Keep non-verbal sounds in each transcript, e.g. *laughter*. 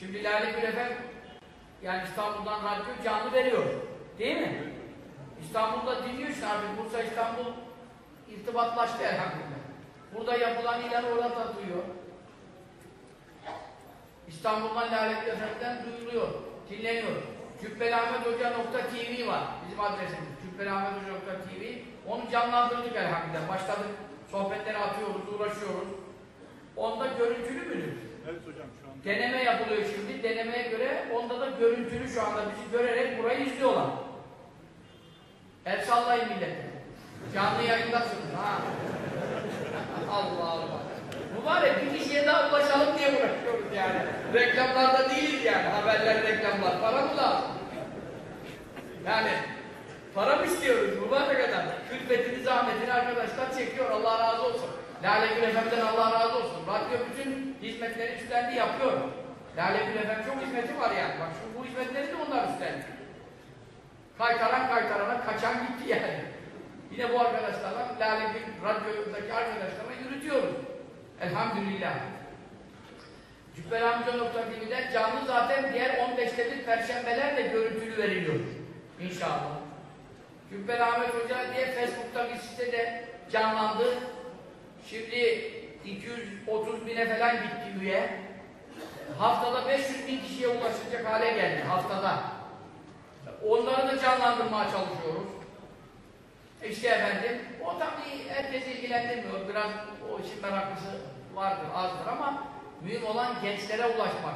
Şimdi Lale Gül FM yani İstanbul'dan radyo canlı veriyor. Değil mi? İstanbul'da dinliyorsun abi. Bursa İstanbul irtibatlaştı elhamdülillah. Burada yapılan ilan orada duyuyor. İstanbul'dan Lale Gül FM'den duyuluyor, dinleniyor. Cübbelahmethoca.tv var bizim adresimiz. Cübbelahmethoca.tv Onu canlandırdık elhamdülillah. Başladık. Sohbetleri atıyoruz, uğraşıyoruz. Onda görüntülü müdür? Evet hocam. Deneme yapılıyor şimdi. Denemeye göre onda da görüntülü şu anda bizi görerek burayı izliyorlar. El sallayın millete. Canlı yayındasınız ha. Allah Allah. Mübarek bir kişiye daha ulaşalım diye uğraşıyoruz yani. Reklamlarda değiliz yani. Haberler, reklamlar. Para mı lazım? Yani para mı istiyoruz mübarek adam? Külfetini, zahmetini arkadaşlar çekiyor. Allah razı olsun. Lale Gül Efem'den Allah razı olsun. Radyo bütün hizmetleri üstlendi yapıyor. Lale Gül Efem çok hizmeti var yani. Bak şu bu hizmetleri de onlar üstlendi. Kaytaran kaytarana kaçan gitti yani. Yine bu arkadaşlarla Lale Gül Radyo'daki arkadaşlarla yürütüyoruz. Elhamdülillah. Cübbelhamca.tv'den canlı zaten diğer 15'te bir perşembeler de görüntülü veriliyor. İnşallah. Cübbel Ahmet Hoca diye Facebook'ta bir sitede canlandı. Şimdi 230 bine falan gitti üye. Haftada 500 bin kişiye ulaşacak hale geldi haftada. Onları da canlandırmaya çalışıyoruz. İşte efendim, o tabii herkes ilgilendirmiyor. Biraz o işin meraklısı vardır, azdır ama mühim olan gençlere ulaşmak.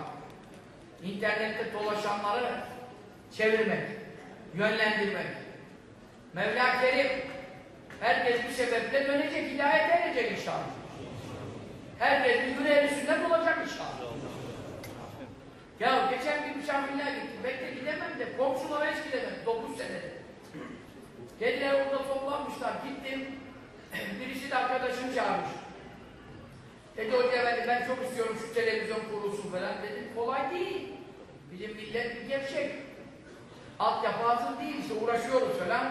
İnternette dolaşanları çevirmek, yönlendirmek. Mevla Kerim, herkes bir sebeple dönecek, hidayet edecek inşallah. Herkes bir yüreği sünnet olacak inşallah. Ya geçen bir misafirliğe gittim. Bekle gidemem de komşulara hiç gidemem. 9 senedir. Dediler orada toplanmışlar. Gittim. *clears throat* Birisi de arkadaşını çağırmış. Dedi hoca efendi ben çok istiyorum şu televizyon kurulsun falan. Dedim kolay değil. Bizim millet bir gevşek. Altyapı hazır değil işte uğraşıyoruz falan.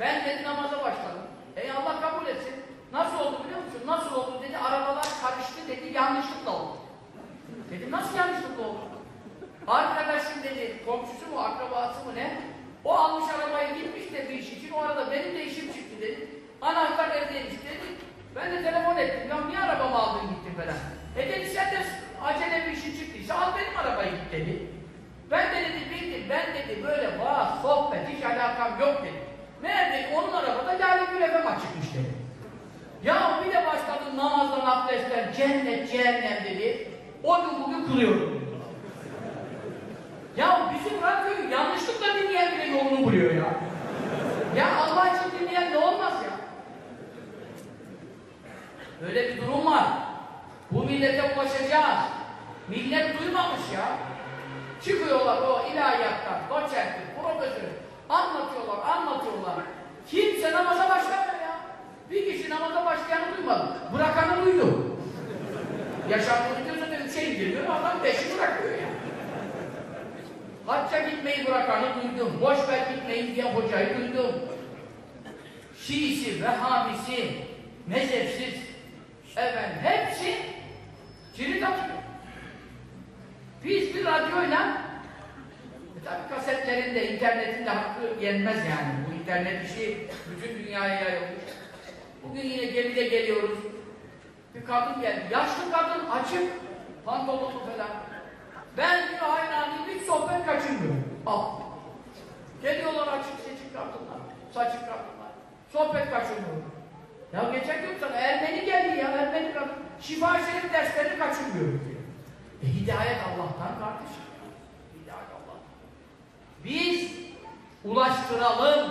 Ben dedi namaza başladım. Ey Allah kabul etsin. Nasıl oldu biliyor musun? Nasıl oldu dedi. Arabalar karıştı dedi. Yanlışlıkla oldu. Dedim nasıl yanlışlıkla oldu? Arkadaşım dedi, komşusu mu, akrabası mı ne? O almış arabayı gitmiş de bir iş için, o arada benim de işim çıktı dedi. Anahtar evdeymiş dedi. Ben de telefon ettim, ya niye arabamı aldın gittin falan. E dedi sen de acele bir işin çıktıysa al benim arabayı git dedi. Ben de dedi bildim, ben dedi böyle vaaz, sohbet, hiç alakam yok dedi. Dedi onun arabada Lale Gül FM açıkmış dedi. Ya bir de başladı namazdan abdestler, cennet, cehennem dedi. O gün bugün kılıyorum. Ya bizim radyoyu yanlışlıkla dinleyen bile yolunu buluyor ya. Ya Allah için dinleyen ne olmaz ya. Böyle bir durum var. Bu millete ulaşacağız. Millet duymamış ya. Çıkıyorlar o ilahiyattan, doçentlik, profesör. Anlatıyorlar, anlatıyorlar. Kimse namaza başlamıyor ya. Bir kişi namaza başlayanı duymadı. Bırakanı duydu. Yaşamını diyorsa da üçe indiriyor, adam beşi bırakıyor ya. Hacca gitmeyi bırakanı duydum. Boş ver gitmeyin diye hocayı duydum. Şiisi, Vehhabisi, mezhepsiz, efendim hepsi cirit atıyor. Biz bir radyoyla tabi kasetlerin de, internetin de hakkı yenmez yani. Bu internet işi bütün dünyaya yayılmış. Bugün yine gemide geliyoruz. Bir kadın geldi. Yaşlı kadın açık, pantolonlu falan. Ben diyor hayranıyım, hiç sohbet kaçırmıyorum. Al. Geliyorlar açık seçik kadınlar, saçık kadınlar. Sohbet kaçırmıyorum. Ya geçen gün sana Ermeni geldi ya, Ermeni kadın. Şifa Şerif derslerini kaçırmıyorum diyor. E hidayet Allah'tan kardeşim. Biz ulaştıralım.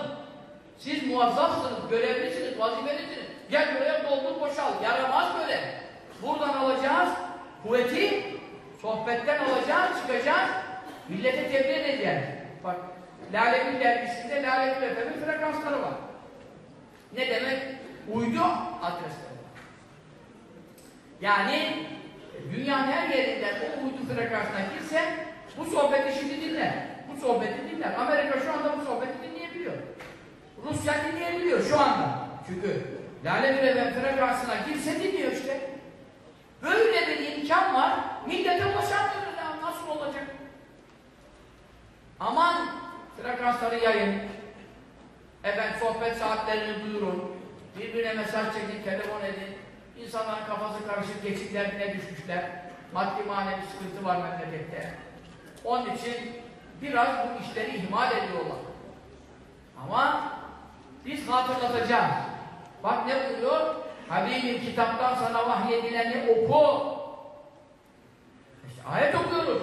Siz muvazzafsınız, görevlisiniz, vazifelisiniz. Gel buraya doldur boşal. Yaramaz böyle. Buradan alacağız kuvveti, sohbetten alacağız, çıkacağız. Millete tebliğ edeceğiz. Bak, Lale Gül dergisinde Lale Gül Efe'nin frekansları var. Ne demek? Uydu adresleri var. Yani dünyanın her yerinden o uydu frekansına girse bu sohbeti şimdi dinler. Sohbeti dinler. Amerika şu anda bu sohbeti dinleyebiliyor. Rusya dinleyebiliyor şu anda. Çünkü Lale Efe'nin frekansına girse dinliyor işte. Böyle bir imkan var. Millete ulaşamıyoruz ya. Nasıl olacak? Aman frekansları yayın. Efendim sohbet saatlerini duyurun. Birbirine mesaj çekin, telefon edin. İnsanların kafası karışık, geçik derdine düşmüşler. Maddi manevi sıkıntı var memlekette. Onun için biraz bu işleri ihmal ediyorlar. Ama biz hatırlatacağız. Bak ne buyuruyor? Habibim kitaptan sana vahyedileni oku. İşte ayet okuyoruz.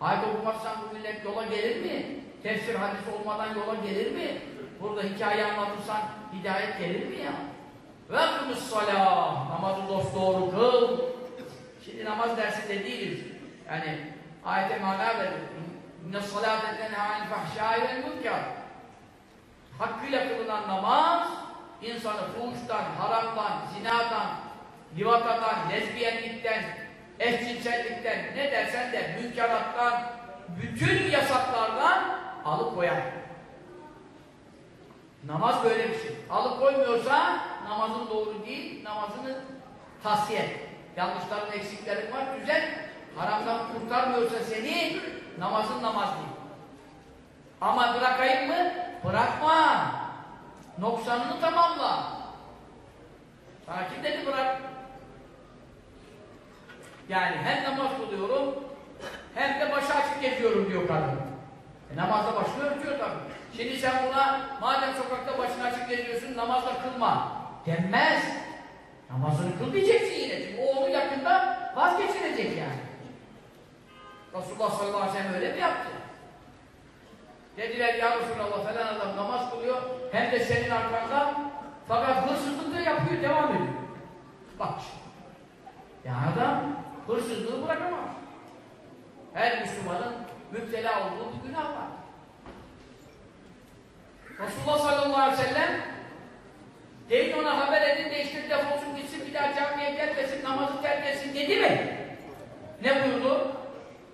Ayet okumazsan bu millet yola gelir mi? Tefsir hadis olmadan yola gelir mi? Burada hikaye anlatırsan hidayet gelir mi ya? Ve salah. Namazı dosdoğru kıl. Şimdi namaz dersinde değiliz. Yani ayete mana verir. İnne salâte tenhâ anil fahşâi vel. Hakkıyla kılınan namaz insanı fuhuştan, haramdan, zinadan, livatadan, lezbiyenlikten, eşcinsellikten, ne dersen de münkerattan, bütün yasaklardan alıkoyar. Namaz böyle bir şey. Alıkoymuyorsa namazın doğru değil, namazını tahsiye et. Yanlışların, eksiklerin var, güzel. Haramdan kurtarmıyorsa seni, namazın namaz değil. Ama bırakayım mı? Bırakma. Noksanını tamamla. Sana dedi bırak? Yani hem namaz kılıyorum, hem de başı açık geziyorum diyor kadın. E, namazda başını örtüyor tabii. Şimdi sen buna, madem sokakta başını açık geziyorsun, namazda kılma. Denmez. Namazını kıl diyeceksin yine. Çünkü o onu yakında vazgeçirecek yani. Resulullah sallallahu aleyhi ve sellem öyle mi yaptı? Dediler ya Resulallah falan adam namaz kılıyor hem de senin arkanda fakat hırsızlık da yapıyor devam ediyor. Bak. Yani adam hırsızlığı bırakamaz. Her Müslümanın müptela olduğu bir günah var. Resulullah sallallahu aleyhi ve sellem deyin ona haber edin de işte defolsun gitsin bir daha camiye gelmesin namazı terk etsin dedi mi? Ne buyurdu?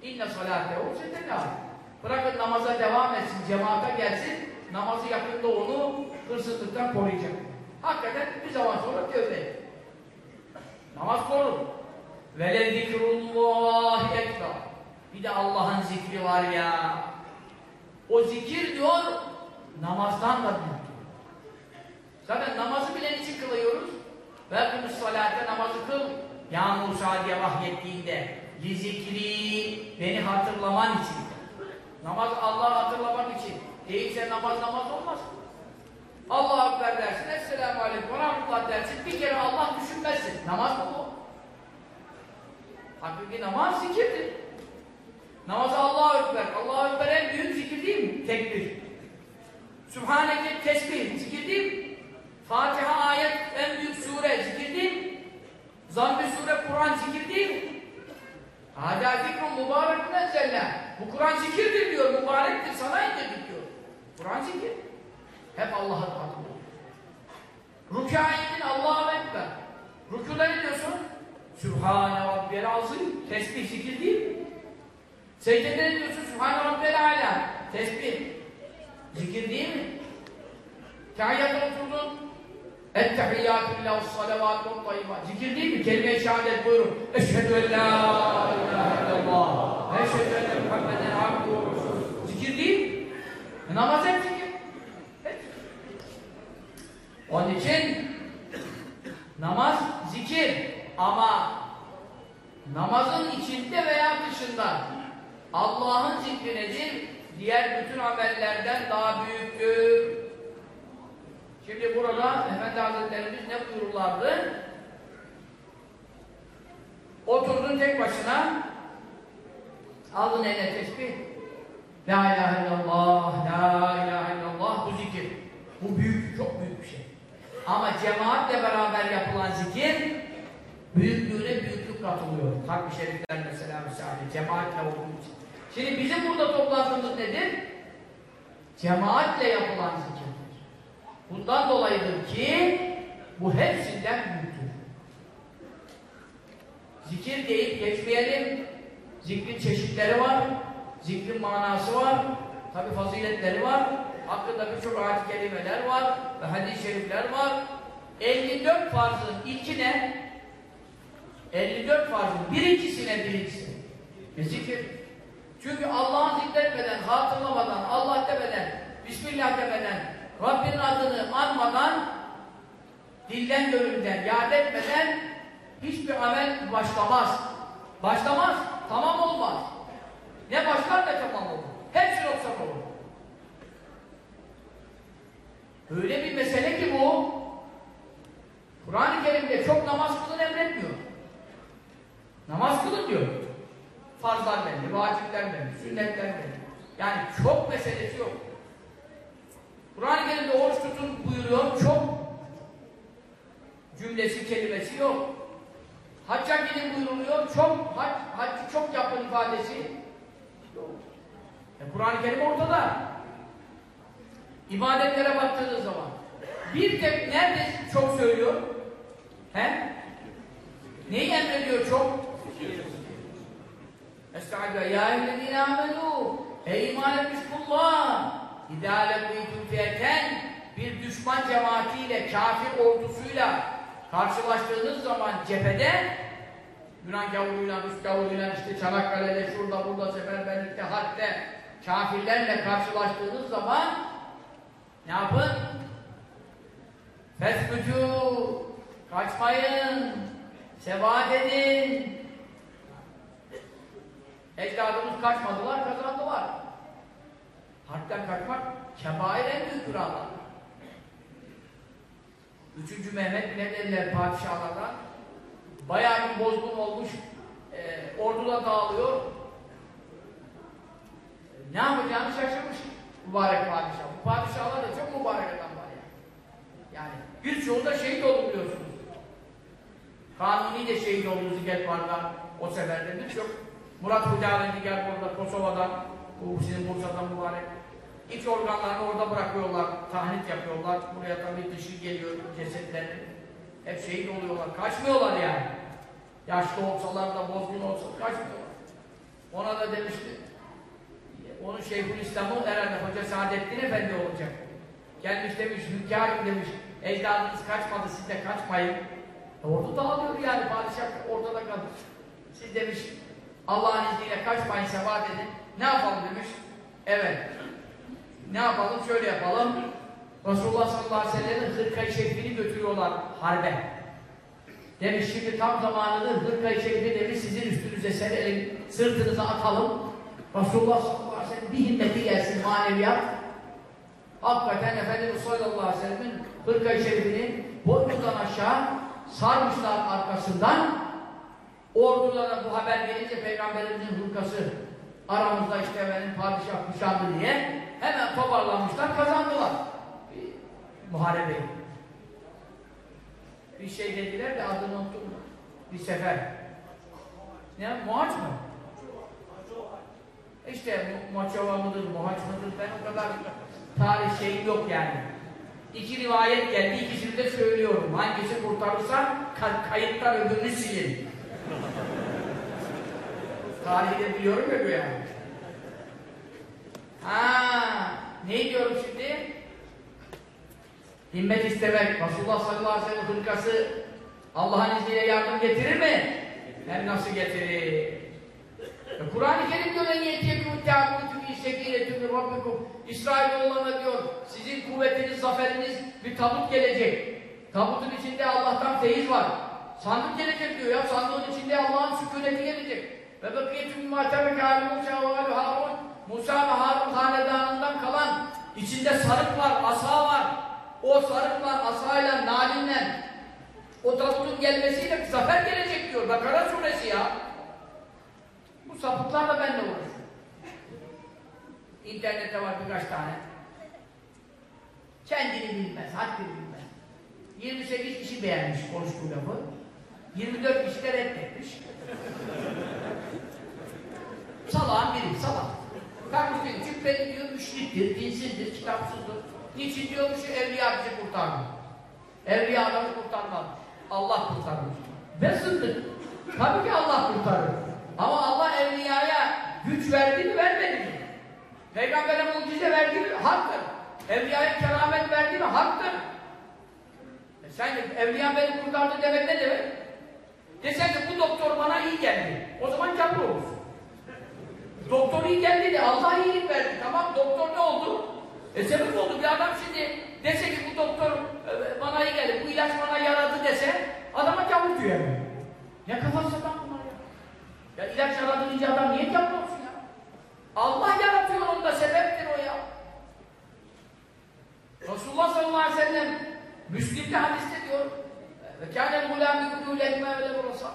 İnne salate o Bırakın namaza devam etsin, cemaate gelsin, namazı yakında onu hırsızlıktan koruyacak. Hakikaten bir zaman sonra tövbe Namaz korur. Vele zikrullahi ekber. Bir de Allah'ın zikri var ya. O zikir diyor, namazdan da büyük. Zaten namazı bile için kılıyoruz? Ve kılmış salate namazı kıl. Ya Musa diye vahyettiğinde li zikri beni hatırlaman için. Namaz Allah'ı hatırlamak için. Değilse namaz namaz olmaz. Allahu Ekber dersin, Esselamu Aleyküm ve Rahmetullah dersin, bir kere Allah düşünmezsin. Namaz mı bu? Hakiki namaz zikirdir. Namazı Allahu Ekber. Allahu Ekber en büyük zikir değil mi? Tekbir. Sübhaneke tesbih, zikir değil mi? Fatiha ayet en büyük sure, zikir değil mi? Zamm-ı sure, Kur'an zikir değil mi? Hâdâ zikrun mübarekun enzellâh. Bu Kur'an zikirdir diyor, mübarektir, sana indirdik diyor. Kur'an zikir. Hep Allah'a hatırlıyor. Rükâ Allahu Ekber. Rükûda ne diyorsun? Sübhane Rabbiyel Azim. Tesbih zikir değil mi? Secdede ne diyorsun? Sübhane Rabbiyel Ala. Tesbih. Zikir değil mi? Kahyata oturdun. Ettehiyyatü lillahi salavatü tayyibat. Zikir değil mi? Kelime-i şehadet buyurun. Eşhedü en la ilahe illallah. Eşhedü enne Muhammeden abduhu. Zikir değil. E, namaz hep zikir. Hep. Onun için namaz zikir ama namazın içinde veya dışında Allah'ın zikri nedir? Diğer bütün amellerden daha büyüktür. Şimdi burada Efendi Hazretlerimiz ne buyururlardı? Oturdun tek başına aldın eline tesbih La ilahe illallah, la ilahe illallah bu zikir. Bu büyük, çok büyük bir şey. Ama cemaatle beraber yapılan zikir büyüklüğüne büyüklük katılıyor. Harbi şerifler mesela misali cemaatle olduğu için. Şimdi bizim burada toplantımız nedir? Cemaatle yapılan zikirdir. Bundan dolayıdır ki bu hepsinden büyüktür. Zikir deyip geçmeyelim. Zikrin çeşitleri var. Zikrin manası var. Tabi faziletleri var. Hakkında birçok ayet kelimeler var ve hadis-i şerifler var. 54 farzın ilkine 54 farzın birincisine birincisi. E zikir. Çünkü Allah'ı zikretmeden, hatırlamadan, Allah demeden, Bismillah demeden, Rabbinin adını anmadan, dilden gönülden, yad etmeden hiçbir amel başlamaz. Başlamaz, tamam olmaz. Ne başlar ne tamam olur. Hepsi noksan olur. Öyle bir mesele ki bu, Kur'an-ı Kerim'de çok namaz kılın emretmiyor. Namaz kılın diyor. Farzlar belli, vacipler belli, sünnetler belli. Yani çok meselesi yok. Kur'an-ı Kerim'de oruç tutun buyuruyor, çok cümlesi, kelimesi yok. Hacca gidin buyuruluyor, çok, hac, haccı çok yapın ifadesi yok. E, Kur'an-ı Kerim ortada. İbadetlere baktığınız zaman bir tek nerede çok söylüyor? He? Neyi emrediyor çok? Estağfirullah. Ya eyyühellezine amenu. Ey iman etmiş kullar. İdâ lekûytum fiyeten bir düşman cemaatiyle, kafir ordusuyla karşılaştığınız zaman cephede Yunan gavuruyla, Rus gavuruyla, işte Çanakkale'de, şurada, burada, seferberlikte, harpte kafirlerle karşılaştığınız zaman ne yapın? Fesbücû kaçmayın sebat edin ecdadımız kaçmadılar, kazandılar harpten kaçmak kebair en büyük günahlar Üçüncü Mehmet ne dediler padişahlardan bayağı bir bozgun olmuş e, orduda dağılıyor ne yapacağını şaşırmış mübarek padişah. Bu padişahlar da çok mübarek adamlar yani. Yani birçoğu da şehit oldu biliyorsunuz. Kanuni de şehit oldu Zigetvar'dan o seferde birçok. Murat Hucavendigar orada Kosova'dan, bu sizin Bursa'dan mübarek. İç organlarını orada bırakıyorlar, tahnit yapıyorlar. Buraya tabii dışı geliyor cesetler. Hep şehit oluyorlar. Kaçmıyorlar yani. Yaşlı olsalar da bozgun olsa kaçmıyorlar. Ona da demişti, onun Şeyhülislam'ı herhalde Hoca Saadettin Efendi olacak. Gelmiş demiş, hünkârım demiş, ecdadınız kaçmadı, siz de kaçmayın. E ordu dağılıyor yani, padişah ortada kalır. Siz demiş, Allah'ın izniyle kaçmayın, sebat edin. Ne yapalım demiş. Evet. Ne yapalım? Şöyle yapalım. Resulullah sallallahu aleyhi ve sellem'in hırkayı şerifini götürüyorlar harbe. Demiş şimdi tam zamanıdır hırkayı şerifi demiş sizin üstünüze serelim, sırtınıza atalım. Resulullah sallallahu aleyhi ve sellem bir himmeti gelsin maneviyat. Hakikaten Efendimiz sallallahu aleyhi ve sellem'in hırkayı şerifini boynundan aşağı sarmışlar arkasından. Ordulara bu haber gelince Peygamberimizin hırkası aramızda işte efendim padişah kuşandı diye hemen toparlanmışlar, kazandılar. Bir muharebeyi. Bir şey dediler de adını unuttum. Bir sefer. Ne? Muhaç mı? İşte Moçova mıdır, Mohaç mıdır ben o kadar tarih şeyim yok yani. İki rivayet geldi, ikisini de söylüyorum. Hangisi kurtarırsa kayıttan öbürünü silin. Tarihi de biliyorum ya bu yani. Ha, ne diyorum şimdi? Himmet istemek. Resulullah sallallahu aleyhi ve sellem hırkası Allah'ın izniyle yardım getirir mi? Hem nasıl getirir? Kur'an-ı Kerim diyor en yetiyekû teâbûtü fî sekîretü rabbikum İsrailoğullarına diyor sizin kuvvetiniz, zaferiniz bir tabut gelecek. Tabutun içinde Allah'tan feyiz var. Sandık gelecek diyor ya. Sandığın içinde Allah'ın sükuneti gelecek. Ve bakiyetüm mâtebek hâli Musa ve Harun Musa ve Harun hanedanından kalan içinde sarık var, asa var. O sarıkla, asayla, nalinle o tabutun gelmesiyle bir zafer gelecek diyor. Bakara suresi ya. Bu sapıklarla ben de uğraşıyorum. İnternette var birkaç tane. Kendini bilmez, haddini bilmez. 28 kişi beğenmiş konuştuğu lafı. 24 kişi de reddetmiş. Salağın biri, salak. Diyor, cübbeli diyor, müşriktir, dinsizdir, kitapsızdır. Niçin diyor şu evliya bizi kurtardı. Evliya adamı kurtarmaz. Allah kurtarır. Ve zındık. Tabii ki Allah kurtarır. Ama Allah evliyaya güç verdi mi vermedi mi? Peygamber'e mucize verdi mi? Haktır. Evliyaya keramet verdi mi? Haktır. E sen evliya beni kurtardı demek ne demek? Desen ki bu doktor bana iyi geldi. O zaman kafir olursun. Doktor iyi geldi de Allah iyilik verdi. Tamam doktor ne oldu? E sebep oldu. Bir adam şimdi dese ki bu doktor e, bana iyi geldi, bu ilaç bana yaradı dese adama kavur diyor. Ne kafası lan bunlar ya? Ya ilaç yaradı deyince adam niye kavur olsun ya? Allah yaratıyor onu da sebeptir o ya. Resulullah sallallahu aleyhi ve sellem Müslim'de hadiste diyor ve kâne gulâmi gulûl ekme öyle burası.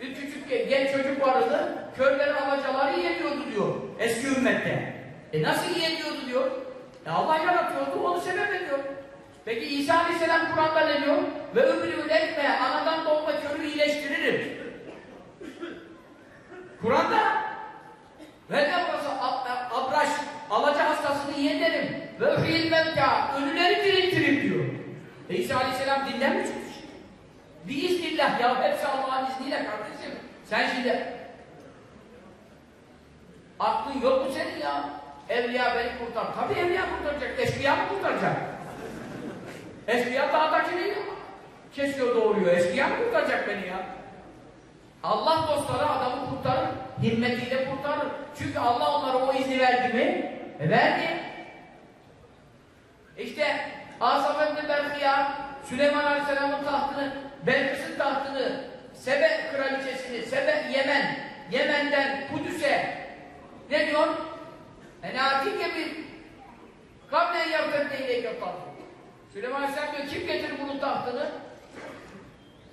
Bir küçük genç çocuk vardı, körlerin alacaları yeniyordu diyor eski ümmette. E nasıl yeniyordu diyor? E Allah yaratıyordu, onu sebep ediyor. Peki İsa Aleyhisselam Kur'an'da ne diyor? Ve ömrü ekme, anadan doğma körü iyileştiririm. Kur'an'da ve ne burası abraş, alaca hastasını yenerim. Ve ühil mevka, ölüleri diriltirim diyor. E İsa Aleyhisselam dinden mi? Biiznillah ya, hepsi Allah'ın izniyle kardeşim. Sen şimdi aklın yok mu senin ya? Evliya beni kurtar. Tabii evliya kurtaracak. Eşkıya mı kurtaracak? Eşkıya dağdakini kesiyor doğuruyor. Eşkıya mı kurtaracak beni ya? Allah dostları adamı kurtarır. Himmetiyle kurtarır. Çünkü Allah onlara o izni verdi mi? E verdi. İşte Asaf ibn Berkiya Süleyman Aleyhisselam'ın tahtını, Belkıs'ın tahtını, Sebe kraliçesini, Sebe Yemen, Yemen'den Kudüs'e ne diyor? Enatike bir kablen yavfette ile yapar. Süleyman Aleyhisselam diyor, kim getirir bunun tahtını?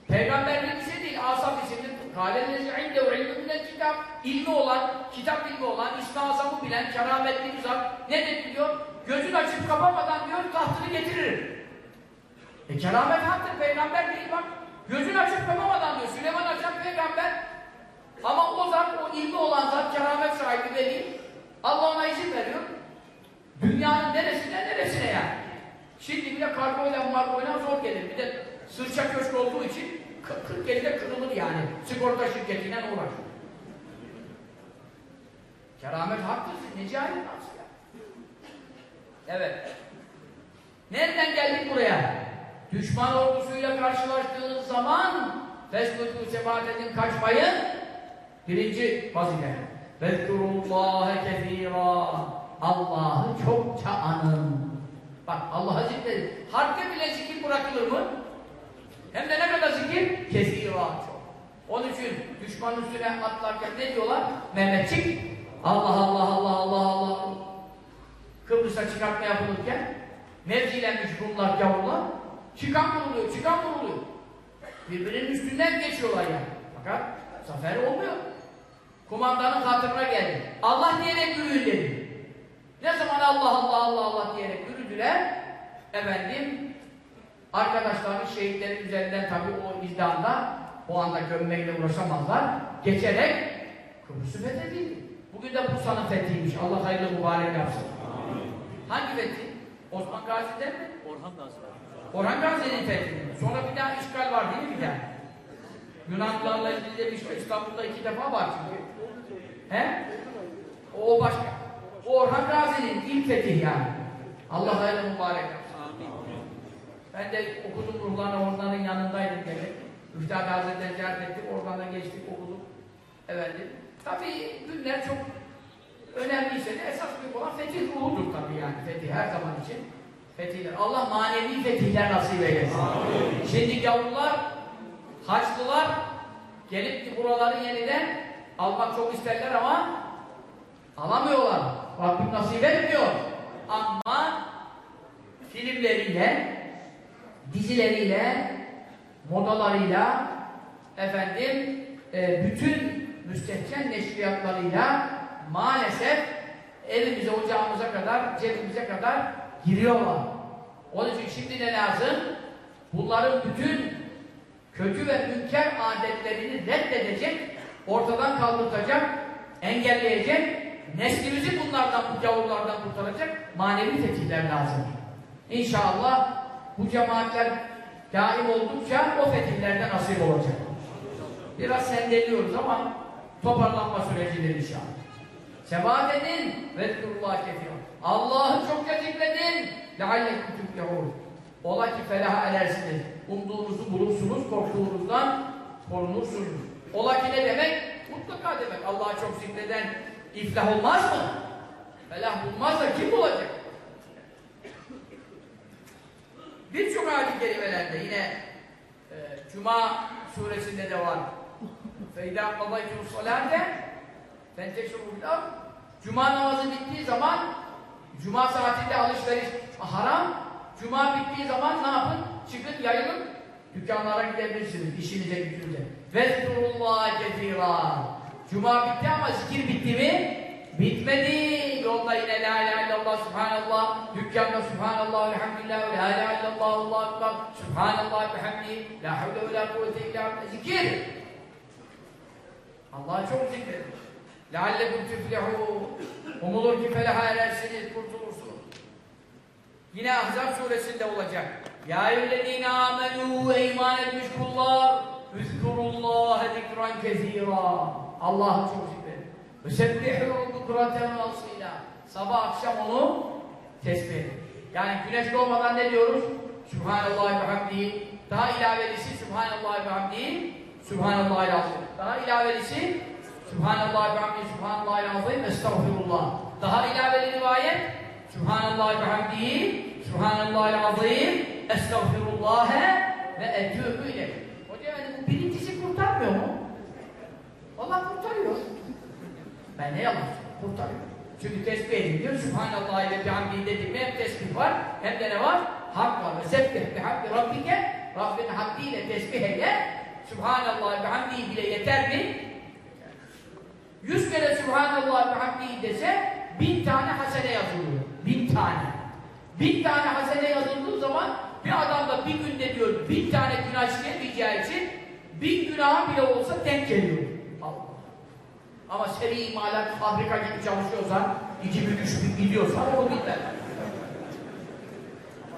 Peygamberlik bir şey değil, Asaf isimli. Kâlennezi inde ve ilmü kitap. İlmi olan, kitap ilmi olan, İsmi Azam'ı bilen, kerametli bir. Ne dedi diyor? Gözün açıp kapamadan diyor, tahtını getiririm. E keramet haktır, peygamber değil bak. Gözün açıp kapamadan diyor. Süleyman açan peygamber. Ama o zat, o ilmi olan zat, keramet sahibi veli. Allah ona izin veriyor. Dünyanın neresine, neresine yani. Şimdi bile kargoyla margoyla zor gelir. Bir de sırça köşk olduğu için 40 gecede kırılır yani. Sigorta şirketiyle uğraş. Keramet haktır. Ne cahil nasıl ya? Evet. Nereden geldik buraya? Düşman ordusuyla karşılaştığınız zaman Fesbutu sebat kaçmayın. Birinci vazife. Vezkurullâhe kefîrâ. Allah'ı çokça anın. Bak Allah'a zikredin. Harpte bile zikir bırakılır mı? Hem de ne kadar zikir? Kesira çok. Onun için düşman üstüne atlarken ne diyorlar? Mehmetçik Allah Allah Allah Allah Allah Kıbrıs'a çıkartma yapılırken mevzilenmiş Rumlar, gavurlar çıkan vuruluyor, çıkan vuruluyor. Birbirinin üstünden geçiyorlar yani. Fakat zafer olmuyor. Kumandanın hatırına geldi. Allah diyerek yürüyün dedi. Ne zaman Allah Allah Allah Allah diyerek yürüdüler, efendim arkadaşların şehitlerin üzerinden tabi o izdanda o anda gömmekle uğraşamazlar. Geçerek Kıbrıs'ı fethedildi. Bugün de Bursa'nın fethiymiş. Allah hayırlı mübarek yapsın. Hangi fethi? Osman Gazi'den mi? Orhan Gazi. Orhan Gazi'nin fethi. Sonra bir daha işgal var değil mi bir daha? Yunanlılarla ilgili de bir şey. İstanbul'da iki defa var çünkü. He? O başka. O Orhan Gazi'nin ilk fetih yani. Allah hayırlı mübarek. Amin. Ben de okudum ruhlarına onların yanındaydım demek. Üftad Hazretleri ziyaret ettik, oradan da geçtik, okuduk. Efendim. Tabii günler çok önemliyse de esas büyük olan fetih ruhudur tabii yani. Fetih her zaman için. Fetihler. Allah manevi fetihler nasip eylesin. Amin. Şimdi gavurlar, Haçlılar gelip ki buraları yeniden almak çok isterler ama alamıyorlar. Rabbim nasip etmiyor. Ama filmleriyle, dizileriyle, modalarıyla, efendim, e, bütün müstehcen neşriyatlarıyla maalesef evimize, ocağımıza kadar, cebimize kadar giriyorlar. Onun için şimdi ne lazım? Bunların bütün kötü ve münker adetlerini reddedecek, ortadan kaldırtacak, engelleyecek, neslimizi bunlardan, bu gavurlardan kurtaracak manevi fetihler lazım. İnşallah bu cemaatler daim oldukça o fetihlerden nasip olacak. Biraz sendeliyoruz ama toparlanma sürecidir inşallah. Sebat edin ve zkurullah kefir. Allah'ı çokça zikredin. Leallekum tüflehûn. Ola ki felaha edersiniz. Umduğunuzu bulursunuz, korktuğunuzdan korunursunuz. Ola ki ne demek? Mutlaka demek. Allah'ı çok zikreden iflah olmaz mı? Felah bulmaz da kim bulacak? Birçok ayet kelimelerde yine e, Cuma suresinde de var. فَاِذَا قَضَيْتُمُ الصَّلَاةَ فَانْتَشْرُوا فِي Cuma namazı bittiği zaman Cuma saatinde alışveriş haram. Cuma bittiği zaman ne yapın? Çıkın yayılın. Dükkanlara gidebilirsiniz. işinize gücünüze. وَذْكُرُوا كَثِيرًا Cuma bitti ama zikir bitti mi? Bitmedi. Yolda yine la ilahe illallah, subhanallah. Dükkanda subhanallah, elhamdülillah, la ilahe illallah, Allahu ekber. Subhanallah, bihamdi. La havle ve la kuvvete illa billah. Zikir. Allah'ı çok zikredin. لَعَلَّكُمْ تُفْلِحُونَ Umulur ki felaha erersiniz, kurtulursunuz. Yine Ahzab suresinde olacak. Ya eyyühellezine amenü ve iman etmiş kullar Üzkurullâhe zikran kezîrâ Allah'ı çok zikredin. Ve sebbihû bukraten asîlâ Sabah akşam onu tesbih edin. Yani güneş doğmadan ne diyoruz? Subhanallah ve hamdi. Daha ilavelisi Subhanallah ve hamdi. Subhanallah ve hamdi. Daha ilavelisi Subhanallah ve hamdi. Subhanallah ve hamdi. Estağfirullah. Daha ilaveli rivayet Subhanallah ve hamdi. Subhanallah ve hamdi. Estağfirullah ve etûbü ile. Hocam bu birincisi kurtarmıyor mu? Vallahi kurtarıyor. Ben ne yalan? Kurtarıyor. Çünkü tesbih ediliyor. Subhanallah ile bihamdi dedik mi hem tesbih var hem de ne var? Hak var. Ve sebbih bihamdi rabbike Rabbin hamdiyle tesbih eyle. Subhanallah bihamdi bile yeter mi? Yüz kere Subhanallah bihamdi dese bin tane hasene yazılıyor. Bin tane. Bin tane hasene yazıldığı zaman bir adam da bir günde diyor bin tane günah işleyemeyeceği için bin günah bile olsa denk geliyor. Allah. Ama seri imalat fabrika gibi çalışıyorsan, iki bin, üç bin gidiyorsan o bitmez.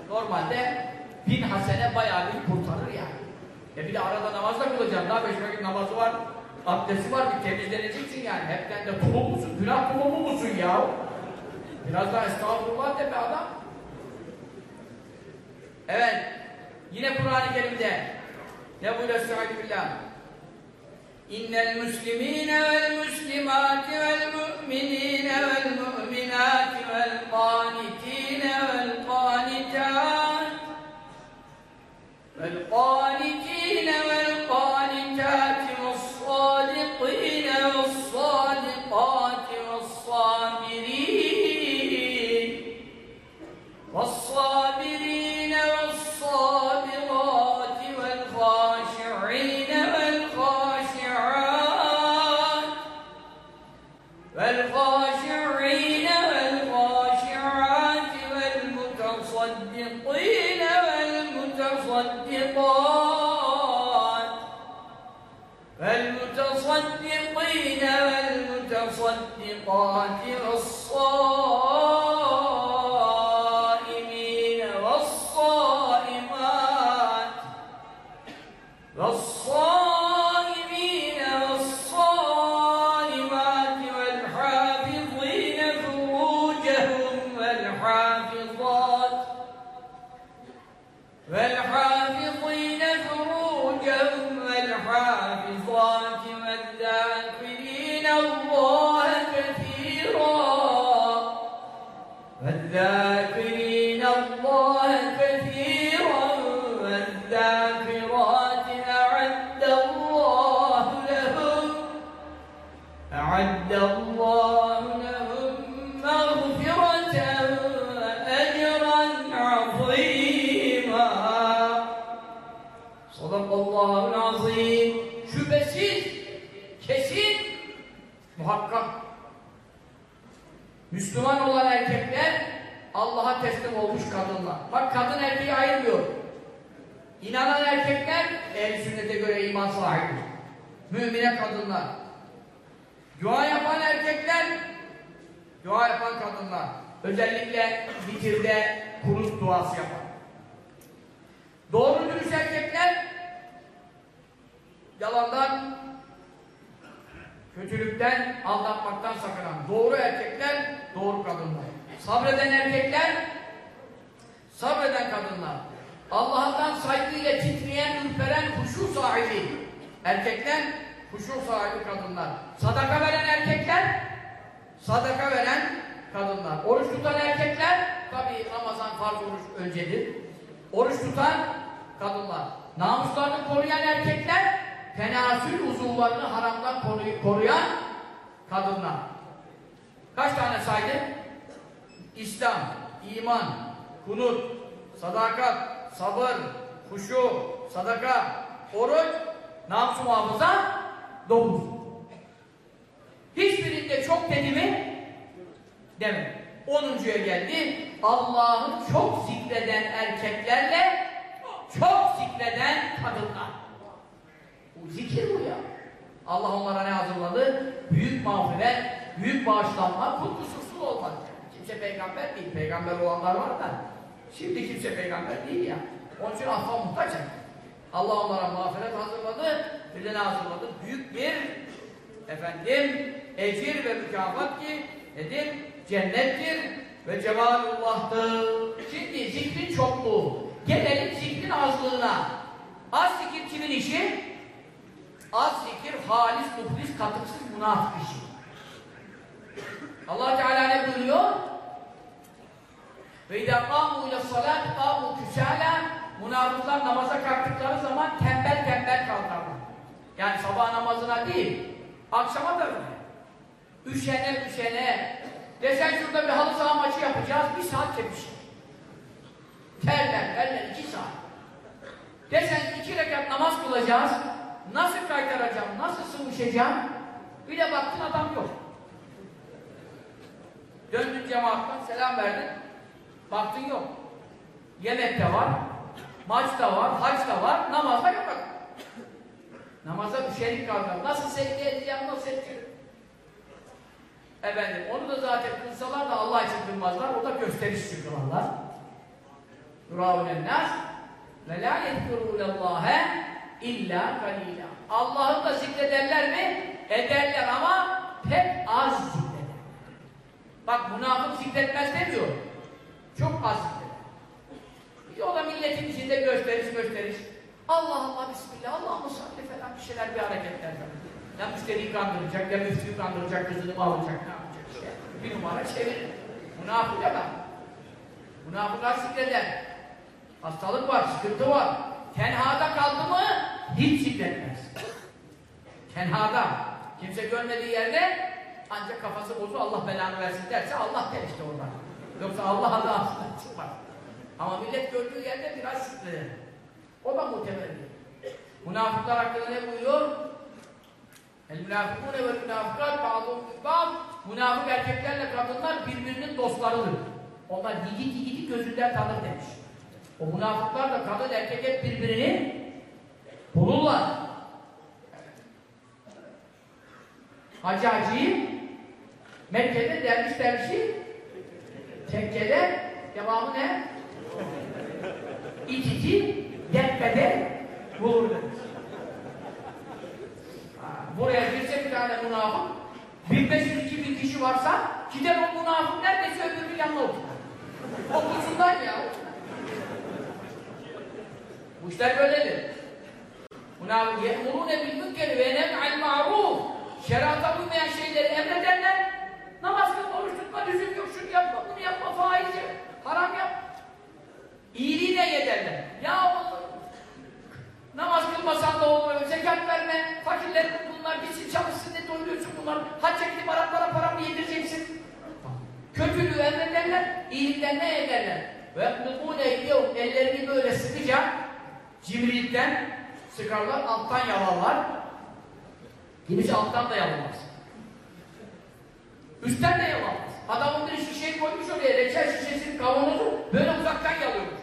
Normalde bin hasene bayağı bir kurtarır yani. E bir de arada namaz da kılacaksın. Daha beş vakit namazı var, abdesti var, bir temizleneceksin yani. Hepten de kulun musun, günah kulumu musun ya? Biraz daha estağfurullah de be adam. Evet. Yine Kur'an-ı Kerim'de ne buyuruyor Estaizu billah? İnnel muslimine vel muslimati vel mu'minine vel mu'minati vel qanitine vel qanitat vel qanitine vel qanitati münafık işi. Allah Teala ne buyuruyor? Ve idâ kâmû ile salât kâmû küsâlâ Münafıklar namaza kalktıkları zaman tembel tembel kalkarlar. Yani sabah namazına değil, akşama da öyle. Üşene üşene. Desen şurada bir halı saha maçı yapacağız, bir saat çemiş. Terler, terler, iki saat. Desen iki rekat namaz kılacağız, nasıl kaytaracağım, nasıl sıvışacağım? Bir de baktın adam yok. Döndün cemaattan, selam verdin. Baktın yok. Yemek de var, maç da var, hac da var, namaz da yok. Namaza düşerik kalkar. Nasıl secde edeceğim, nasıl edeceğim? Efendim, onu da zaten kılsalar da Allah için kılmazlar, o da gösteriş için kılarlar. Ve la yezkurûlellâhe illa kalîlâ. Allah'ı da zikrederler mi? Ederler ama pek az zikreder. Bak münafık zikretmez demiyor. Çok az zikreder. Bir o da milletin içinde gösteriş gösteriş. Allah Allah Bismillah, Allah'ım salli falan bir şeyler bir hareketler falan. Ya müşteriyi kandıracak, ya müftüyü kandıracak, kızını mı alacak, ne yapacak işte. Bir numara çevirir. Münafık ya da. Münafıklar zikreder. Hastalık var, sıkıntı var. Tenhada kaldı mı hiç zikretmez. Tenhada. Kimse görmediği yerde ancak kafası bozu Allah belanı versin derse Allah der işte oradan. Yoksa Allah adı aslında çıkmaz. Ama millet gördüğü yerde biraz şükreder. O da muhtemel. Münafıklar hakkında ne buyuruyor? El münafıkune ve münafıkat bazı bazı münafık erkeklerle kadınlar birbirinin dostlarıdır. Onlar yiğit yiğidi gözünden tanır demiş. O münafıklar da kadın erkek hep birbirini bulurlar. Hacı Hacı'yı Mekke'de derviş dervişi tekkede devamı ne? İtici dekkede bulur demiş. Buraya girse bir tane münafık 1500-2000 kişi varsa gider o münafık neredeyse öbürünün yanına oturur. Okulsundan ya. Bu işler böyledir. Münafık ye'murûne bil münkeri ve nev'al ma'ruf Şerata uymayan şeyleri emrederler. Namaz kıl, oruç tutma, lüzum yok, şunu yapma, bunu yapma, faiz haram yap. İyiliği ne ederler? Ya namaz kılmasan da olur, zekat verme, fakirlerin bunlar gitsin çalışsın ne doyuruyorsun bunlar, hacca gidip Araplara para mı yedireceksin? Kötülüğü emrederler, iyilikten ne ederler? Ve yaklıkûne eyliyevm, ellerini böyle sıkıca, cimrilikten sıkarlar, alttan yalarlar. Kimisi alttan da yalamaz. Üstten de yalamaz. Adamın bir şişeyi koymuş oraya, reçel şişesinin kavanozu böyle uzaktan yalıyormuş.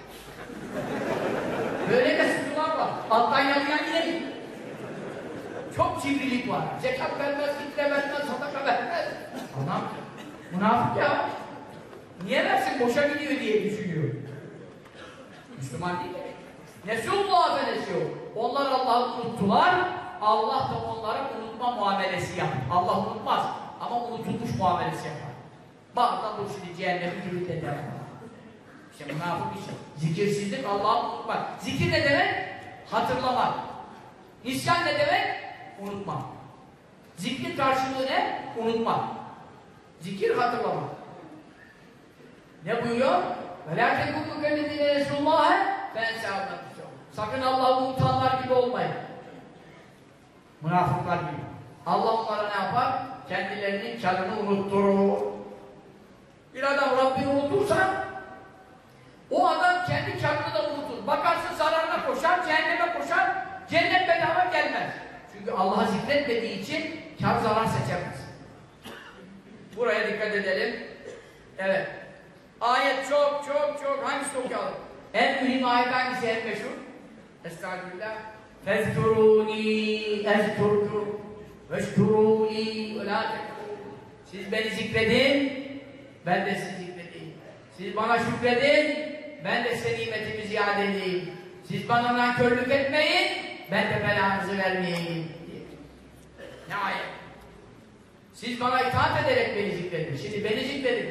Böyle de sıkılar var. Alttan yalayan değil. Çok cimrilik var. Zekat vermez, fitre vermez, sadaka vermez. Adam münafık ya. Niye versin? Boşa gidiyor diye düşünüyor. Müslüman değil mi? Nesullah ve nesiyor. Onlar Allah'ı unuttular. Allah da onlara unutma muamelesi yapar. Allah unutmaz. Ama unutulmuş muamelesi yapar. Bazen bu şimdi cehennemi gibi de der. İşte münafık işi. Zikirsizlik Allah'ı unutmak. Zikir ne demek? Hatırlamak. İsyan ne demek? Unutmak. Zikrin karşılığı ne? Unutmak. Zikir hatırlama. Ne buyuruyor? وَلَا تَكُنُّ كَلَّذِينَ يَسْرُ اللّٰهَ فَاَنْسَاهُ Sakın Allah'ı unutanlar gibi olmayın. Münafıklar gibi. Allah onlara ne yapar? Kendilerinin canını unutturur. Bir adam Rabbini unutursa o adam kendi karını da unutur. Bakarsın zararına koşar, cehenneme koşar, cennet bedava gelmez. Çünkü Allah'ı zikretmediği için kar zarar seçemez. Buraya dikkat edelim. Evet. Ayet çok çok çok hangisi okuyalım? En mühim ayet hangisi en meşhur? Estağfirullah. Fezkuruni ezkurkum veşkuruni ve. Siz beni zikredin, ben de sizi zikredeyim. Siz bana şükredin, ben de size nimetimi ziyade edeyim. Siz bana nankörlük etmeyin, ben de belanızı vermeyeyim. Ne ayet? Siz bana itaat ederek beni zikredin. Şimdi beni zikredin.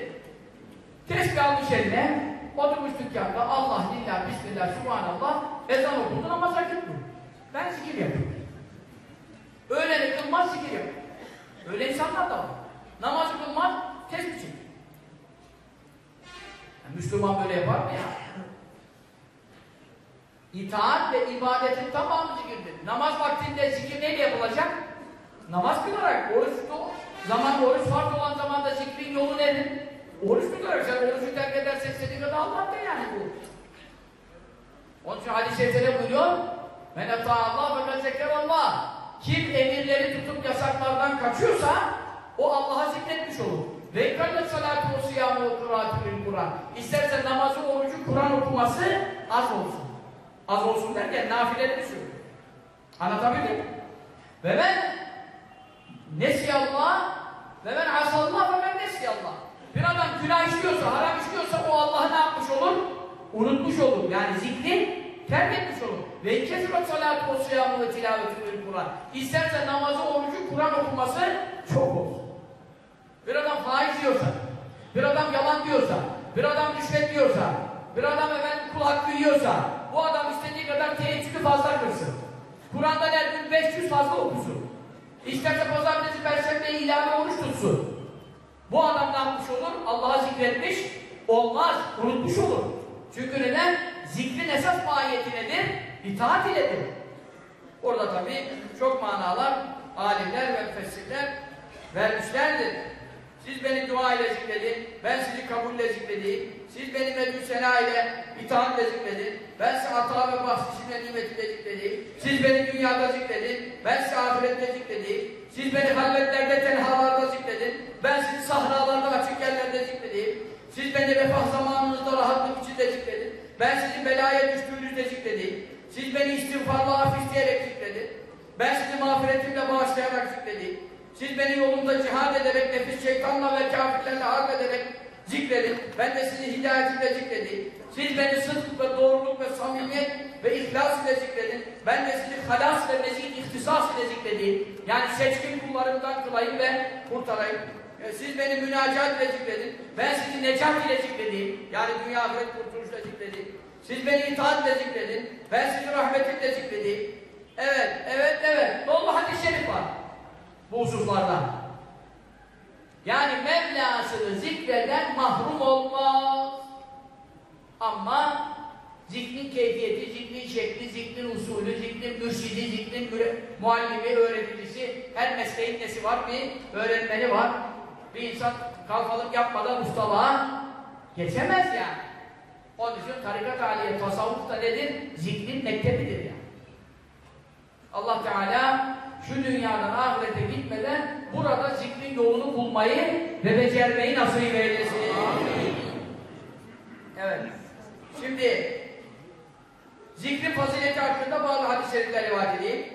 Tesbih almış eline, oturmuş dükkanda Allah, lillah, bismillah, subhanallah, ezan okundu, namaza gitmiyor. Ben zikir yapıyorum. Öğleni kılmaz, zikir yapıyor. Öyle insanlar da var. Namazı kılmaz, tesbih çekiyor. Yani Müslüman böyle yapar mı ya? İtaat ve ibadetin tamamı zikirdir. Namaz vaktinde zikir neyle yapılacak? Namaz kılarak, oruç zaman oruç fark olan zamanda zikrin yolu nedir? Oruç tutarak, sen orucu terk edersen istediğin kadar Allah'ta yani bu. Onun için hadis-i buyuruyor? Men Allah ve men Allah. Kim emirleri tutup yasaklardan kaçıyorsa o Allah'a zikretmiş olur. Ve ikallet salatu ve siyamu ve Kur'an. İsterse namazı, orucu, Kur'an okuması az olsun. Az olsun derken nafileleri söylüyor. Anlatabildim mi? Ve ben nesiyallah ve ben asallah ve ben nesiyallah. Bir adam günah işliyorsa, haram işliyorsa o Allah'ı ne yapmış olur? Unutmuş olur. Yani zikri terk etmiş olur. Ve kesret salatu ve siyamu ve tilavetü Kur'an. İsterse namazı, orucu, Kur'an okuması çok olsun. Bir adam faiz diyorsa, bir adam yalan diyorsa, bir adam rüşvet diyorsa, bir adam efendim kul hakkı yiyorsa, bu adam istediği kadar teheccüdü fazla kırsın. Kur'an'dan her gün 500 fazla okusun. İsterse pazartesi, perşembe ilave oruç tutsun. Bu adam ne yapmış olur? Allah'a zikretmiş olmaz, unutmuş olur. Çünkü neden? Zikrin esas mahiyeti nedir? İtaat iledir. Orada tabii çok manalar alimler ve müfessirler vermişlerdir. Siz beni dua ile zikredin, ben sizi kabulle zikredeyim. Siz beni medü sena ile itaatle zikredin. Ben size hata ve bahsişimle nimetiyle zikredeyim. Siz beni dünyada zikredin, ben size ahirette zikredeyim. Siz beni halvetlerde, tenhalarda zikredin. Ben sizi sahralarda, açık yerlerde zikredeyim. Siz beni refah zamanınızda rahatlık içinde zikredin. Ben sizi belaya düştüğünüzde zikredeyim. Siz beni istiğfarla af isteyerek zikredin. Ben sizi mağfiretimle bağışlayarak zikredeyim. Siz beni yolumda cihad ederek, nefis şeytanla ve kafirlerle harp ederek zikredin. Ben de sizi hidayetimle zikredeyim. Siz beni sıdk ve doğruluk ve samimiyet ve ihlas ile zikredin. Ben de sizi halas ve mezid ihtisas ile zikredeyim. Yani seçkin kullarımdan kılayım ve kurtarayım. E, Siz beni münacat ile zikredin. Ben sizi necat ile zikredeyim. Yani dünya ahiret kurtuluşla zikredeyim. Siz beni itaat ile zikredin. Ben sizi rahmetimle zikredeyim. Evet, evet, evet. Dolu hadis-i şerif var. Bu hususlarda. Yani Mevlasını zikreden mahrum olmaz. Ama zikrin keyfiyeti, zikrin şekli, zikrin usulü, zikrin mürşidi, zikrin muallimi, öğreticisi, her mesleğin nesi var? Bir öğretmeni var. Bir insan kalfalık yapmadan ustalığa geçemez yani. Onun için tarikat haliye, tasavvuf da nedir? Zikrin mektebidir yani. Allah Teala şu dünyadan ahirete gitmeden burada zikrin yolunu bulmayı ve becermeyi nasip eylesin. Evet. Şimdi zikrin fazileti hakkında bazı hadis-i şerifler rivayet edeyim.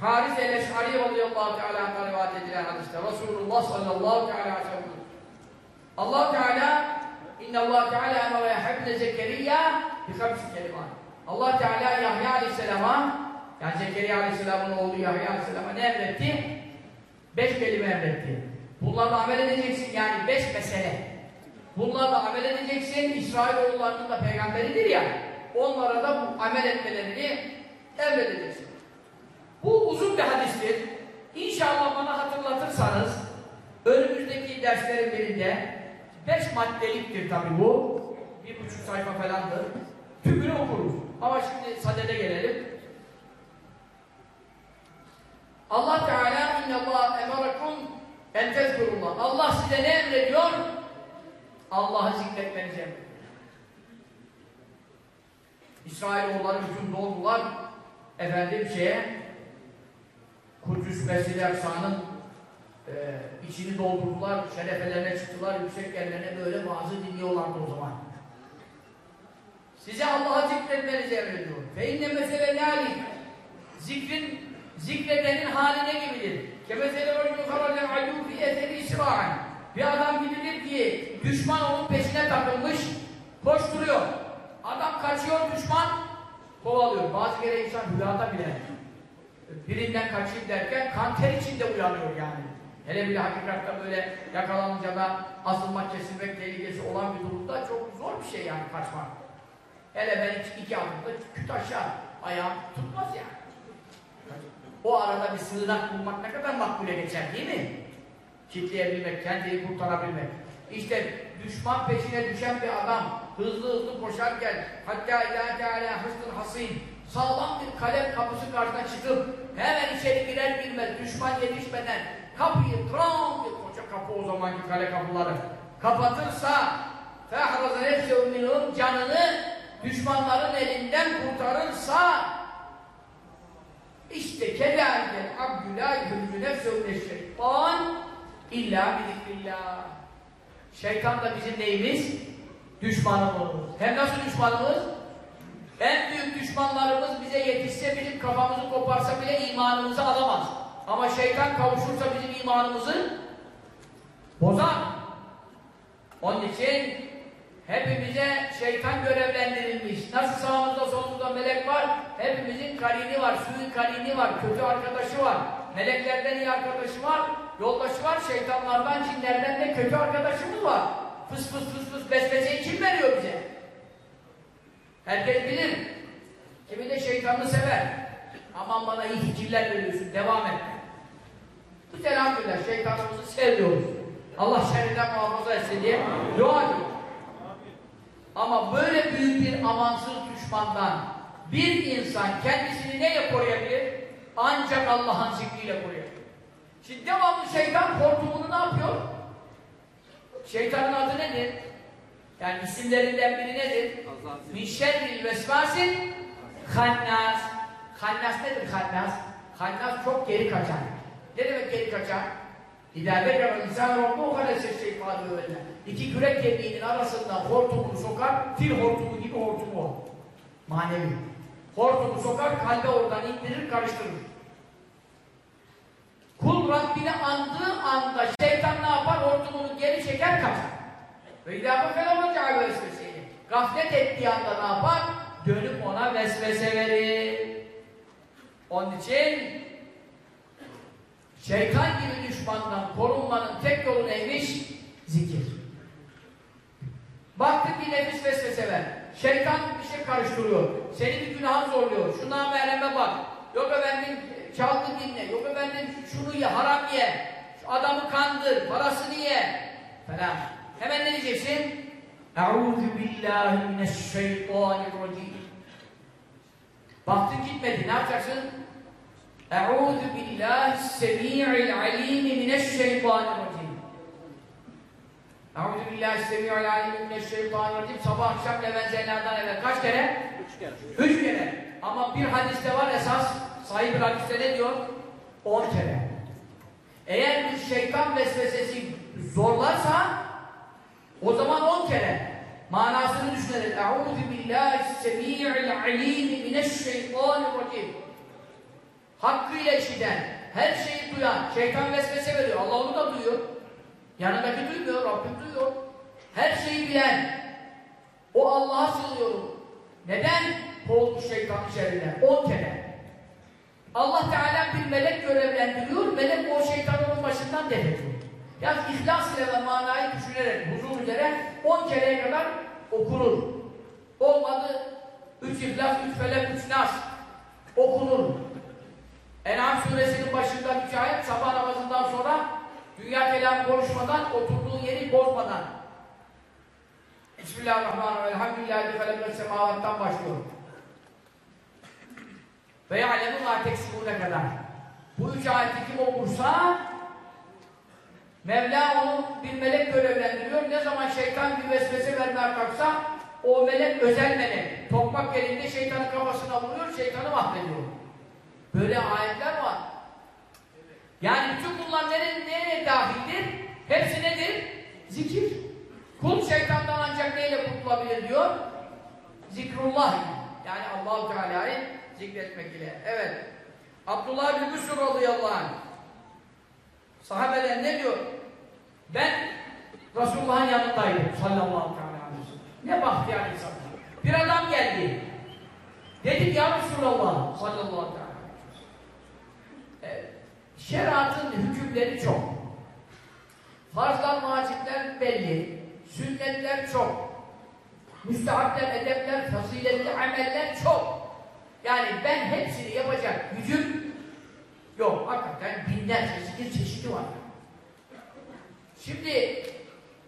Haris el-Eş'ari radıyallahu teala rivayet edilen hadiste Resulullah sallallahu teala aleyhi ve sellem Allah Teala inna Allah Teala emre Yahya Zekeriya bi hamsi kelimat. Allah Teala Yahya Aleyhisselam'a yani Zekeriya Aleyhisselam'ın oğlu Yahya Aleyhisselam'a ne emretti? Beş kelime emretti. Bunlarla amel edeceksin yani beş mesele. Bunlarla amel edeceksin. İsrailoğullarının da peygamberidir ya. Onlara da bu amel etmelerini emredeceksin. Bu uzun bir hadistir. İnşallah bana hatırlatırsanız önümüzdeki derslerin birinde beş maddeliktir tabi bu. Bir buçuk sayfa falandır. Tümünü okuruz. Ama şimdi sadede gelelim. Allah Teala innallah emarakum en tezkurullah. Allah size ne emrediyor? Allah'ı zikretmenizi emrediyor. İsrailoğulları bütün doldular efendim şeye Kudüs Mescid-i e, içini doldurdular, şerefelerine çıktılar, yüksek yerlerine böyle vaazı dinliyorlardı o zaman. Size Allah'a zikretmenizi emrediyor. Fe inne mesele yani zikrin zikredenin haline gibidir. Kemesele racun karaden alû fi eseri isra'an. Bir adam gibidir ki düşman onun peşine takılmış, koşturuyor. Adam kaçıyor düşman, kovalıyor. Bazı kere insan rüyada bile birinden kaçayım derken kanter içinde uyanıyor yani. Hele bile hakikatte böyle yakalanınca da asılmak, kesilmek tehlikesi olan bir durumda çok zor bir şey yani kaçmak. Hele ben iki, iki adımda küt aşağı, ayağım tutmaz yani. O arada bir sığınak bulmak ne kadar makbule geçer değil mi? Kitleyebilmek, kendini kurtarabilmek. İşte düşman peşine düşen bir adam hızlı hızlı koşarken hatta ilâ teâlâ hıstın hasin sağlam bir kalem kapısı karşısına çıkıp hemen içeri girer girmez düşman yetişmeden kapıyı tram bir koca kapı o zamanki kale kapıları kapatırsa fehraza nefsehu minhum canını düşmanların elinden kurtarırsa işte kedâlikel abdü lâ yürücü nefsehu neşşeytan illa bilikbillah şeytan da bizim neyimiz? düşmanımız. Hem nasıl düşmanımız? En büyük düşmanlarımız bize yetişse bizim kafamızı koparsa bile imanımızı alamaz. Ama şeytan kavuşursa bizim imanımızı bozar. Onun için hepimize şeytan görevlendirilmiş. Nasıl sağımızda solumuzda melek var, hepimizin karini var, suyun karini var, kötü arkadaşı var. Meleklerden iyi arkadaşı var, yoldaşı var, şeytanlardan, cinlerden de kötü arkadaşımız var. Fıs fıs fıs fıs besmeseyi kim veriyor bize? Herkes bilir. Kimi de şeytanını sever. Aman bana iyi fikirler veriyorsun, devam et. Biz elhamdülillah şeytanımızı seviyoruz. Allah şerrinden muhafaza etsin diye dua ediyoruz. Ama böyle büyük bir amansız düşmandan bir insan kendisini neyle koruyabilir? Ancak Allah'ın zikriyle koruyabilir. Şimdi devamlı şeytan hortumunu ne yapıyor? Şeytanın adı nedir? Yani isimlerinden biri nedir? Min şerril vesvasin hannas. Hannas nedir hannas? Hannas çok geri kaçan. Ne demek geri kaçan? İdâbe kadar insan kadar ses şeytanı öyle. İki kürek kemiğinin arasından hortumunu sokar, fil hortumu gibi hortumu o. Manevi. Hortumu sokar, kalbe oradan indirir, karıştırır. Kul Rabbini andığı anda şeytan ne yapar? Hortumunu geri çeker kaçar. Ve idâbe felâmâ vesveseyi. Gaflet ettiği anda ne yapar? Dönüp ona vesvese verir. Onun için şeytan gibi düşmandan korunmanın tek yolu neymiş? Zikir. Baktın bir nefis vesvese ver. Şeytan bir şey karıştırıyor. Seni bir günaha zorluyor. Şu namereme bak. Yok efendim çalgı dinle. Yok efendim şunu ye, haram ye. Şu adamı kandır, parasını ye. Falan. Hemen ne diyeceksin? Eûzü billahi mineşşeytanirracim. Baktın gitmedi. Ne yapacaksın? Eûzü billahi semi'il alimi mineşşeytanirracim. Eûzü billahi semi'il alimi mineşşeytanirracim. Sabah akşam Levent Zeyna'dan evvel kaç kere? Üç kere. Üç kere. Ama bir hadiste var esas, sahip bir hadiste ne diyor? On kere. Eğer bir şeytan vesvesesi zorlarsa o zaman on kere. Manasını düşünerek Eûzü billahi semi'il alimi mineşşeytanirracim Hakkıyla işiten, her şeyi duyan, şeytan vesvese veriyor. Allah onu da duyuyor. Yanındaki duymuyor, Rabbim duyuyor. Her şeyi bilen, o Allah'a sığınıyorum. Neden? Kovulmuş şeytanın şerrinden. On kere. Allah Teala bir melek görevlendiriyor, melek o şeytanın başından defediyor. Yani ihlas ile ve manayı düşünerek, huzur üzere on kereye kadar okunur. Olmadı, üç ihlas, üç felek, üç nas okunur. En'am suresinin başında ayet sabah namazından sonra dünya kelam konuşmadan oturmuş düzeni bozmadan Bismillahirrahmanirrahim. Elhamdülillahi halakal semavattan başlıyorum. Ve ya'lemu ma teksibune kadar. Bu üç ayeti kim okursa Mevla onu bir melek görevlendiriyor. Ne zaman şeytan bir vesvese vermeye kalksa o melek özel melek. Tokmak elinde şeytanın kafasına vuruyor, şeytanı mahvediyor. Böyle ayetler var. Yani bütün bunlar nereye, nereye dahildir? Hepsi nedir? Zikir. Kul şeytandan ancak neyle kurtulabilir diyor? Zikrullah. Yani Allahu Teala'yı zikretmek ile. Evet. Abdullah bin Müsür radıyallahu anh. Sahabeler ne diyor? Ben Resulullah'ın yanındaydım sallallahu aleyhi ve sellem. Ne bahtiyar insan. Bir adam geldi. Dedim ya Resulallah sallallahu aleyhi ve sellem. Şeriatın hükümleri çok. Farzlar, vacipler belli. Sünnetler çok. Müstehapler, edepler, faziletli ameller çok. Yani ben hepsini yapacak gücüm yok. Hakikaten binlerce zikir çeşidi var. Şimdi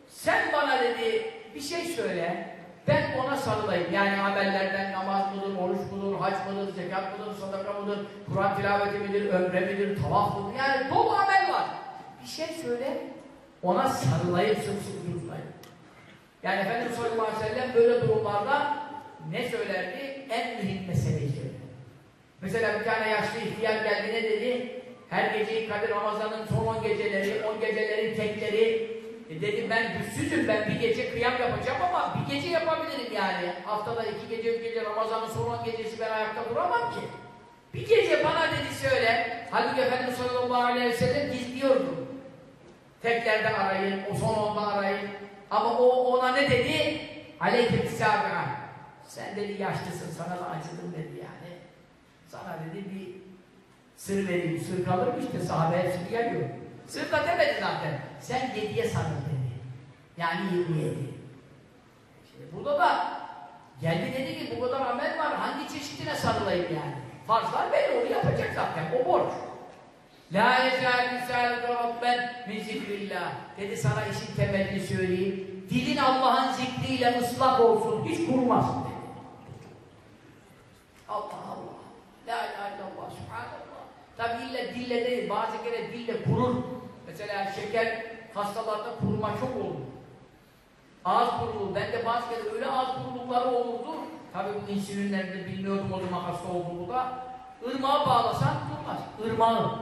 sen bana dedi bir şey söyle. Ben ona sarılayım. Yani amellerden namaz mıdır, oruç mudur, hac mıdır, zekat mıdır, sadaka mıdır, Kur'an tilaveti midir, ömre midir, tavaf mıdır? Yani dolu amel var. Bir şey söyle, ona sarılayım, sımsıkı tutmayın. Yani Efendimiz sallallahu aleyhi ve sellem böyle durumlarda ne söylerdi? En mühim meseleyi söylerdi. Mesela bir tane yaşlı ihtiyar geldi ne dedi? Her geceyi Kadir Ramazan'ın son 10 geceleri, 10 gecelerin tekleri e dedim ben güçsüzüm, ben bir gece kıyam yapacağım ama bir gece yapabilirim yani. Haftada iki gece, üç gece Ramazan'ın son 10 gecesi ben ayakta duramam ki. Bir gece bana dedi söyle, halbuki Efendimiz sallallahu aleyhi ve sellem gizliyordu. Teklerde arayın, o son onda arayın. Ama o ona ne dedi? Aleyke bisâbi'a. Sen dedi yaşlısın, sana da acıdım dedi yani. Sana dedi bir sır vereyim, sır kalır mı işte sahabe hepsini geliyor. Sır da demedi zaten. Sen yediye sarıl dedi. Yani yirmiye dedi. Şimdi burada da geldi dedi ki bu kadar amel var, hangi çeşidine sarılayım yani? Farzlar belli, onu yapacak zaten, o borç. La yezâl lisâlüke rabben min zikrillah. Dedi sana işin temelini söyleyeyim. Dilin Allah'ın zikriyle ıslak olsun, hiç kurumasın dedi. Allah Allah. La ilahe illallah, subhanallah. Tabi illa dille değil, bazı kere dille kurur. Mesela şeker hastalarda kuruma çok olur. Ağız kuruluğu, bende bazı kere öyle ağız kurulukları olurdu. Tabi bu insülinlerini bilmiyordum o zaman hasta olduğumu da. Irmağa bağlasan durmaz. Irmağı.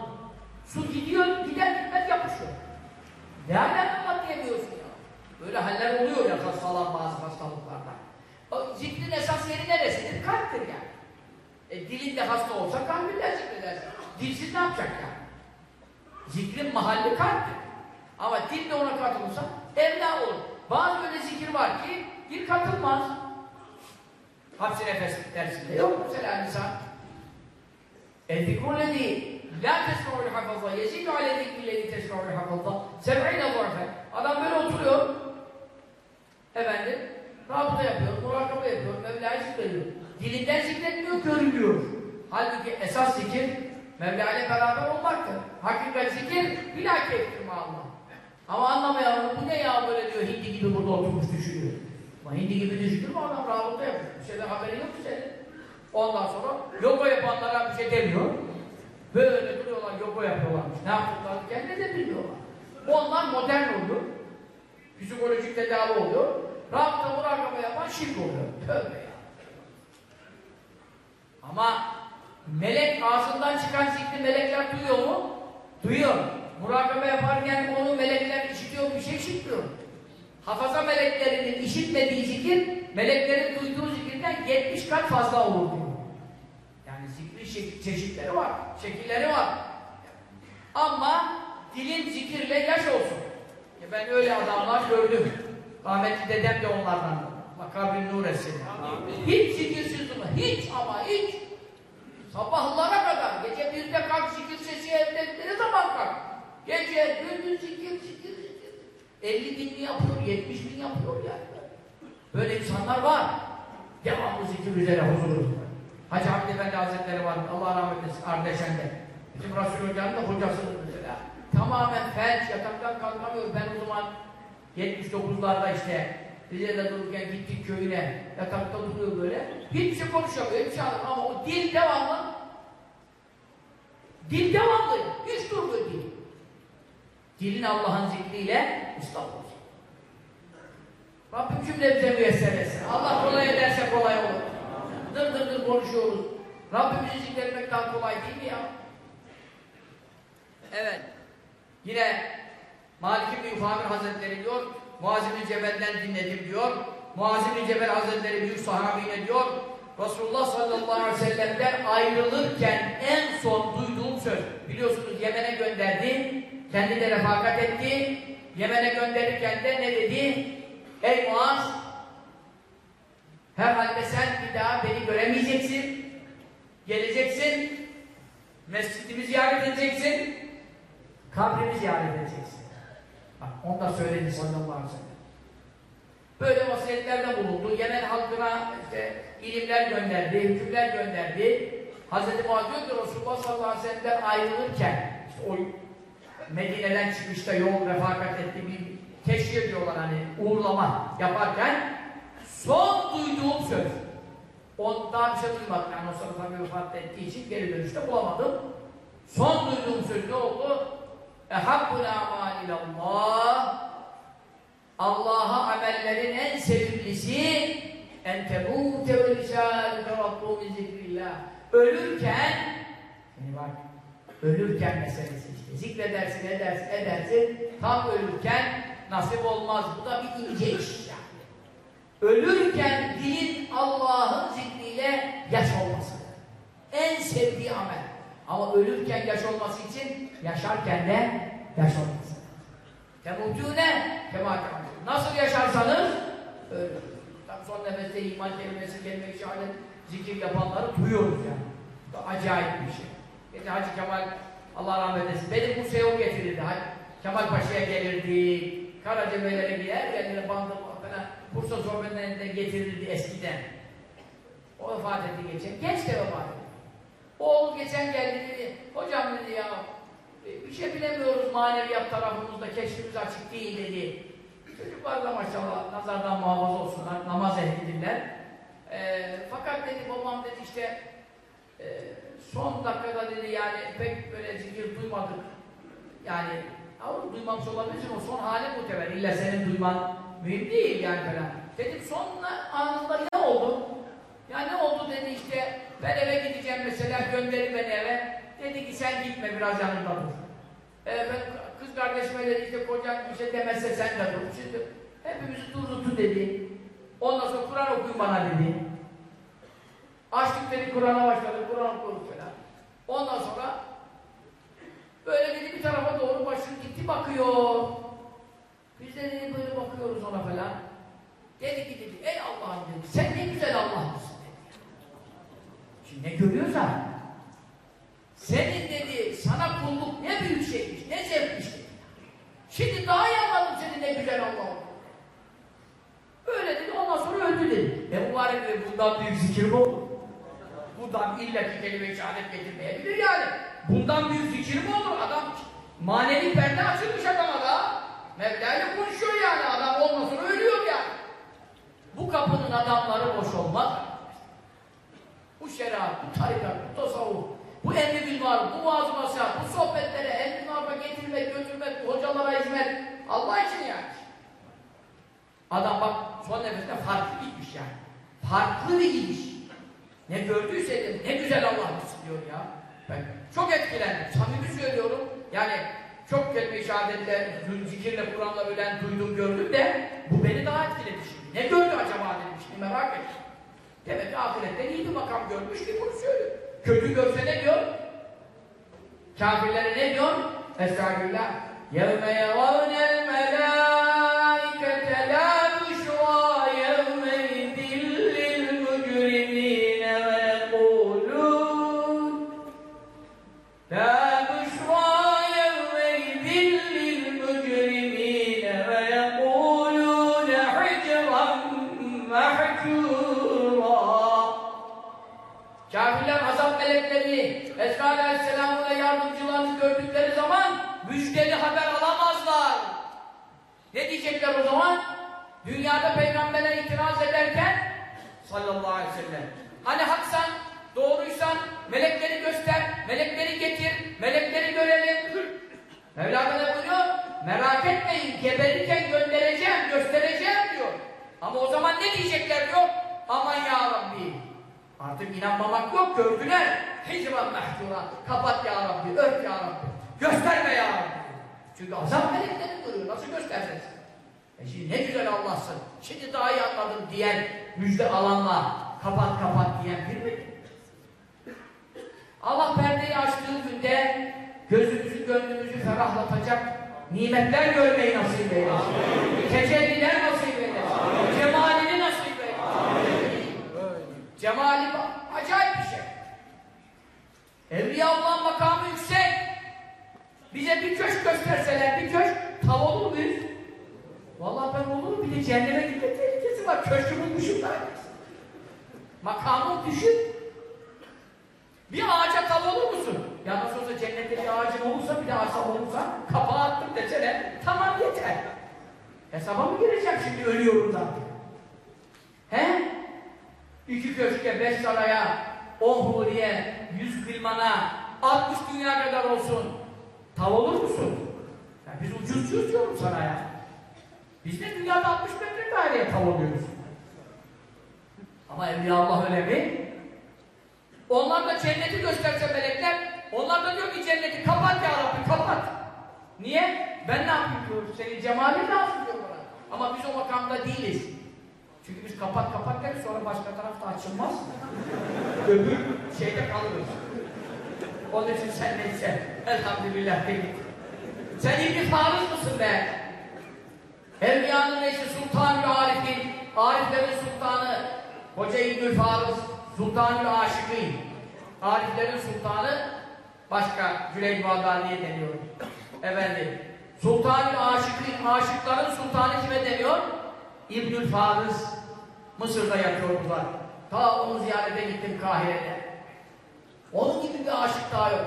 Su gidiyor, gider gitmez yapışıyor. Ne alem Allah diyemiyorsun ya. Böyle haller oluyor ya hastalar bazı hastalıklarda. O zikrin esas yeri neresidir? Kalptir yani. E, dilinde hasta olsa kalbinden zikredersin dilsiz ne yapacak ya? Zikrin mahalli kalptir. Ama dil de ona katılırsa evla olur. Bazı öyle zikir var ki dil katılmaz. Hapsi nefes dersinde yok mesela insan. Edikuleni la tesma'ul hafaza yezidu ale zikrilleri tesma'ul hafaza sev'ine zorfe. Adam böyle oturuyor. Efendim, rabıta yapıyor, murakaba yapıyor, Mevla'yı zikrediyor. Dilinden zikretmiyor, görünüyor. Halbuki esas zikir Mevla ile beraber olmaktır. Hakikat zikir bila keyfir Allah. Ama anlamayan bu ne ya böyle diyor hindi gibi burada oturmuş düşünüyor. Ama hindi gibi düşünür mü adam rabıta yapıyor. Bir şeyden haberi yok ki senin. Ondan sonra yoga yapanlara bir şey demiyor. Böyle duruyorlar, yoga yapıyorlarmış. Ne yaptıklarını kendi de bilmiyorlar. Onlar modern oluyor. Psikolojik tedavi oluyor. Rabıta murakaba yapan şirk oluyor. Tövbe ya. Ama melek ağzından çıkan zikri melekler duyuyor mu? Duyuyor. Murakaba yaparken onu melekler işitiyor bir şey işitmiyor. Hafaza meleklerinin işitmediği zikir, meleklerin duyduğu zikirden 70 kat fazla olur diyor. Yani zikri çeşitleri var, şekilleri var. Ama dilin zikirle yaş olsun. E ben öyle adamlar gördüm. Rahmetli dedem de onlardan. Makabrin nur etsin. Hiç zikirsiz durma. Hiç ama hiç. Sabahlara kadar. Gece birde kalk zikir sesi evde. Ne zaman kalk? Gece, gündüz zikir, zikir, zikir. 50 bin mi yapıyor, 70 bin yapıyor yani. Böyle insanlar var. Devamlı zikir üzere huzurlu. Hacı Hamid Efendi Hazretleri var. Allah rahmet eylesin. Ardeşen'de. Bizim Resul Hoca'nın da hocasıdır mesela. Tamamen felç, yataktan kalkamıyor. Ben o zaman 79'larda işte Rize'de dururken gittik köyüne yatakta duruyor böyle. Hiçbir şey konuşamıyor, hiçbir şey anlamıyor ama o dil devamlı. Dil devamlı. Hiç durmuyor dil. Dilin Allah'ın zikriyle ıslah. Rabbim cümlemize müyesser etsin. Allah kolay ederse kolay olur. Dır dır dır konuşuyoruz. Rabbimizi zikretmek daha kolay değil mi ya? Evet. Yine Malik İbni Yufamir Hazretleri diyor, Muaz İbni Cebel'den dinledim diyor. Muaz İbni Cebel Hazretleri büyük sahabine diyor, Resulullah sallallahu aleyhi ve sellem'den ayrılırken en son duyduğum söz, biliyorsunuz Yemen'e gönderdi, kendi de refakat etti, Yemen'e gönderirken de ne dedi? Ey Muaz, herhalde sen bir daha beni göremeyeceksin, geleceksin, mescidimi ziyaret edeceksin, kabrimi ziyaret edeceksin. Bak, onu da söyledi sallallahu aleyhi ve sellem. Böyle vasiyetlerde bulundu. Yemen halkına işte ilimler gönderdi, hükümler gönderdi. Hz. Muaz diyor ki Resulullah sallallahu aleyhi ve sellem'den ayrılırken işte o Medine'den çıkışta yol refakat etti bir teşhir diyorlar hani uğurlama yaparken son duyduğum söz. Ondan bir şey duymadım. Yani o sırada vefat ettiği için geri dönüşte bulamadım. Son duyduğum söz ne oldu? Ehabbul amal ilallah. Allah'a amellerin en sevimlisi en temûte ve lisâlüke rabbû min zikrillah. Ölürken yani bak ölürken meselesi işte. Zikredersin edersin edersin. Tam ölürken nasip olmaz. Bu da bir ince iş yani ölürken dilin Allah'ın zikriyle yaş olması en sevdiği amel ama ölürken yaş olması için yaşarken de yaş olması temutune kema Nasıl yaşarsanız öyle. Tabi son nefeste iman kelimesi, kelime-i şehadet, zikir yapanları duyuyoruz yani. Bu acayip bir şey. Geçen Hacı Kemal, Allah rahmet eylesin, benim bu seyo getirirdi. Hacı Kemal Paşa'ya gelirdi, Karacabeyler'e gider, kendine bandı falan, Bursa Zorbenlerinden getirirdi eskiden. O vefat etti geçen, genç de vefat etti. Oğul geçen geldi dedi, hocam dedi ya, bir şey bilemiyoruz maneviyat tarafımızda, keşfimiz açık değil dedi. Çocuklar da maşallah nazardan muhafaza olsunlar, namaz ehlidirler. E, fakat dedi babam dedi işte e, son dakikada dedi yani pek böyle zikir duymadık. Yani yavrum duymamış olabilirsin o son hali muteber. İlla senin duyman mühim değil yani falan. Dedim son anında ne oldu? Ya ne oldu dedi işte ben eve gideceğim mesela gönderin beni eve. Dedi ki sen gitme biraz yanımda dur. Ee, ben kız kardeşime dedi işte kocan bir şey demezse sen de dur. Şimdi hepimizi durdurdu dedi. Ondan sonra Kur'an okuyun bana dedi. Açtık dedi Kur'an'a başladık, Kur'an okuduk falan. Ondan sonra böyle dedi bir tarafa doğru başını gitti bakıyor. Biz de dedi böyle bakıyoruz ona falan. Dedi ki dedi, ey Allah'ım dedi, sen ne güzel. Şimdi ne görüyorsa senin dedi, sana kulluk ne büyük şeymiş, ne zevkmiş. Şimdi daha iyi anladım senin ne güzel Allah Öyle dedi, ondan sonra öldü dedi. E mübarek dedi, bundan büyük zikir mi olur? Bundan illaki kelime-i şehadet getirmeyebilir yani. Bundan büyük zikir mi olur? Adam manevi perde açılmış adama da. Mevla ile konuşuyor yani, adam olmasın ölüyor yani. Bu kapının adamları boş olmaz. Bu şeriat, bu tarikat, bu tasavvuf, bu emri bil maruf, bu vaaz bu sohbetlere, emri marufa getirmek, götürmek, bu hocalara hizmet, Allah için yani. Adam bak son nefeste farklı gitmiş yani. Farklı bir gidiş. Ne gördüyse dedim, ne güzel Allah diyor ya. Ben çok etkilendim, samimi söylüyorum. Yani çok kelime-i şehadetle, zikirle, Kur'an'la ölen duydum, gördüm de bu beni daha etkiledi şimdi. Ne gördü acaba dedim şimdi merak ettim. Demek ki ahiretten iyi bir makam görmüş ki bunu söylüyor. Kötü görse ne diyor? Kafirlere ne diyor? Estağfirullah. يَوْمَ يَرَوْنَ diyecekler o zaman? Dünyada peygambere itiraz ederken sallallahu aleyhi ve sellem hani haksan, doğruysan melekleri göster, melekleri getir, melekleri görelim. Mevla ne buyuruyor? Merak etmeyin, geberirken göndereceğim, göstereceğim diyor. Ama o zaman ne diyecekler diyor? Aman ya Rabbi. Artık inanmamak yok, gördüler. Hicran mehcura, kapat ya Rabbi, ört ya Rabbi. Gösterme ya Rabbi. Çünkü azap melekleri duruyor, nasıl göstereceksin? E şimdi ne güzel Allah'sın, şimdi daha iyi anladım diyen, müjde alanla kapat kapat diyen bir mi? Allah perdeyi açtığı günde gözümüzü, gönlümüzü ferahlatacak nimetler görmeyi nasip eylesin. Tecelliler nasip eylesin. Cemalini nasip eylesin. Cemali acayip bir şey. Evliya Allah makamı yüksek. Bize bir köşk gösterseler, bir köşk, tav olur muyuz? Vallahi ben olurum, bir de cehenneme gitme tehlikesi var. Köşkümün dışında. Makamın düşük. Bir ağaca tav olur musun? Ya nasıl olsa cennette bir ağacın olursa, bir de ağaçta olursa, kapağı attım desene, tamam yeter. Hesaba mı gireceğim şimdi ölüyorum zaten? He? İki köşke, beş saraya, on huriye, yüz kılmana, altmış dünya kadar olsun. Tav olur musun? Ya biz ucuzcuyuz diyorum sana ya. Biz de dünyada 60 metre daireye tav oluyoruz. Ama Evliya Allah öyle mi? Onlar da cenneti gösterse melekler, onlar da diyor ki cenneti kapat ya Rabbi kapat. Niye? Ben ne yapayım diyor, senin cemalin lazım diyor bana. Ama biz o makamda değiliz. Çünkü biz kapat kapat deriz sonra başka tarafta açılmaz. Öbür şeyde kalırız. Onun için sen neyse. Elhamdülillah değil. Sen İbn-i Farız mısın be? Evliyanın eşi Sultan-ı Arif'in, Ariflerin sultanı, Hoca İbn-i Farız, Sultan-ı Aşık'ın, Ariflerin sultanı, başka Cüleyd Bağdani'ye deniyor. Efendim, Sultan-ı Aşık'ın, aşıkların sultanı kime deniyor? İbnül Farız, Mısır'da yatıyor bunlar. Ta onu ziyarete gittim Kahire'de. Onun gibi bir aşık daha yok.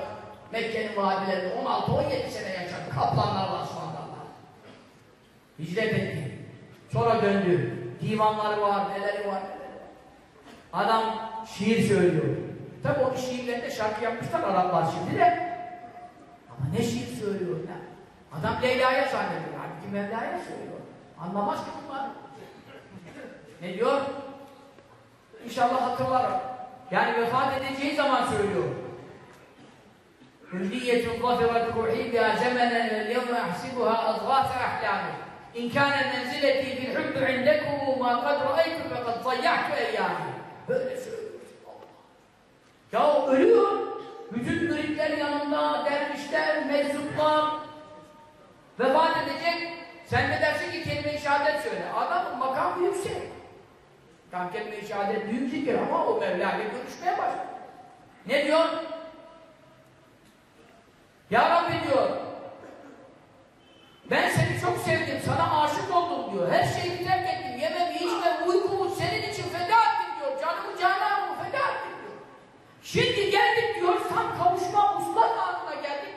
Mekke'nin vadilerinde 16-17 sene yaşadı. Kaplanlarla, aslanlarla. Hicret etti. Sonra döndü. Divanları var, neleri var. Adam şiir söylüyor. Tabi o şiirlerinde şarkı yapmışlar Araplar şimdi de. Ama ne şiir söylüyor ne? Adam Leyla'ya zannediyor. Halbuki Mevla'ya söylüyor. Anlamaz ki bunlar. Ne diyor? İnşallah hatırlarım. Yani vefat edeceği zaman söylüyor. Hülliyetun zafirat ruhi biha zemenen vel yevme ahsibuha azgâfe ahlâmi. İn kâne menzileti fil hubbi indekumu ma kad ra'aytu fekad zayyahtu eyyâmi. Böyle söylüyor. Ya ölüyor. Bütün müritler yanında, dervişler, meczuplar vefat edecek. Sen de dersin ki kelime-i şehadet söyle. Adamın makamı yüksek. Tam kelime-i şehadet büyük zikir ama o Mevla ile görüşmeye başlıyor. Ne diyor? Ya Rabbi diyor, ben seni çok sevdim, sana aşık oldum diyor. Her şeyi terk ettim, yememi, içmem, uykumu senin için feda ettim diyor. Canımı, cananımı feda ettim diyor. Şimdi geldik diyor, tam kavuşma muslat anına geldik.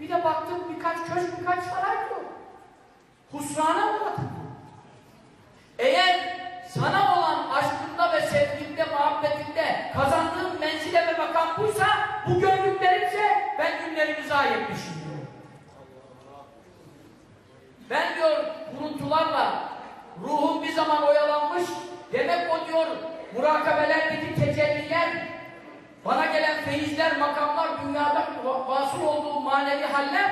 Bir de baktım birkaç köşk, birkaç saray diyor. Husrana uğradım. Eğer sana olan aşkında ve sevginde, muhabbetinde kazandığım menzile ve makam buysa, bu gördüklerimse ben günlerimi zayi etmişim. Ben diyor kuruntularla ruhum bir zaman oyalanmış, demek o diyor murakabelerdeki tecelliler, bana gelen feyizler, makamlar, dünyada vasıl olduğu manevi haller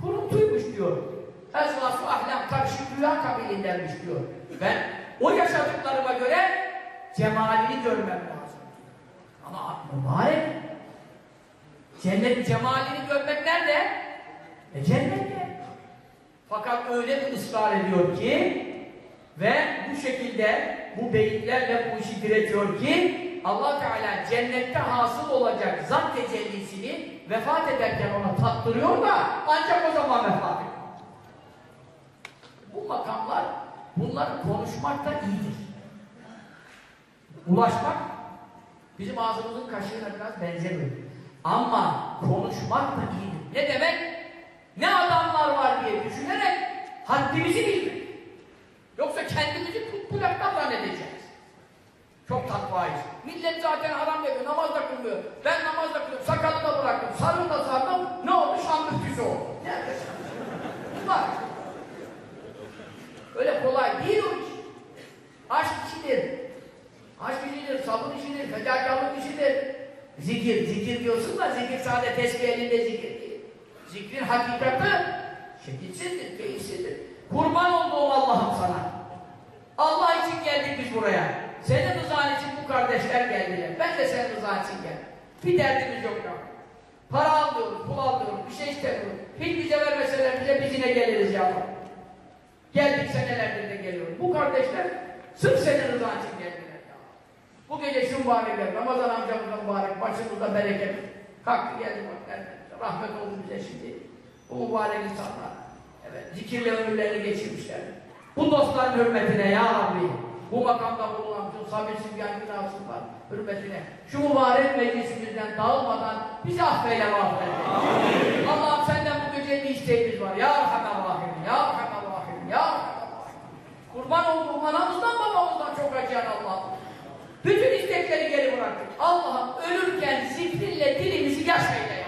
kuruntuymuş diyor. Ezvası ahlam karışık rüya kabilindenmiş diyor. Ben o yaşadıklarıma göre cemalini görmem lazım. Ama mübarek cennet cemalini görmek nerede? E cennette. Fakat öyle bir ısrar ediyor ki ve bu şekilde bu beyitlerle bu işi diretiyor ki allah Teala cennette hasıl olacak zat tecellisini vefat ederken ona tattırıyor da ancak o zaman vefat. Bu makamlar bunları konuşmak da iyidir. Ulaşmak bizim ağzımızın kaşığına biraz benzemiyor. Ama konuşmak da iyidir. Ne demek? Ne adamlar var diye düşünerek haddimizi bilmek. Yoksa kendimizi kutbulaktan zannedeceğiz. Çok takvayız. Millet zaten haram yapıyor, namaz da kılmıyor. Ben namaz da kılıyorum, sakalını da bıraktım, sarını da sardım. Ne oldu? Şanlık yüzü oldu. Nerede Var. Öyle kolay değil o iş. Aşk işidir. Aşk işidir, sabır işidir, fedakarlık işidir. Zikir, zikir diyorsun da zikir sadece tesbih elinde zikir değil. Zikrin hakikati şekilsizdir, keyifsizdir. Kurban olduğum Allah'ım sana. Allah için geldik biz buraya. Senin rızan için bu kardeşler geldiler. Ben de senin rızan için geldim. Bir derdimiz yok ya. Para almıyoruz, pul almıyoruz, bir şey istemiyoruz. Hiç bize vermeseler bize biz yine geliriz ya. Geldik senelerdir de geliyoruz. Bu kardeşler sırf senin rızan için geldiler ya. Bu gece şu mübarekler, Ramazan amcamızın mübarek, başımızda bereket. Kalktı geldi bak nerede? Rahmet oldu bize şimdi. Bu mübarek insanlar. Evet, zikirle ömürlerini geçirmişler. Bu dostların hürmetine ya Rabbi, bu makamda bulunan bütün sabir sübyan günahsızlar hürmetine, şu mübarek meclisimizden dağılmadan bizi affeyle mahveyle. Allah'ım senden bu gece bir isteğimiz var. Ya Erhamer Rahim, Ya Erhamer Rahim, Ya Erhamer Rahim. Kurban olduğum anamızdan babamızdan çok acıyan Allah'ım. Bütün istekleri geri bıraktık. Allah'ım ölürken zikrinle dilimizi yaş eyle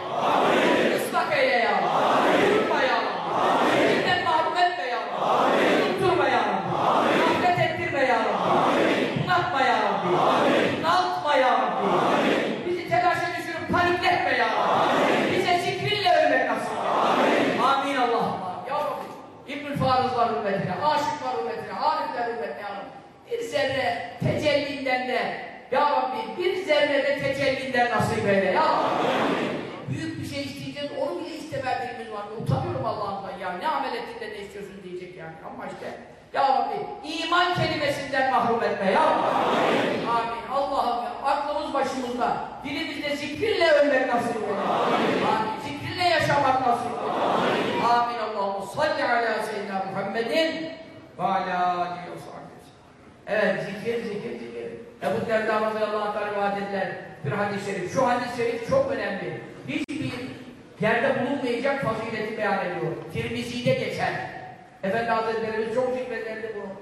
zerre tecellinden de Ya Rabbi bir zerre de tecellinden nasip eyle ya Rabbi. Büyük bir şey isteyeceğiz, istemediğimiz var. Utanıyorum Allah'ımdan ya. Ne amel ettin de ne istiyorsun diyecek yani. Ama işte Ya Rabbi iman kelimesinden mahrum etme ya. Amin. Amin. Allah'ım ya aklımız başımızda. Dilimizde zikrinle ölmek nasip eyle. Amin. Amin. Zikrinle yaşamak nasip eyle. Amin. Amin. Allah'ım salli ala seyyidina Muhammedin ve ala alihi ve. Evet, zikir, zikir, zikir. Ebu Derda radıyallahu anh rivayet edilen bir hadis-i şerif. Şu hadis-i şerif çok önemli. Hiçbir yerde bulunmayacak fazileti beyan ediyor. Tirmizi'de geçer. Efendi Hazretlerimiz çok zikrederdi bunu.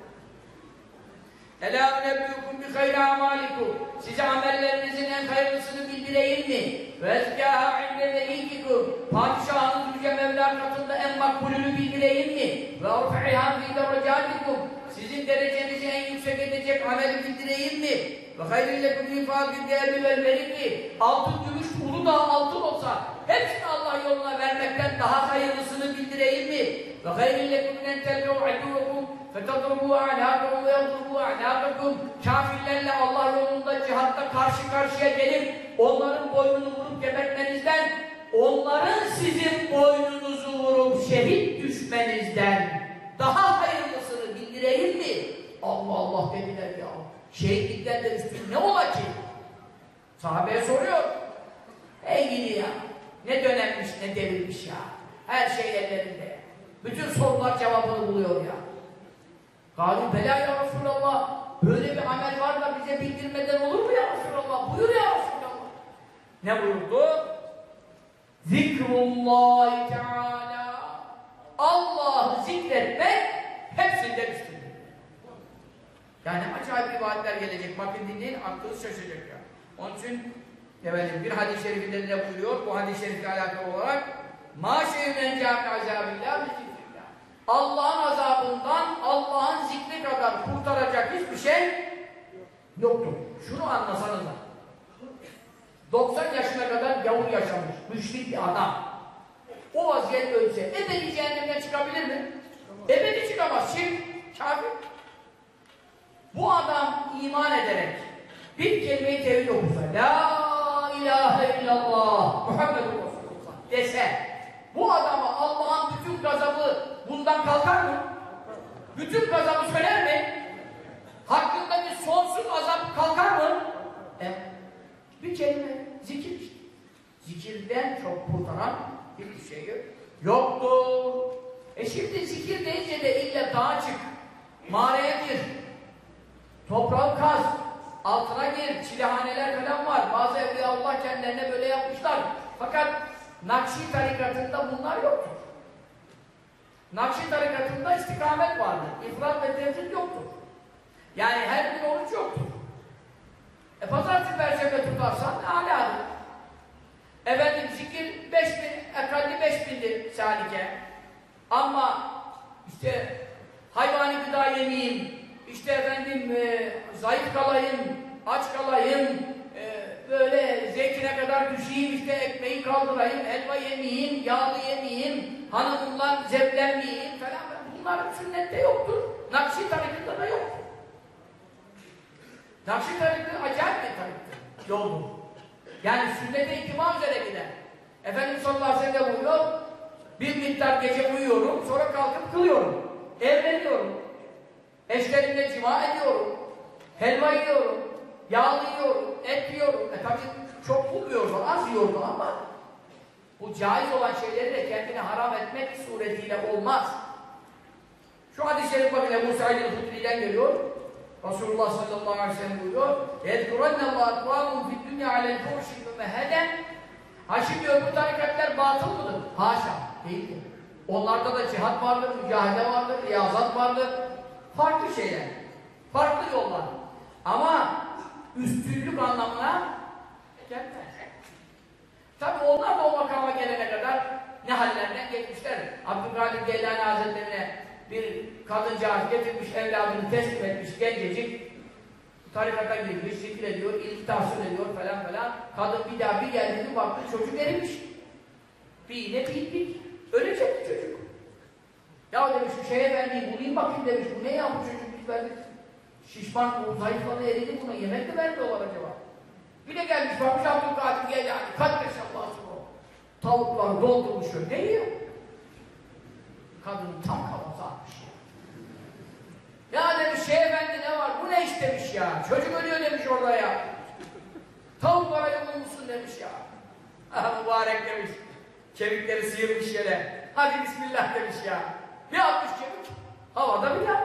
Ela neblukum bi hayri amalikum. Size amellerinizin en hayırlısını bildireyim mi? Ve ezkâhâ inde melikikum. Padişahınız Yüce Mevla katında en makbulünü bildireyim mi? Ve arfa'ihâ fî derecâtikum. Sizin derecenizi en yüksek edecek ameli bildireyim mi? Ve hayrillekum infâkü değerli vel veriki. Altın, gümüş, Uludağ altın olsa hepsini Allah yoluna vermekten daha hayırlısını bildireyim mi? Ve gayrillekum men tebi'u aduvukum fetadrubu a'lâkum ve yadrubu a'lâkum kafirlerle Allah yolunda cihatta karşı karşıya gelip onların boynunu vurup gebertmenizden onların sizin boynunuzu vurup şehit düşmenizden daha hayırlısını bildireyim mi? Allah Allah dediler ya. Şehitlikten de üstün ne ola ki? Sahabeye soruyor. Ey gidi ya. Ne dönemmiş ne devirmiş ya. Her şey ellerinde. Bütün sorular cevabını buluyor ya. Galu bela ya Resulallah. Böyle bir amel var da bize bildirmeden olur mu ya Resulallah? Buyur ya Resulallah. Ne buyurdu? Zikrullahi Teala. Allah'ı zikretmek hepsinde üstündür. Yani acayip rivayetler gelecek. Bakın dinleyin aklınız şaşacak ya. Onun için Efendim bir hadis-i şerifinde ne buyuruyor? Bu hadis-i şerifle alakalı olarak Maşe'yi mencâbi azâbillâh. Allah'ın azabından Allah'ın zikri kadar kurtaracak hiçbir şey yoktur. Şunu anlasanız da. 90 yaşına kadar yavur yaşamış, müşrik bir adam. O vaziyet ölse ebedi cehennemden çıkabilir mi? Çıkamaz. Ebedi çıkamaz. Şirk, kafir. Bu adam iman ederek bir kelime-i tevhid okusa, la ilahe illallah Muhammedur Resulullah dese, bu adama Allah'ın bütün gazabı bundan kalkar mı? Bütün gazabı söyler mi? Hakkındaki sonsuz azap kalkar mı? E, bir kelime, zikir. Zikirden çok kurtaran hiçbir şey yok. Yoktur. E şimdi zikir deyince de illa dağa çık, mağaraya gir, toprağı kaz, altına gir, çilehaneler falan var. Bazı evliya Allah kendilerine böyle yapmışlar. Fakat Nakşi tarikatında bunlar yoktur. Nakşi tarikatında istikamet vardır. İfrat ve tevzid yoktur. Yani her gün oruç yoktur. E pazartesi perşembe tutarsan âlâdır. Efendim zikir 5000, ekalli 5000'dir salike. Ama işte hayvani gıda yemeyeyim, işte efendim e, zayıf kalayım, aç kalayım, e, böyle zeytine kadar düşeyim, işte ekmeği kaldırayım, helva yemeyeyim, yağlı yemeyeyim, hanımımla zevklenmeyeyim falan. Bunlar sünnette yoktur. Nakşi tarikında da yoktur. Nakşi tarikı acayip bir tariktir. Yoldur. Yani sünnete ihtimam üzere gider. Efendimiz sallallahu aleyhi ve sellem buyuruyor, bir miktar gece uyuyorum, sonra kalkıp kılıyorum. Evleniyorum. Eşlerimle cima ediyorum. Helva yiyorum. Yağlı yiyorum. Et yiyorum. E tabi çok bulmuyordu, az yiyordu ama bu caiz olan şeyleri de kendine haram etmek suretiyle olmaz. Şu hadis-i şerif bakın Ebu Sa'id el-Hudri'den geliyor. Resulullah sallallahu aleyhi ve sellem buyuruyor. يَذْكُرَنَّ اللّٰهَ اَقْوَامٌ فِي الدُّنْيَا عَلَى الْفُرْشِ مُمَهَدًا Ha şimdi öbür tarikatlar batıl mıdır? Haşa, değildir. Onlarda da cihat vardır, mücahede vardır, riyazat vardır. Farklı şeyler. Farklı yollar. Ama üstünlük anlamına gelmez. Tabi onlar da o makama gelene kadar ne hallerden geçmişler. Abdülkadir Geylani Hazretlerine bir kadıncağız getirmiş, evladını teslim etmiş, gencecik tarikata girmiş, zikir ediyor, ilk tahsil ediyor falan falan. Kadın bir daha bir geldi bir baktı çocuk erimiş. Bir iğne bir iplik. Ölecek çocuk. Ya demiş şu şeye vermeyi bulayım bakayım demiş. Bu ne ya bu çocuk biz verdik. Şişman, bu zayıfladı, eridi buna. Yemek mi vermiyorlar acaba? Bir de gelmiş bakmış Abdülkadir geldi. Yani katleş Allah'ın Tavuklar doldurmuş öyle. Ne yiyor? Kadın tam kafası atmış. Ya demiş şey efendi ne var? Bu ne iş demiş ya. Çocuk ölüyor demiş orada ya. Tavuklara yumulmuşsun demiş ya. Ah mübarek demiş. Kemikleri sıyırmış yere. Hadi bismillah demiş ya. Bir atmış kemik. Havada bir daha.